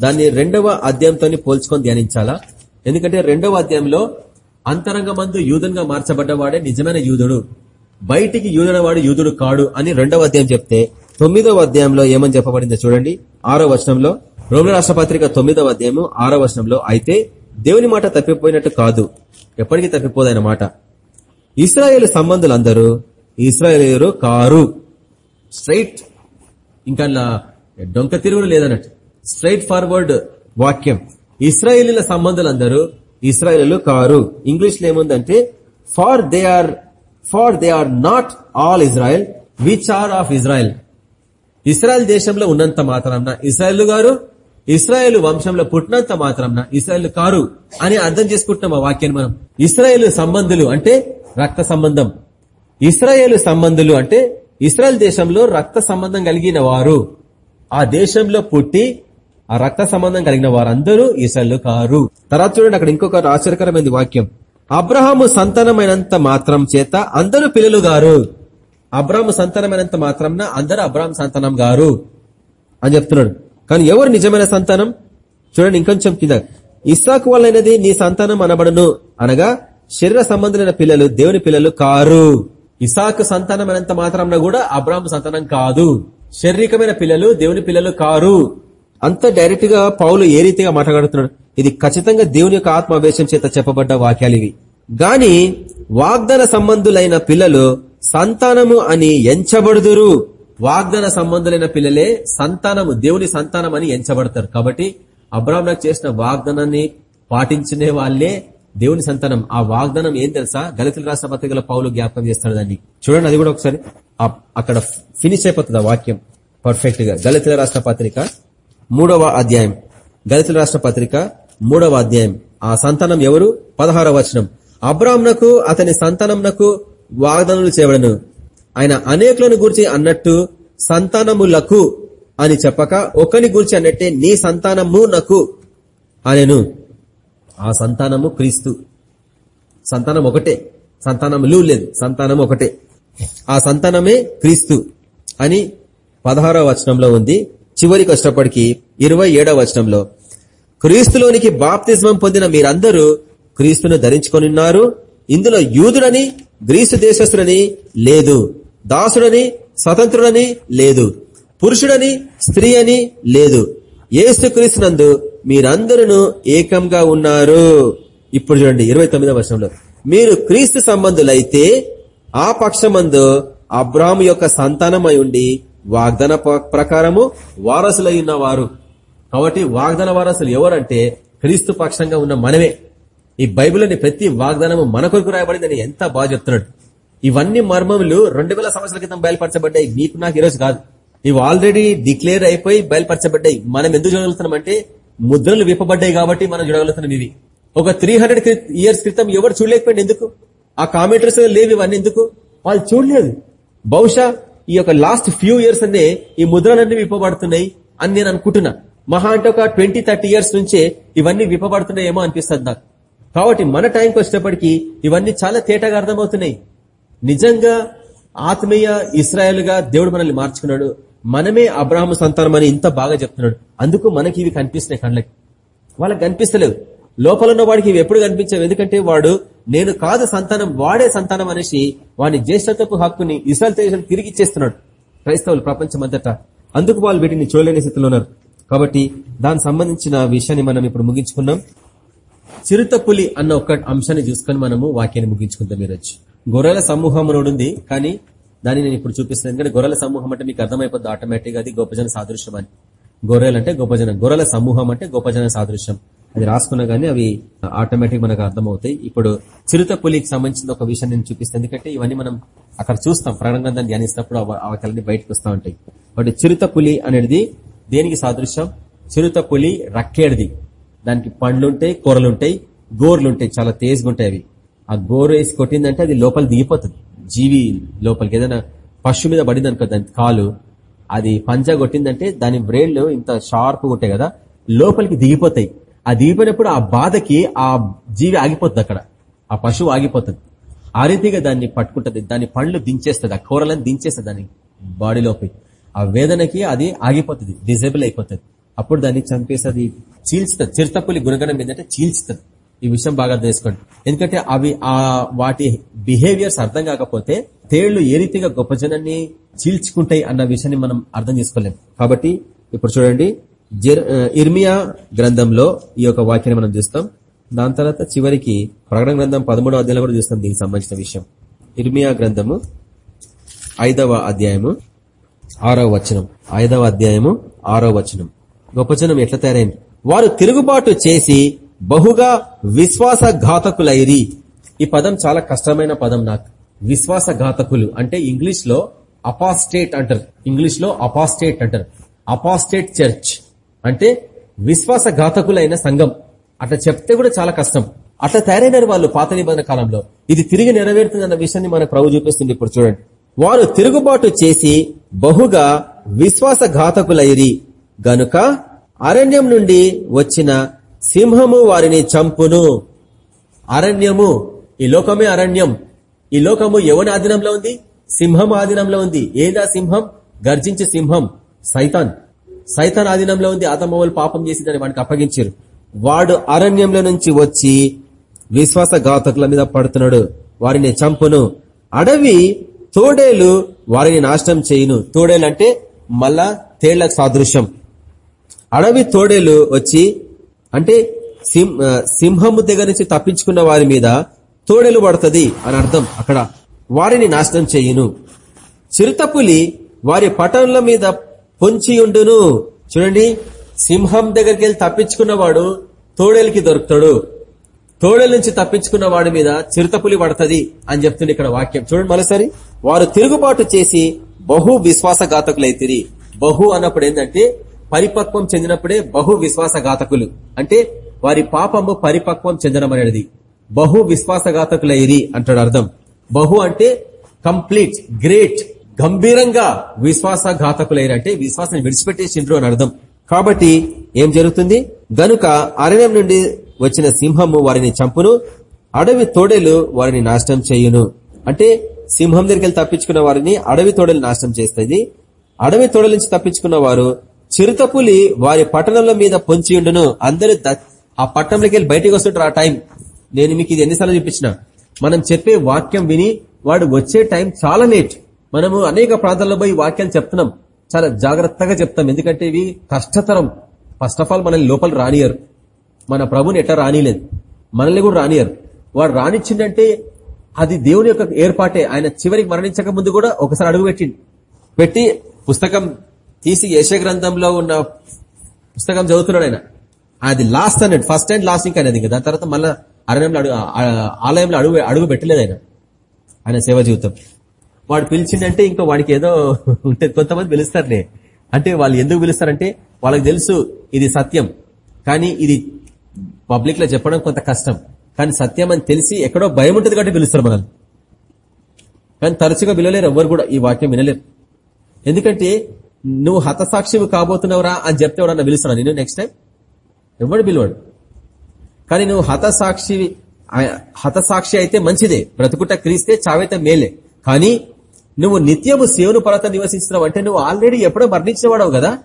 దాన్ని రెండవ అధ్యాయంతో పోల్చుకొని ధ్యానించాలా? ఎందుకంటే రెండవ అధ్యాయంలో అంతరంగమందు యూదునిగా మార్చబడ్డవాడే నిజమైన యూదుడు. బయటికి యూదుడవాడు యూదుడు కాడు అని రెండవ అధ్యాయం చెప్తే తొమ్మిదవ అధ్యాయంలో ఏమని చెప్పబడిందో చూడండి. ఆరో వచనంలో రోమిల రాష్ట్ర పత్రిక తొమ్మిదవ అధ్యాయం ఆరో వచనంలో అయితే దేవుని మాట తప్పిపోయినట్టు కాదు. ఎప్పటికీ తప్పిపోదైన మాట. ఇస్రాయేల్ సంబంధులందరూ ఇస్రాయేలీరు కారు. స్ట్రైట్. ఇంకా డొంక తిరుగుడు లేదన్నట్టు. స్ట్రైట్ ఫార్వర్డ్ వాక్యం. ఇస్రాయేలీల సంబంధులందరూ ఇస్రాయేలు కారు. ఇంగ్లీష్లో ఏముందంటే for they are for they are not all Israel which are of Israel. Israel దేశంలో ఉన్నంత మాత్రంన ఇస్రాయల్ గారు ఇస్రాయేల్ వంశంలో పుట్టినంత మాత్రంన ఇస్రాయల్ కారు అని అర్థం చేసుకుంటున్నాం ఆ వాక్యాన్ని మనం. ఇస్రాయేల్ సంబంధులు అంటే రక్త సంబంధం. ఇస్రాయేల్ సంబంధులు అంటే ఇస్రాయల్ దేశంలో రక్త సంబంధం కలిగిన వారు. ఆ దేశంలో పుట్టి ఆ రక్త సంబంధం కలిగిన వారందరూ ఇస్రాయల్ కారు. తర్వాత చూడండి అక్కడ ఇంకొక ఆశ్చర్యకరమైన వాక్యం. అబ్రహాము సంతానమైనంత మాత్రం చేత అందరూ పిల్లలు గారు. అబ్రాహ్మ సంతానమైనంత మాత్రంన అందరూ అబ్రాహ్మ సంతానం గారు అని చెప్తున్నాడు. కానీ ఎవరు నిజమైన సంతానం? చూడండి ఇంకొంచెం కింద. ఇస్సాకు వల్లైనది నీ సంతానం అనబడును అనగా శరీర సంబంధులైన పిల్లలు దేవుని పిల్లలు కారు. ఇసాకు సంతానమైనంత మాత్రం కూడా అబ్రాహ్మ సంతానం కాదు. శారీరకమైన పిల్లలు దేవుని పిల్లలు కారు. అంత డైరెక్ట్గా పౌలు ఏ రీతిగా మాట్లాడుతున్నాడు? ఇది ఖచ్చితంగా దేవుని యొక్క ఆత్మావేశం చేత చెప్పబడ్డ వాక్యాలు ఇవి. గాని వాగ్దాన సంబంధులైన పిల్లలు సంతానము అని ఎంచబడుదురు. వాగ్దాన సంబంధులైన పిల్లలే సంతానము దేవుని సంతానం అని ఎంచబడతారు. కాబట్టి అబ్రాహ్మణకు చేసిన వాగ్దానాన్ని పాటించిన వాళ్ళే దేవుని సంతానం ఆ వాగ్దానం ఏం తెలుసా? గలితుల రాష్ట్ర పత్రికల పౌలు జ్ఞాపకం చేస్తాడు దాన్ని. చూడండి అది కూడా ఒకసారి. అక్కడ ఫినిష్ అయిపోతుంది ఆ వాక్యం పర్ఫెక్ట్గా గలితుల రాష్ట్ర పత్రిక మూడవ అధ్యాయం. గలితుల రాష్ట్ర పత్రిక మూడవ అధ్యాయం. ఆ సంతానం ఎవరు? పదహారవ వచనం. అబ్రాహ్మణకు అతని సంతానంనకు వాగ్దానాలు చేయబడను. ఆయన అనేకులను గురించి అన్నట్టు సంతానములకు అని చెప్పక ఒకని గురించి అన్నట్టే నీ సంతానము నకు అనేను. ఆ సంతానము క్రీస్తు. సంతానం ఒకటే. సంతానములు లేదు. సంతానం ఒకటే. ఆ సంతానమే క్రీస్తు అని పదహారవ వచనంలో ఉంది. చివరికి వచ్చినప్పటికీ ఇరవై ఏడవ వచనంలో క్రీస్తులోనికి బాప్తిజమం పొందిన మీరందరూ క్రీస్తును ధరించుకొనిన్నారు. ఇందులో యూదుడని గ్రీసు దేశస్తుడని లేదు. దాసుడని స్వతంత్రుడని లేదు. పురుషుడని స్త్రీ అని లేదు. ఏసు క్రీస్తునందు మీరందరూ ఏకంగా ఉన్నారు. ఇప్పుడు చూడండి ఇరవై తొమ్మిదవ వర్షంలో మీరు క్రీస్తు సంబంధులైతే ఆ పక్షమందు అబ్రాహ్ము యొక్క సంతానమై ఉండి వాగ్దాన ప్రకారము వారసులై ఉన్నవారు. కాబట్టి వాగ్దాన వారసులు ఎవరంటే క్రీస్తు పక్షంగా ఉన్న మనమే. ఈ బైబిల్ని ప్రతి వాగ్దానము మన కొరకు రాయబడిందని ఎంత బాగా చెప్తున్నాడు. ఇవన్నీ మర్మములు రెండు వేల సంవత్సరాల క్రితం బయలుపరచబడ్డాయి. మీకు నాకు ఈరోజు కాదు. ఇవి ఆల్రెడీ డిక్లేర్ అయిపోయి బయలుపరచబడ్డాయి. మనం ఎందుకు చదువుతున్నాం అంటే ముద్రలు విప్పబడ్డాయి కాబట్టి మనం చూడగలుగుతున్నాం ఇవి. ఒక త్రీ ఇయర్స్ క్రితం ఎవరు చూడలేకపోయింది ఎందుకు? ఆ కామెంటర్స్ లేవు ఇవన్నీ ఎందుకు? వాళ్ళు చూడలేదు. బహుశా ఈ యొక్క లాస్ట్ ఫ్యూ ఇయర్స్ అనే ఈ ముద్రలన్నీ విప్పబడుతున్నాయి అని నేను అనుకుంటున్నా. మహా అంటే ఒక ట్వంటీ థర్టీ ఇయర్స్ నుంచే ఇవన్నీ విప్పబడుతున్నాయేమో అనిపిస్తుంది నాకు. కాబట్టి మన టైంకి వచ్చేటప్పటికి ఇవన్నీ చాలా తేటగా అర్థమవుతున్నాయి. నిజంగా ఆత్మీయ ఇస్రాయల్గా దేవుడు మనల్ని మార్చుకున్నాడు. మనమే అబ్రాహ్మ సంతానం అని ఇంత బాగా చెప్తున్నాడు. అందుకు మనకి ఇవి కనిపిస్తున్నాయి కళ్ళకి. వాళ్ళకి కనిపిస్తలేవు లోపల ఉన్న వాడికి ఇవి ఎప్పుడు కనిపించావు? ఎందుకంటే వాడు నేను కాదు సంతానం వాడే సంతానం అనేసి వాని జ్యేష్ఠత్వపు హక్కుని ఇస్రాయల్ దేశం తిరిగి ఇచ్చేస్తున్నాడు. క్రైస్తవులు ప్రపంచమంతటా. అందుకు వాళ్ళు వీటిని చూడలేని స్థితిలో ఉన్నారు. కాబట్టి దానికి సంబంధించిన విషయాన్ని మనం ఇప్పుడు ముగించుకున్నాం చిరుత పులి అన్న ఒక అంశాన్ని చూసుకొని మనము వాక్యాన్ని ముగించుకుందాం ఈరోజు. గొర్రెల సమూహం ఉంది కానీ దాన్ని నేను ఇప్పుడు చూపిస్తాను ఎందుకంటే గొర్రెల సమూహం అంటే మీకు అర్థమైపోద్ది ఆటోమేటిక్గా అది గొప్పజన సాదృశ్యం అని. గొర్రెలు అంటే గొప్పజన గొర్రెల సమూహం అంటే గొప్పజన సాదృశ్యం. అది రాసుకున్నా గానీ అవి ఆటోమేటిక్ మనకు అర్థమవుతాయి. ఇప్పుడు చిరుత పులికి సంబంధించిన ఒక విషయం నేను చూపిస్తాను. ఎందుకంటే ఇవన్నీ మనం అక్కడ చూస్తాం. ప్రాణగ్రంథాన్ని ధ్యానిస్తున్నప్పుడు అవకలన్నీ బయటకు వస్తూ ఉంటాయి. కాబట్టి చిరుత పులి అనేది దేనికి సాదృశ్యం? చిరుత పులి రక్కేడిది. దానికి పండ్లుంటాయి కూరలుంటాయి గోర్లుంటాయి. చాలా తేజ్గా ఉంటాయి అవి. ఆ గోరు వేసి కొట్టిందంటే అది లోపల దిగిపోతుంది. జీవి లోపలికి ఏదైనా పశు మీద పడింది అనుకో దాని కాలు అది పంజా కొట్టిందంటే దాని బ్రెయిన్లు ఇంత షార్ప్గా ఉంటాయి కదా లోపలికి దిగిపోతాయి. ఆ దిగిపోయినప్పుడు ఆ బాధకి ఆ జీవి ఆగిపోతుంది అక్కడ. ఆ పశువు ఆగిపోతుంది. ఆ రీతిగా దాన్ని పట్టుకుంటది దాని పండ్లు దించేస్తుంది ఆ కూరలను దించేస్తుంది దాని బాడీలోపి ఆ వేదనకి అది ఆగిపోతుంది డిజేబుల్ అయిపోతుంది. అప్పుడు దాన్ని చంపేసి అది చీల్చుతుంది. చిరుతపులి గుణగణం ఏంటంటే చీల్చుతుంది. ఈ విషయం బాగా తెలుసుకోండి. ఎందుకంటే అవి ఆ వాటి బిహేవియర్స్ అర్థం కాకపోతే తేళ్ళు ఏ రీతిగా గొప్ప జనాన్ని చీల్చుకుంటాయి అన్న విషయాన్ని మనం అర్థం చేసుకోలేం. కాబట్టి ఇప్పుడు చూడండి ఇర్మియా గ్రంథంలో ఈ యొక్క వాక్యాన్ని మనం చూస్తాం. దాని తర్వాత చివరికి ప్రకటన గ్రంథం పదమూడో అధ్యాయంలో కూడా చూస్తాం దీనికి సంబంధించిన విషయం. ఇర్మియా గ్రంథము ఐదవ అధ్యాయము ఆరవ వచనం. ఐదవ అధ్యాయము ఆరవ వచనం. గొప్పచనం ఎట్లా తయారైంది? వారు తిరుగుబాటు చేసి బహుగా విశ్వాసఘాతకులైరి. ఈ పదం చాలా కష్టమైన పదం నాకు. విశ్వాసఘాతకులు అంటే ఇంగ్లీష్లో అపాస్టేట్ అంటారు. ఇంగ్లీష్లో అపాస్టేట్ అంటారు. అపాస్టేట్ చర్చ్ అంటే విశ్వాసఘాతకులైన సంఘం. అట్లా చెప్తే కూడా చాలా కష్టం. అట్లా తయారైనారు వాళ్ళు పాత నిబంధన కాలంలో. ఇది తిరిగి నెరవేరుతుందన్న విషయాన్ని మన ప్రభు చూపిస్తుంది ఇప్పుడు చూడండి. వారు తిరుగుబాటు చేసి బహుగా విశ్వాసఘాతకులైరి. గనుక అరణ్యం నుండి వచ్చిన సింహము వారిని చంపును. అరణ్యము ఈ లోకమే అరణ్యం. ఈ లోకము ఎవరి ఆధీనంలో ఉంది? సింహం ఆధీనంలో ఉంది. ఏదా సింహం? గర్జించే సింహం సైతాన్. సైతాన్ ఆధీనంలో ఉంది. ఆతమౌలు పాపం చేసి దాన్ని వాడికి అప్పగించారు. వాడు అరణ్యంలో నుంచి వచ్చి విశ్వాస ఘాతకుల మీద పడుతున్నాడు. వారిని చంపును. అడవి తోడేలు వారిని నాశనం చేయును. తోడేలు అంటే మళ్ళా తేళ్ళకు సాదృశ్యం. అడవి తోడేలు వచ్చి అంటే సింహము దగ్గర నుంచి తప్పించుకున్న వారి మీద తోడెలు పడుతుంది అని అర్థం. అక్కడ వారిని నాశనం చేయును. చిరుతపులి వారి పటంల మీద పొంచియుండును చూడండి సింహం దగ్గరికి వెళ్ళి తప్పించుకున్నవాడు తోడేలుకి దొరుకుతాడు. తోడేల నుంచి తప్పించుకున్న వాడి మీద చిరుతపులి పడుతుంది అని చెప్తుంది ఇక్కడ వాక్యం. చూడండి మరోసారి. వారు తిరుగుబాటు చేసి బహు విశ్వాసఘాతకులైతిరి బహు అన్నప్పుడు ఏంటంటే పరిపక్వం చెందినప్పుడే బహు విశ్వాసఘాతకులు. అంటే వారి పాపము పరిపక్వం చెందడం అనేది బహు విశ్వాసఘాతకులైరి అంటాడు అర్థం. బహు అంటే కంప్లీట్ గ్రేట్ గంభీరంగా విశ్వాసఘాతకులైన అంటే విశ్వాసాన్ని విడిచిపెట్టేసిండ్రు అని అర్థం. కాబట్టి ఏం జరుగుతుంది? గనుక అరణ్యం నుండి వచ్చిన సింహము వారిని చంపును అడవి తోడేలు వారిని నాశనం చేయును. అంటే సింహం దగ్గరికి తప్పించుకున్న వారిని అడవి తోడలు నాశనం చేస్తుంది. అడవి తోడల నుంచి తప్పించుకున్న వారు చిరుతపులి వారి పట్టణంలో మీద పొంచియుండును అందరు ఆ పట్టణంలోకి వెళ్ళి బయటకు వస్తుంటారు ఆ టైం. నేను మీకు ఇది ఎన్నిసార్లు చూపించిన. మనం చెప్పే వాక్యం విని వాడు వచ్చే టైం చాలా లేట్. మనము అనేక ప్రాంతాల్లో పోయి వాక్యాలు చెప్తున్నాం. చాలా జాగ్రత్తగా చెప్తాం. ఎందుకంటే ఇవి కష్టతరం. ఫస్ట్ ఆఫ్ ఆల్ మనల్ని లోపల రానియరు మన ప్రభుని ఎట్లా రానిలేదు మనల్ని కూడా రానియరు వాడు రానిచ్చిందంటే అది దేవుని యొక్క ఏర్పాటే. ఆయన చివరికి మరణించక ముందు కూడా ఒకసారి అడుగు పెట్టిండు పెట్టి పుస్తకం తీసి యశ గ్రంథంలో ఉన్న పుస్తకం చదువుతున్నాడు ఆయన. అది లాస్ట్ అన్నట్టు ఫస్ట్ అండ్ లాస్ట్ ఇంకా అనేది దాని తర్వాత మళ్ళీ అరణ్యంలో అడుగు ఆలయంలో అడుగు అడుగు పెట్టలేదు ఆయన. ఆయన సేవ జీవితం. వాడు పిలిచిండంటే ఇంకా వాడికి ఏదో ఉంటుంది కొంతమంది పిలుస్తారులే. అంటే వాళ్ళు ఎందుకు పిలుస్తారంటే వాళ్ళకి తెలుసు ఇది సత్యం. కానీ ఇది పబ్లిక్లో చెప్పడం కొంత కష్టం. కానీ సత్యం అని తెలిసి ఎక్కడో భయం ఉంటుంది కాబట్టి పిలుస్తారు మనల్ని. కానీ తరచుగా వినలేరు ఎవరు కూడా ఈ వాక్యం వినలేరు. ఎందుకంటే నువ్వు హతసాక్షివి కాబోతున్నావురా అని చెప్తే ఎవడన్నా పిలుస్తున్నా నేను నెక్స్ట్ టైం ఎవడు పిలువాడు? కానీ నువ్వు హతసాక్షి హతసాక్షి అయితే మంచిదే. బ్రతుకుట క్రీస్తే చావైతే మేలే. కానీ నువ్వు నిత్యము సేవను పర్వత నివసిస్తున్నావు అంటే నువ్వు ఆల్రెడీ ఎప్పుడో మరణించినవాడవు కదా?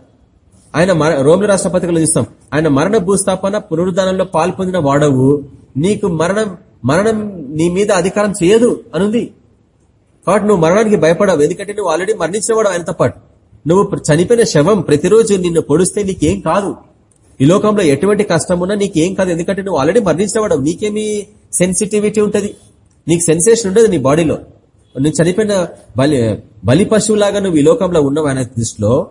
ఆయన రోమిల రాష్ట్రపతిలో చూస్తాం. ఆయన మరణ భూస్థాపన పునరుద్ధానంలో పాల్పొందిన వాడవు. నీకు మరణం మరణం నీ మీద అధికారం చేయదు అనుంది. కాబట్టి నువ్వు మరణానికి భయపడవు. ఎందుకంటే నువ్వు ఆల్రెడీ మరణించినవాడు ఆయనతో పాటు. నువ్వు చనిపోయిన శవం ప్రతిరోజు నిన్ను పొడిస్తే నీకేం కాదు. ఈ లోకంలో ఎటువంటి కష్టమున్నా నీకేం కాదు. ఎందుకంటే నువ్వు ఆల్రెడీ మరణించినవాడు నీకేమి సెన్సిటివిటీ ఉంటుంది. నీకు సెన్సేషన్ ఉండదు నీ బాడీలో నువ్వు చనిపోయిన బలి బలి పశువులాగా నువ్వు ఈ లోకంలో ఉన్నావు ఆయన దృష్టిలో.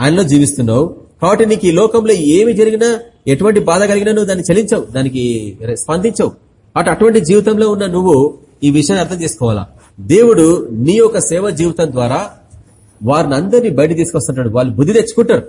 ఆయనలో జీవిస్తున్నావు. కాబట్టి నీకు ఈ లోకంలో ఏమి జరిగినా ఎటువంటి బాధ కలిగినా నువ్వు దాన్ని చలించవు దానికి స్పందించవు. అటు అటువంటి జీవితంలో ఉన్న నువ్వు ఈ విషయాన్ని అర్థం చేసుకోవాలా? దేవుడు నీ యొక్క సేవ జీవితం ద్వారా వారిని అందరినీ బయట తీసుకొస్తుంటాడు. వాళ్ళు బుద్ధి తెచ్చుకుంటారు.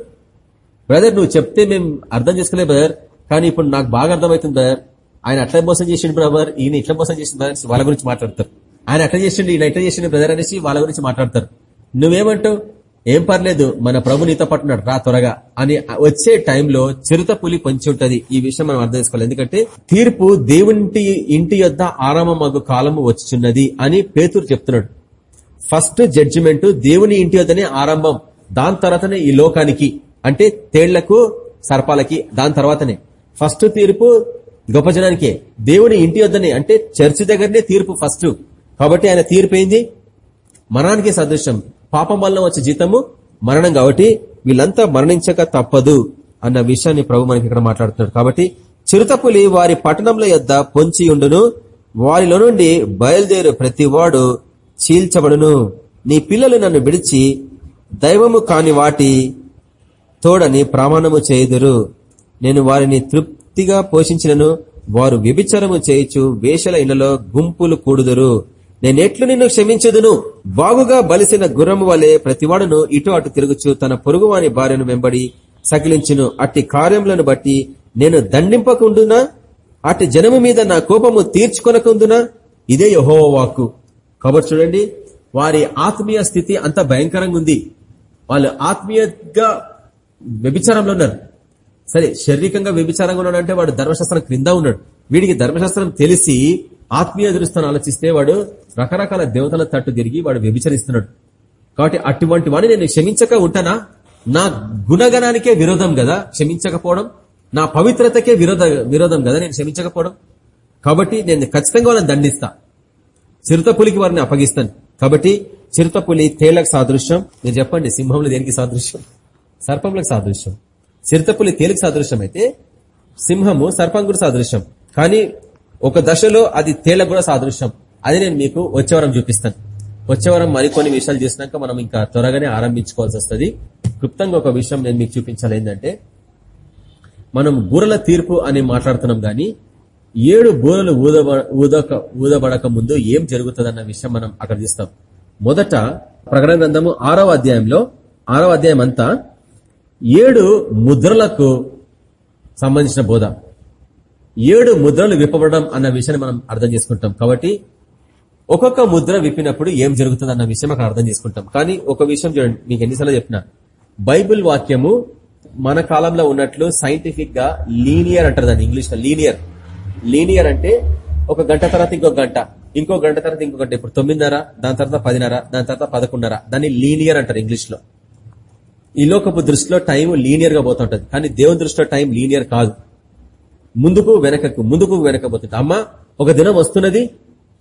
బ్రదర్ నువ్వు చెప్తే మేము అర్థం చేసుకోలేదు బ్రదర్ కానీ ఇప్పుడు నాకు బాగా అర్థమవుతుంది బ్రదర్. ఆయన అట్లా మోసం చేసిండు బ్రదర్ ఈయన ఇట్లా మోసం చేసింది బ్రదర్ వాళ్ళ గురించి మాట్లాడతారు. ఆయన అట్లా చేసిండు ఈయన ఎట్లా చేసిండు బ్రదర్ అనేసి వాళ్ళ గురించి మాట్లాడతారు. నువ్వేమంటావు? ఏం పర్లేదు మన ప్రభు నీతో పట్టున్నాడు రా త్వరగా అని వచ్చే టైంలో చిరుత పులి పొంచి ఉంటది. ఈ విషయం మనం అర్థం చేసుకోవాలి. ఎందుకంటే తీర్పు దేవుని ఇంటి యొద్ ఆరామమగు కాలము వచ్చుచున్నది అని పేతురు చెప్తున్నాడు. ఫస్ట్ జడ్జిమెంట్ దేవుని ఇంటి వద్దనే ఆరంభం దాని తర్వాతనే ఈ లోకానికి. అంటే తేళ్ళకు సర్పాలకి దాని తర్వాతనే. ఫస్ట్ తీర్పు గొప్ప జనానికే. దేవుని ఇంటి వద్దనే అంటే చర్చి దగ్గరనే తీర్పు ఫస్ట్. కాబట్టి ఆయన తీర్పు ఏంది? మరణానికి సదృశ్యం. పాపం వల్ల వచ్చే జీతము మరణం కాబట్టి వీళ్ళంతా మరణించక తప్పదు అన్న విషయాన్ని ప్రభు మనకి ఇక్కడ మాట్లాడుతున్నాడు. కాబట్టి చిరుతపులి వారి పట్టణంలో యొద్ద పొంచి ఉండును. వారిలో నుండి బయలుదేరు ప్రతివాడు చీల్చబడును. నీ పిల్లలు నన్ను విడిచి దైవము కాని వాటి తోడని ప్రమాణము చేయుదురు. నేను వారిని తృప్తిగా పోషించినను. వారు వ్యభిచారము చేయుచు వేషల ఇళ్ళలో గుంపులు కూడుదురు. నేనెట్లు నిన్ను క్షమించదును. బాగుగా బలిసిన గుర్రము వలె ప్రతివాడును ఇటు అటు తిరుగుచు తన పొరుగువాని భార్యను వెంబడి సకిలించును. అట్టి కార్యములను బట్టి నేను దండింపకుండునా? అట్టి జనము మీద నా కోపము తీర్చుకొనకుందునా ఇదే యహోవ వాక్కు కాబట్టి చూడండి వారి ఆత్మీయ స్థితి అంత భయంకరంగా ఉంది. వాళ్ళు ఆత్మీయంగా వ్యభిచారంలో ఉన్నారు. సరే శారీరకంగా వ్యభిచారంగా ఉన్నాడు అంటే వాడు ధర్మశాస్త్రం క్రింద ఉన్నాడు. వీడికి ధర్మశాస్త్రం తెలిసి ఆత్మీయ దృష్టిని ఆలోచిస్తే వాడు రకరకాల దేవతల తట్టు తిరిగి వాడు వ్యభిచరిస్తున్నాడు. కాబట్టి అటువంటి వాడిని నేను క్షమించక ఉంటానా? నా గుణగణానికే విరోధం కదా క్షమించకపోవడం? నా పవిత్రతకే విరోధ విరోధం కదా నేను క్షమించకపోవడం? కాబట్టి నేను ఖచ్చితంగా వాళ్ళని దండిస్తా. చిరుతపులికి వారిని అప్పగిస్తాను. కాబట్టి చిరుతపులి తేళ్ళకు సాదృశ్యం. మీరు చెప్పండి సింహంలో దేనికి సాదృశ్యం? సర్పంలకు సాదృశ్యం. చిరుతపులి తేలికి సాదృశ్యం అయితే సింహము సర్పం కూడా సాదృశ్యం. కానీ ఒక దశలో అది తేలకు కూడా సాదృశ్యం. అది నేను మీకు వచ్చేవరం చూపిస్తాను. వచ్చేవరం మరికొన్ని విషయాలు చేసినాక మనం ఇంకా త్వరగానే ఆరంభించుకోవాల్సి వస్తుంది. క్లుప్తంగా ఒక విషయం నేను మీకు చూపించాలి ఏంటంటే మనం బూరల తీర్పు అని మాట్లాడుతున్నాం కానీ ఏడు బూరలు ఊదక ఊదబడక ముందు ఏం జరుగుతుందన్న విషయం మనం అక్కడ తీస్తాం మొదట ప్రకటన గ్రంథము ఆరవ అధ్యాయంలో ఆరవ అధ్యాయం అంతా ఏడు ముద్రలకు సంబంధించిన బోధ. ఏడు ముద్రలు విప్పబడడం అన్న విషయాన్ని మనం అర్థం చేసుకుంటాం. కాబట్టి ఒక్కొక్క ముద్ర విప్పినప్పుడు ఏం జరుగుతుంది అన్న విషయం అక్కడ అర్థం చేసుకుంటాం. కానీ ఒక విషయం చూడండి మీకు ఎన్నిసార్లు చెప్పిన. బైబిల్ వాక్యము మన కాలంలో ఉన్నట్లు సైంటిఫిక్గా లీనియర్ అంటారు దాన్ని ఇంగ్లీష్లో లీనియర్. లీనియర్ అంటే ఒక గంట తర్వాత ఇంకో గంట ఇంకో గంట తర్వాత ఇంకో గంట. ఇప్పుడు తొమ్మిదిన్నర దాని తర్వాత పదిన్నర దాని తర్వాత పదకొండున్నర. దాన్ని లీనియర్ అంటారు ఇంగ్లీష్లో ఈ లోకపు దృష్టిలో టైం లీనియర్గా పోతుంటది. కానీ దేవుని దృష్టిలో టైం లీనియర్ కాదు. ముందుకు వెనకకు ముందుకు వెనకపోతుంది అమ్మ ఒక దినం వస్తున్నది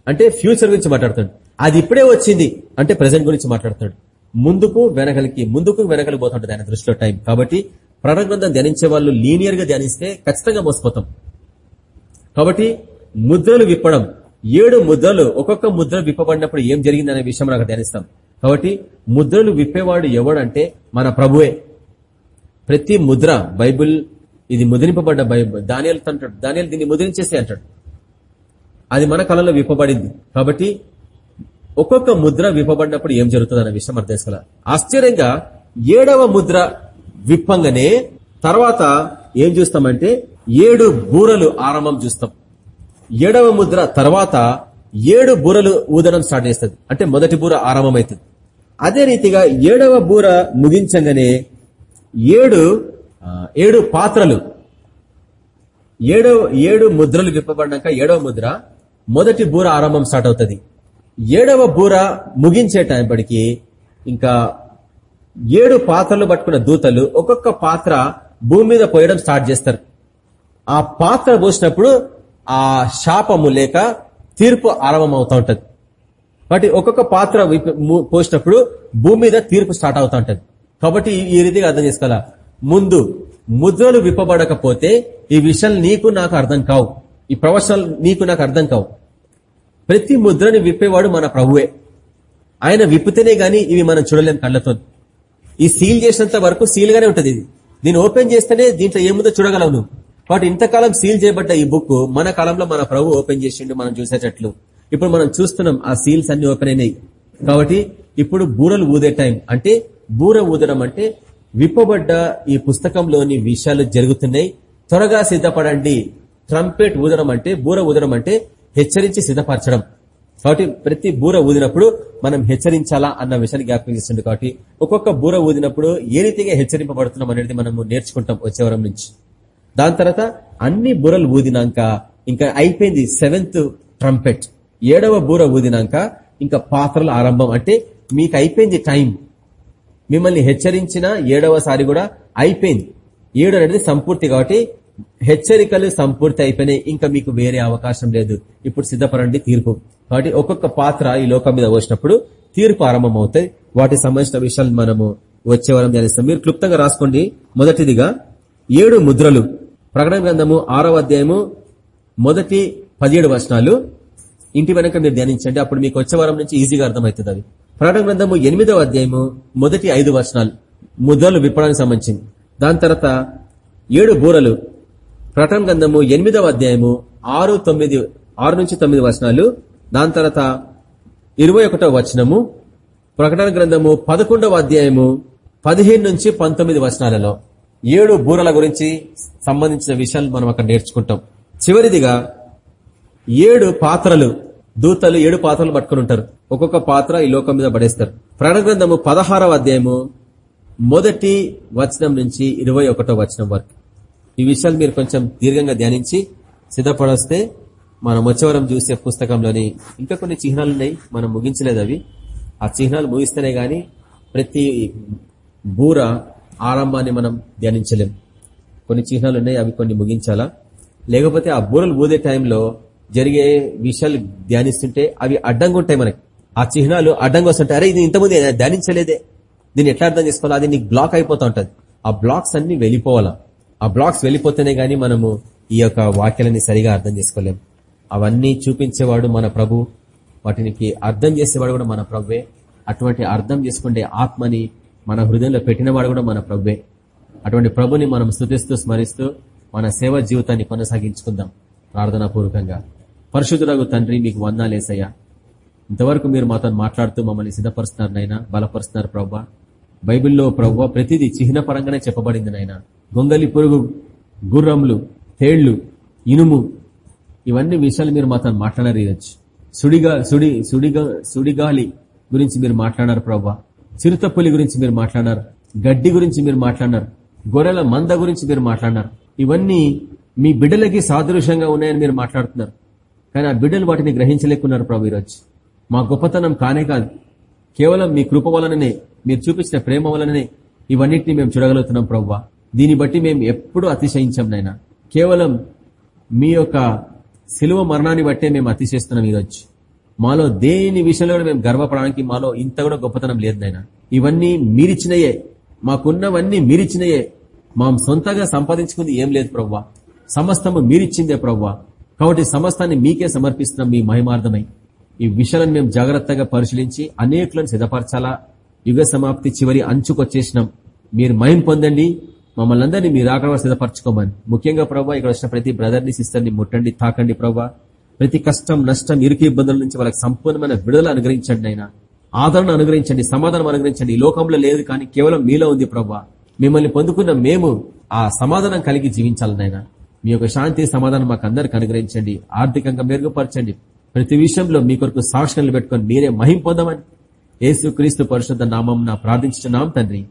అంటే ఫ్యూచర్ గురించి మాట్లాడుతాడు అది ఇప్పుడే వచ్చింది అంటే ప్రజెంట్ గురించి మాట్లాడుతాడు ముందుకు వెనకలికి ముందుకు వెనకలి పోతుంటది ఆయన దృష్టిలో టైం. కాబట్టి ప్రణగ్రంథం ధ్యానించే వాళ్ళు లీనియర్గా ధ్యానిస్తే ఖచ్చితంగా మోసపోతాం. కాబట్టి ముద్రలు విప్పడం ఏడు ముద్రలు ఒక్కొక్క ముద్ర విప్పబడినప్పుడు ఏం జరిగిందనే విషయం నాకు ధ్యానిస్తాం. కాబట్టి ముద్రలు విప్పేవాడు ఎవడంటే మన ప్రభువే. ప్రతి ముద్ర బైబుల్ ఇది ముద్రింపబడ్డ బైబుల్ దానియాలు అంటాడు దానియాలు దీన్ని ముద్రించేసి అంటాడు. అది మన కళలో విప్పబడింది. కాబట్టి ఒక్కొక్క ముద్ర విప్పబడినప్పుడు ఏం జరుగుతుంది అన్న విషయం అర్థం చేసుకోవాలి ఆశ్చర్యంగా ఏడవ ముద్ర విప్పంగానే తర్వాత ఏం చూస్తామంటే ఏడు బూరలు ఆరంభం చూస్తాం. ఏడవ ముద్ర తర్వాత ఏడు బూరలు ఊదడం స్టార్ట్ చేస్తుంది. అంటే మొదటి బూర ఆరంభం అవుతుంది అదే రీతిగా ఏడవ బూర ముగించగానే ఏడు ఏడు పాత్రలు. ఏడవ ఏడు ముద్రలు విప్పబడినాక ఏడవ ముద్ర మొదటి బూర ఆరంభం స్టార్ట్ అవుతుంది. ఏడవ బూర ముగించే టైంపటికి ఇంకా ఏడు పాత్రలు పట్టుకున్న దూతలు ఒక్కొక్క పాత్ర భూమి మీద పోయడం స్టార్ట్ చేస్తారు. ఆ పాత్ర పోసినప్పుడు ఆ శాపము లేక తీర్పు ఆరంభం అవుతా ఉంటది కాబట్టి ఒక్కొక్క పాత్ర పోసినప్పుడు భూమి మీద తీర్పు స్టార్ట్ అవుతా ఉంటది కాబట్టి ఈ రీతిగా అర్థం చేసుకోవాలా. ముందు ముద్రలు విప్పబడకపోతే ఈ విషయాలు నీకు నాకు అర్థం కావు. ఈ ప్రవచనాలు నీకు నాకు అర్థం కావు. ప్రతి ముద్రని విప్పేవాడు మన ప్రభువే. ఆయన విప్పితేనే గాని ఇవి మనం చూడలేం కళ్ళతో. ఈ సీల్ చేసినంత వరకు సీల్ గానే ఉంటది ఇది. దీన్ని ఓపెన్ చేస్తేనే దీంట్లో ఏముందో చూడగలవు నువ్వు? కాబట్టి ఇంతకాలం సీల్ చేయబడ్డ ఈ బుక్ మన కాలంలో మన ప్రభు ఓపెన్ చేసిండు మనం చూసేటట్లు. ఇప్పుడు మనం చూస్తున్నాం ఆ సీల్స్ అన్ని ఓపెన్ అయినాయి. కాబట్టి ఇప్పుడు బూరలు ఊదే టైం. అంటే బూర ఊదడం అంటే విప్పబడ్డ ఈ పుస్తకంలోని విషయాలు జరుగుతున్నాయి. త్వరగా సిద్ధపడండి. ట్రంపెట్ ఊదడం అంటే బూర ఊదడం అంటే హెచ్చరించి సిద్ధపరచడం. కాబట్టి ప్రతి బూర ఊదినప్పుడు మనం హెచ్చరించాలా అన్న విషయాన్ని జ్ఞాపకం చేస్తుంది కాబట్టి ఒక్కొక్క బూర ఊదినప్పుడు ఏ రీతిగా హెచ్చరింపబడుతున్నాం అనేది మనం నేర్చుకుంటాం వచ్చేవరం నుంచి. దాని తర్వాత అన్ని బురలు ఊదినాక ఇంకా అయిపోయింది సెవెంత్ ట్రంపెట్. ఏడవ బూర ఊదినాక ఇంకా పాత్రల ఆరంభం. అంటే మీకు అయిపోయింది టైం. మిమ్మల్ని హెచ్చరించిన ఏడవసారి కూడా అయిపోయింది. ఏడు అనేది సంపూర్తి కాబట్టి హెచ్చరికలు సంపూర్తి అయిపోయినాయి. ఇంకా మీకు వేరే అవకాశం లేదు. ఇప్పుడు సిద్ధపడండి తీర్పు. కాబట్టి ఒక్కొక్క పాత్ర ఈ లోకం మీద వచ్చినప్పుడు తీర్పు ఆరంభం అవుతాయి వాటికి సంబంధించిన విషయాలు మనము వచ్చే వారం ధ్యానిస్తాం మీరు క్లుప్తంగా రాసుకోండి. మొదటిదిగా ఏడు ముద్రలు. ప్రకటన గ్రంథము ఆరవ అధ్యాయము మొదటి పదిహేడు వచనాలు. ఇంటి వెనక మీరు ధ్యానించండి. అప్పుడు మీకు వచ్చే వారం నుంచి ఈజీగా అర్థమవుతుంది అవి ప్రకటన గ్రంథము ఎనిమిదవ అధ్యాయము మొదటి ఐదు వచనాలు. ముద్రలు విప్పడానికి సంబంధించింది. దాని తర్వాత ఏడు బూరలు. ప్రకటన గ్రంథము ఎనిమిదవ అధ్యాయము ఆరు తొమ్మిది ఆరు నుంచి తొమ్మిది వచనాలు. దాని తర్వాత ఇరవై వచనము. ప్రకటన గ్రంథము పదకొండవ అధ్యాయము పదిహేను నుంచి పంతొమ్మిది వచనాలలో. ఏడు బూరల గురించి సంబంధించిన విషయాలు మనం అక్కడ నేర్చుకుంటాం. చివరిదిగా ఏడు పాత్రలు దూతలు ఏడు పాత్రలు పట్టుకుని ఉంటారు. ఒక్కొక్క పాత్ర ఈ లోకం మీద పడేస్తారు. ప్రకటన గ్రంథము పదహారవ అధ్యాయము మొదటి వచనం నుంచి ఇరవై ఒకటో వచనం వరకు. ఈ విషయాలు మీరు కొంచెం దీర్ఘంగా ధ్యానించి సిద్ధపడొస్తే మనం వచ్చేవరం చూసే పుస్తకంలోని ఇంకా కొన్ని చిహ్నాలు ఉన్నాయి. మనం ముగించలేదు అవి. ఆ చిహ్నాలు ముగిస్తేనే గాని ప్రతి బూర ఆరంభాన్ని మనం ధ్యానించలేం. కొన్ని చిహ్నాలు ఉన్నాయి అవి కొన్ని ముగించాలా? లేకపోతే ఆ బూరలు ఊదే టైంలో జరిగే విషయాలు ధ్యానిస్తుంటే అవి అడ్డంగా ఉంటాయి మనకి. ఆ చిహ్నాలు అడ్డంగా వస్తుంటాయి అరే ఇది ఇంతకుముందు ధ్యానించలేదే. దీన్ని ఎట్లా అర్థం చేసుకోవాలో? అది నీకు బ్లాక్ అయిపోతూ ఉంటుంది. ఆ బ్లాక్స్ అన్ని వెళ్ళిపోవాలా? ఆ బ్లాక్స్ వెళ్ళిపోతేనే గానీ మనము ఈ యొక్క వాక్యాలని సరిగా అర్థం చేసుకోలేం. అవన్నీ చూపించేవాడు మన ప్రభు వాటికి అర్థం చేసేవాడు కూడా మన ప్రభువే. అటువంటి అర్థం చేసుకుంటే ఆత్మని మన హృదయంలో పెట్టినవాడు కూడా మన ప్రభువే. అటువంటి ప్రభుని మనం స్థుతిస్తూ స్మరిస్తూ మన సేవ జీవితాన్ని కొనసాగించుకుందాం ప్రార్థనాపూర్వకంగా. పరిశుద్ధులకు తండ్రి మీకు వందాలేసయ్యా ఇంతవరకు మీరు మాతో మాట్లాడుతూ మమ్మల్ని సిద్ధపరుస్తున్నారు నైనా బలపరుస్తున్నారు ప్రవ్వా బైబిల్లో ప్రవ్వ ప్రతిదీ చిహ్న పరంగానే చెప్పబడింది నైనా గొంగలి పురుగు గుర్రంలు తేళ్ళు ఇనుము ఇవన్నీ విషయాలు మీరు మాతో మాట్లాడారు ఈరోజు. సుడిగా సుడి సుడిగా సుడిగాలి గురించి మీరు మాట్లాడారు ప్రవ్వా చిరుతపులి గురించి మీరు మాట్లాడారు గడ్డి గురించి మీరు మాట్లాడారు గొర్రెల మంద గురించి మీరు మాట్లాడినారు. ఇవన్నీ మీ బిడ్డలకి సాదృశ్యంగా ఉన్నాయని మీరు మాట్లాడుతున్నారు. కానీ ఆ బిడ్డలు వాటిని గ్రహించలేకున్నారు ప్రభు ఈరోజు. మా గొప్పతనం కానే కాదు. కేవలం మీ కృప వలననే మీరు చూపించిన ప్రేమ వలననే ఇవన్నిటిని మేము చూడగలుగుతున్నాం ప్రవ్వా. దీన్ని బట్టి మేము ఎప్పుడూ అతిశయించాం నాయన. కేవలం మీ యొక్క శిలువ మరణాన్ని బట్టే మేము అతిశయిస్తున్నాం ఈరోజు. మాలో దేని విషయంలో కూడా మేము గర్వపడడానికి మాలో ఇంత కూడా గొప్పతనం లేదు నాయన. ఇవన్నీ మీరిచ్చినయే. మాకున్నవన్నీ మీరిచ్చినయే. మా సొంతగా సంపాదించుకుంది ఏం లేదు ప్రవ్వా. సమస్తము మీరిచ్చిందే ప్రవ్వా. కాబట్టి సమస్తాన్ని మీకే సమర్పిస్తున్నాం మీ మహిమార్థమై. ఈ విషయాలను మేము జాగ్రత్తగా పరిశీలించి అనేకులను సిద్ధపరచాలా? యుగ సమాప్తి చివరి అంచుకొచ్చేసినాం. మీరు మహిం పొందండి. మమ్మల్ని అందరినీ మీరు ఆకలి సిద్ధపరచుకోమని. ముఖ్యంగా ప్రభావ ఇక్కడ వచ్చిన ప్రతి బ్రదర్ని సిస్టర్ని ముట్టండి తాకండి ప్రభావ ప్రతి కష్టం నష్టం ఇరుకు ఇబ్బందుల నుంచి వాళ్ళకి సంపూర్ణమైన విడుదల అనుగ్రహించండి అయినా ఆదరణ అనుగ్రహించండి సమాధానం అనుగ్రహించండి. ఈ లోకంలో లేదు కానీ కేవలం మీలో ఉంది ప్రభా మిమ్మల్ని పొందుకున్న మేము ఆ సమాధానం కలిగి జీవించాలనైనా మీ యొక్క శాంతి సమాధానం మాకు అందరికి అనుగ్రహించండి. ఆర్థికంగా మెరుగుపరచండి. ప్రతి విషయంలో మీ కొరకు సాక్షణలు పెట్టుకొని మీరే మహిం పొందమని. యేసు క్రీస్తు పరిషత్ నామం ప్రార్థించున్నాం తండ్రి.